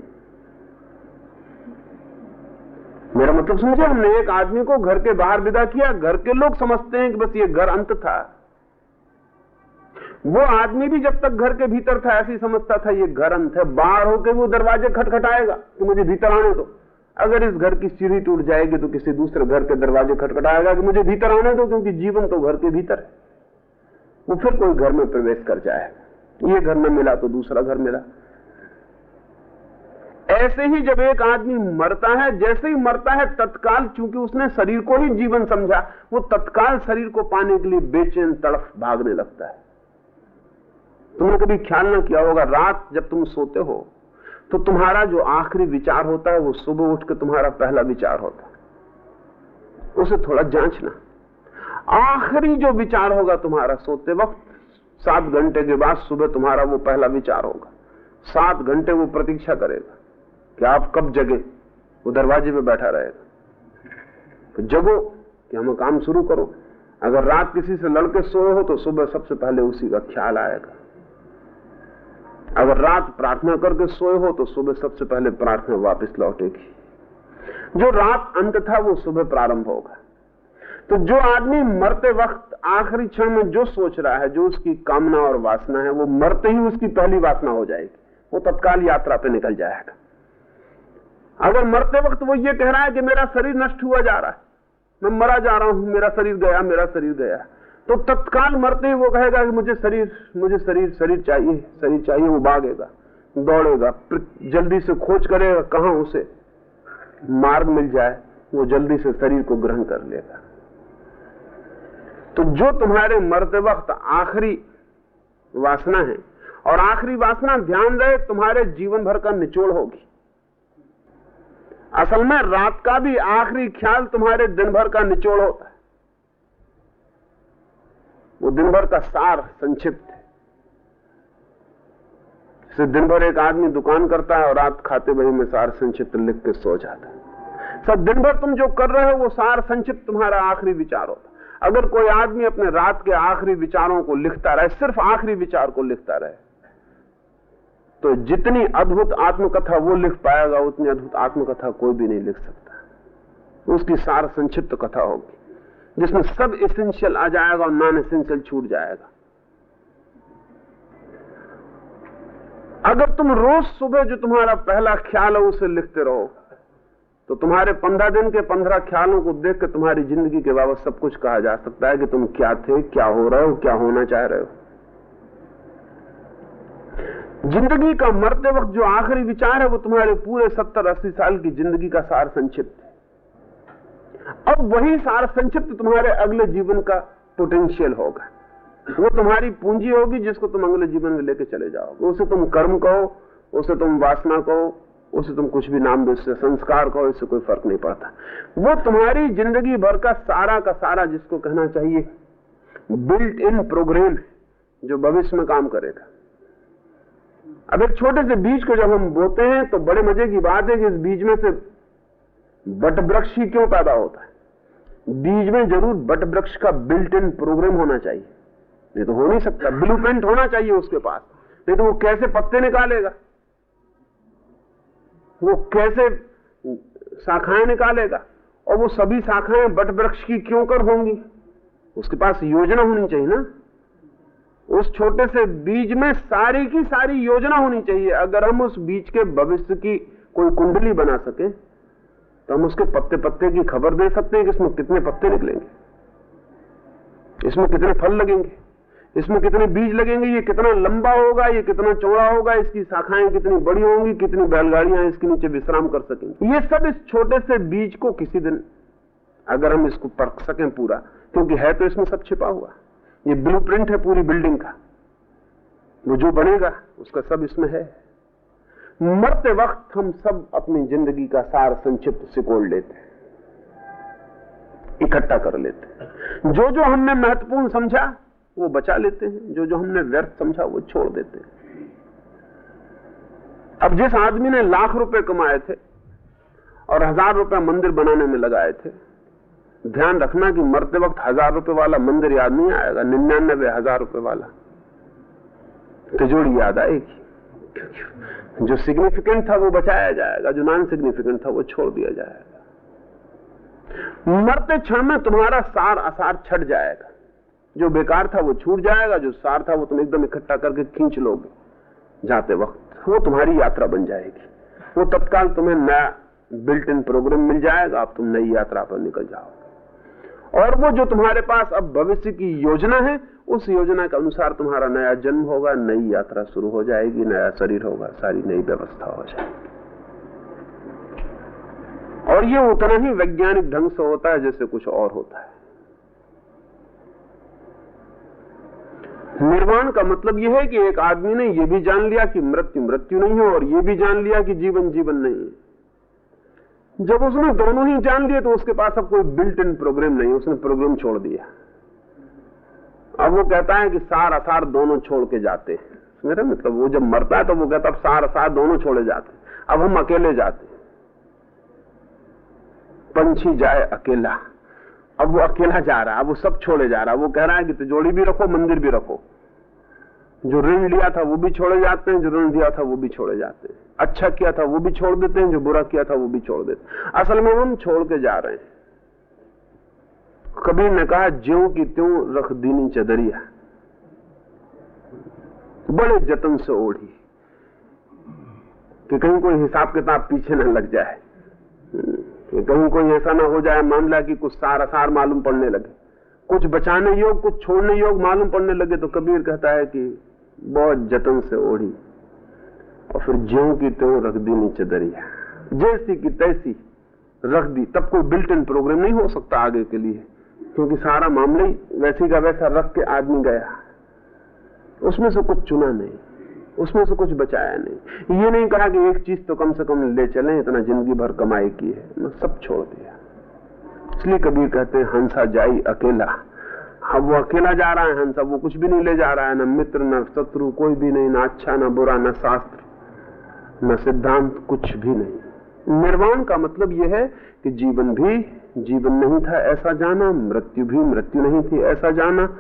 मेरा मतलब समझे, हमने एक आदमी को घर के बाहर विदा किया। घर के लोग समझते हैं कि बस ये घर अंत था। वो आदमी भी जब तक घर के भीतर था, ऐसी समझता था, ये घर अंत है, बाहर होके वो दरवाजे खटखटाएगा, कि मुझे भीतर आने दो। अगर इस घर की सीढ़ी टूट जाएगी तो किसी दूसरे घर के दरवाजे खटखटाएगा कि मुझे भीतर आने दो, क्योंकि जीवन तो घर के भीतर है। वो फिर कोई घर में प्रवेश कर जाए। ये घर न मिला तो दूसरा घर मिला। ऐसे ही जब एक आदमी मरता है, जैसे ही मरता है, तत्काल चूँकि उसने शरीर को ही जीवन समझा, वो तत्काल शरीर को पाने के लिए बेचैन, तड़फ भागने लगता है। तुमने कभी ख्याल ना किया होगा, रात जब तुम सोते हो तो तुम्हारा जो आखिरी विचार होता है, वो सुबह उठ के तुम्हारा पहला विचार होता है। उसे थोड़ा जांचना। आखिरी जो विचार होगा तुम्हारा सोते वक्त, सात घंटे के बाद सुबह तुम्हारा वो पहला विचार होगा। सात घंटे वो प्रतीक्षा करेगा कि आप कब जगे, वो दरवाजे पे बैठा रहेगा। तो जगो कि हमें काम शुरू करो। अगर रात किसी से लड़के सोए हो तो सुबह सबसे पहले उसी का ख्याल आएगा। अगर रात प्रार्थना करके सोए हो तो सुबह सबसे पहले प्रार्थना वापस लौटेगी। जो रात अंत था, वो सुबह प्रारंभ होगा। तो जो आदमी मरते वक्त आखिरी क्षण में जो सोच रहा है, जो उसकी कामना और वासना है, वो मरते ही उसकी पहली वासना हो जाएगी। वो तत्काल यात्रा पे निकल जाएगा। अगर मरते वक्त वो ये कह रहा है कि मेरा शरीर नष्ट हुआ जा रहा है, मैं मरा जा रहा हूँ, मेरा शरीर गया, मेरा शरीर गया। तो तत्काल मरते ही वो कहेगा कि मुझे शरीर मुझे शरीर शरीर चाहिए शरीर चाहिए, वो भागेगा, दौड़ेगा जल्दी से खोज करेगा कहाँ उसे। मार्ग मिल जाए, वो जल्दी से शरीर को ग्रहण कर लेगा। तो जो तुम्हारे मरते वक्त आखिरी वासना है, और आखिरी वासना, ध्यान रहे, तुम्हारे जीवन भर का निचोड़ होगी। असल में रात का भी आखिरी ख्याल तुम्हारे दिन भर का निचोड़ होता है। वो दिन भर का सार संक्षिप्त है। से दिन भर एक आदमी दुकान करता है और रात खाते वही में सार संक्षिप्त लिख के सो जाता है। सब दिन भर तुम जो कर रहे हो, वो सार संक्षिप्त तुम्हारा आखिरी विचार होता अगर कोई आदमी अपने रात के आखिरी विचारों को लिखता रहे, सिर्फ़ आखिरी विचार को लिखता रहे तो जितनी अद्भुत आत्मकथा वो लिख पाएगा, उतनी अद्भुत आत्मकथा कोई भी नहीं लिख सकता। उसकी सार संक्षिप्त कथा होगी। जिसमें सब एसेंशियल आ जाएगा और नॉन एसेंशियल छूट जाएगा। अगर तुम रोज सुबह जो तुम्हारा पहला ख्याल है उसे लिखते रहो तो तुम्हारे पंद्रह दिन के पंद्रह ख्यालों को देख के तुम्हारी ज़िंदगी के बाबत सब कुछ कहा जा सकता है कि तुम क्या थे, क्या हो रहे हो, क्या होना चाह रहे हो। ज़िंदगी का मरते वक्त जो आखिरी विचार है वो तुम्हारे पूरे सत्तर अस्सी साल की ज़िंदगी का सार संक्षिप्त है। अब वही सार संक्षिप्त तुम्हारे अगले जीवन का पोटेंशियल होगा। वो तुम्हारी पूंजी होगी जिसको तुम अगले जीवन में लेके चले जाओगे। उसे तुम कर्म कहो, उसे तुम वासना कहो, उसे तुम कुछ भी नाम दो इससे संस्कार कहो, इससे कोई फ़र्क नहीं पड़ता। वो तुम्हारी ज़िंदगी भर का सारा का सारा जिसको कहना चाहिए बिल्ट इन प्रोग्राम जो भविष्य में काम करेगा। अब एक छोटे से बीज को जब हम बोते हैं तो बड़े मज़े की बात है कि इस बीज में से बट वृक्ष ही क्यों पैदा होता है? बीज में ज़रूर बट वृक्ष का बिल्ट इन प्रोग्राम होना चाहिए। नहीं तो हो नहीं सकता। ब्लू होना चाहिए उसके पास। नहीं तो वो कैसे पत्ते निकालेगा? वो कैसे शाखाएँ निकालेगा? और वो सभी शाखाएँ बट वृक्ष की क्यों कर होंगी? उसके पास योजना होनी चाहिए ना। उस छोटे से बीज में सारी की सारी योजना होनी चाहिए। अगर हम उस बीज के भविष्य की कोई कुंडली बना सके तो हम उसके पत्ते पत्ते की खबर दे सकते हैं कि इसमें कितने पत्ते निकलेंगे। इसमें कितने फल लगेंगे? इसमें कितने बीज लगेंगे? ये कितना लंबा होगा? ये कितना चौड़ा होगा? इसकी शाखाएँ कितनी बड़ी होंगी? कितनी बैलगाड़ियाँ इसके नीचे विश्राम कर सकेंगे? ये सब इस छोटे से बीज को किसी दिन अगर हम इसको परख सकें पूरा, क्योंकि है तो इसमें सब छिपा हुआ। ये ब्लूप्रिंट है पूरी बिल्डिंग का। वो जो बनेगा, उसका सब इसमें है। मरते वक्त हम सब अपनी ज़िंदगी का सार संक्षिप्त सिकोड़ लेते हैं, इकट्ठा कर लेते हैं। जो जो हमने महत्वपूर्ण समझा, वो बचा लेते हैं। जो जो हमने व्यर्थ समझा, वो छोड़ देते हैं। अब जिस आदमी ने लाख रुपए कमाए थे और हज़ार रुपए मंदिर बनाने में लगाए थे, ध्यान रखना कि मरते वक्त हज़ार रुपए वाला मंदिर याद नहीं आएगा, निन्यानबे हज़ार रुपए वाला। तिजोड़ी याद आएगी। जो सिग्निफिकेंट था वो बचाया जाएगा, जो नॉन सिग्निफिकेंट था वो छोड़ दिया जाएगा। मरते क्षण में तुम्हारा सार असार छट जाएगा। जो बेकार था वो छूट जाएगा, जो सार था वो तुम एकदम इकट्ठा करके खींच लोगे। जाते वक्त वो तुम्हारी यात्रा बन जाएगी। वो तत्काल तुम्हें नया बिल्ट इन प्रोग्राम मिल जाएगा अब तुम नई यात्रा पर निकल जाओगे। और वो जो तुम्हारे पास अब भविष्य की योजना है उस योजना के अनुसार तुम्हारा नया जन्म होगा, नई यात्रा शुरू हो जाएगी, नया शरीर होगा, सारी नई व्यवस्था हो जाएगी। और ये उतना ही वैज्ञानिक ढंग से होता है जैसे कुछ और होता है। निर्वाण का मतलब यह है कि एक आदमी ने यह भी जान लिया कि मृत्यु मृत्यु नहीं है और यह भी जान लिया कि जीवन जीवन नहीं है। जब उसने दोनों ही जान लिए तो उसके पास अब कोई बिल्ट इन प्रोग्राम नहीं उसने प्रोग्राम छोड़ दिया। अब वो कहता है कि सार असार दोनों छोड़ के जाते हैं। मेरा मतलब वो जब मरता है तो वो कहता है सार असार दोनों छोड़े जाते अब हम अकेले जाते पंछी जाए अकेला। अब वो अकेला जा रहा है, अब वो सब छोड़े जा रहा है। वो कह रहा है कि तिजोड़ी भी रखो, मंदिर भी रखो। जो ऋण लिया था वो भी छोड़े जाते हैं, जो ऋण दिया था वो भी छोड़े जाते हैं। अच्छा किया था वो भी छोड़ देते हैं, जो बुरा किया था वो भी छोड़ देते असल में हम छोड़ के जा रहे हैं। कबीर ने कहा, ज्यो की त्यों रख दीनी चदरिया। बड़े जतन से ओढ़ी कि कहीं कोई हिसाब किताब पीछे न लग जाए, कि कहीं कोई ऐसा ना हो जाए मामला कि कुछ सार असार मालूम पड़ने लगे। कुछ बचाने योग कुछ छोड़ने योग मालूम पड़ने लगे तो कबीर कहता है कि बहुत जतन से ओढ़ी और फिर ज्यो की त्यों रख दी नीचे दरिया जैसी की तैसी रख दी, तब कोई बिल्ट इन प्रोग्राम नहीं हो सकता आगे के लिए। क्योंकि सारा मामला ही वैसी का वैसा रख के आदमी गया उसमें से कुछ चुना नहीं, उसमें से कुछ बचाया नहीं। ये नहीं कहा कि एक चीज़ तो कम से कम ले चले, इतना ज़िंदगी भर कमाई की है। मैं सब छोड़ दिया। इसलिए कबीर कहते हैं, हंसा जाई अकेला। अब वो अकेला जा रहा है, हंसा, वो कुछ भी नहीं ले जा रहा है, ना मित्र, न शत्रु, कोई भी नहीं, ना अच्छा ना बुरा, ना शास्त्र, न सिद्धांत, कुछ भी नहीं। निर्वाण का मतलब यह है कि जीवन भी जीवन नहीं था ऐसा जाना, मृत्यु भी मृत्यु नहीं थी ऐसा जाना।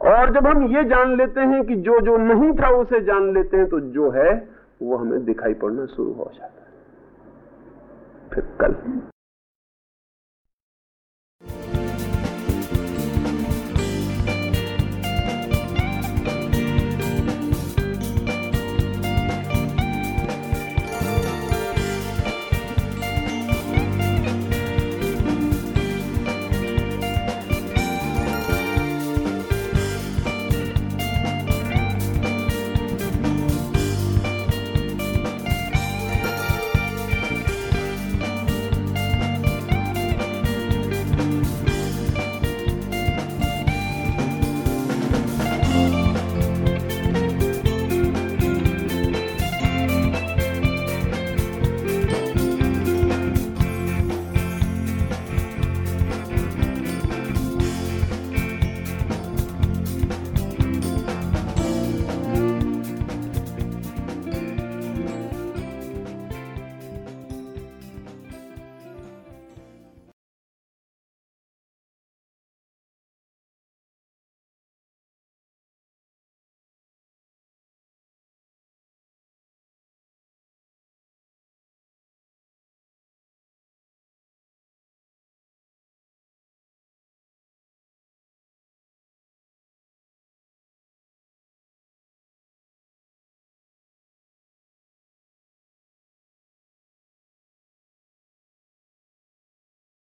और जब हम ये जान लेते हैं कि जो जो नहीं था उसे जान लेते हैं तो जो है, वो हमें दिखाई पड़ना शुरू हो जाता है। फिर कल।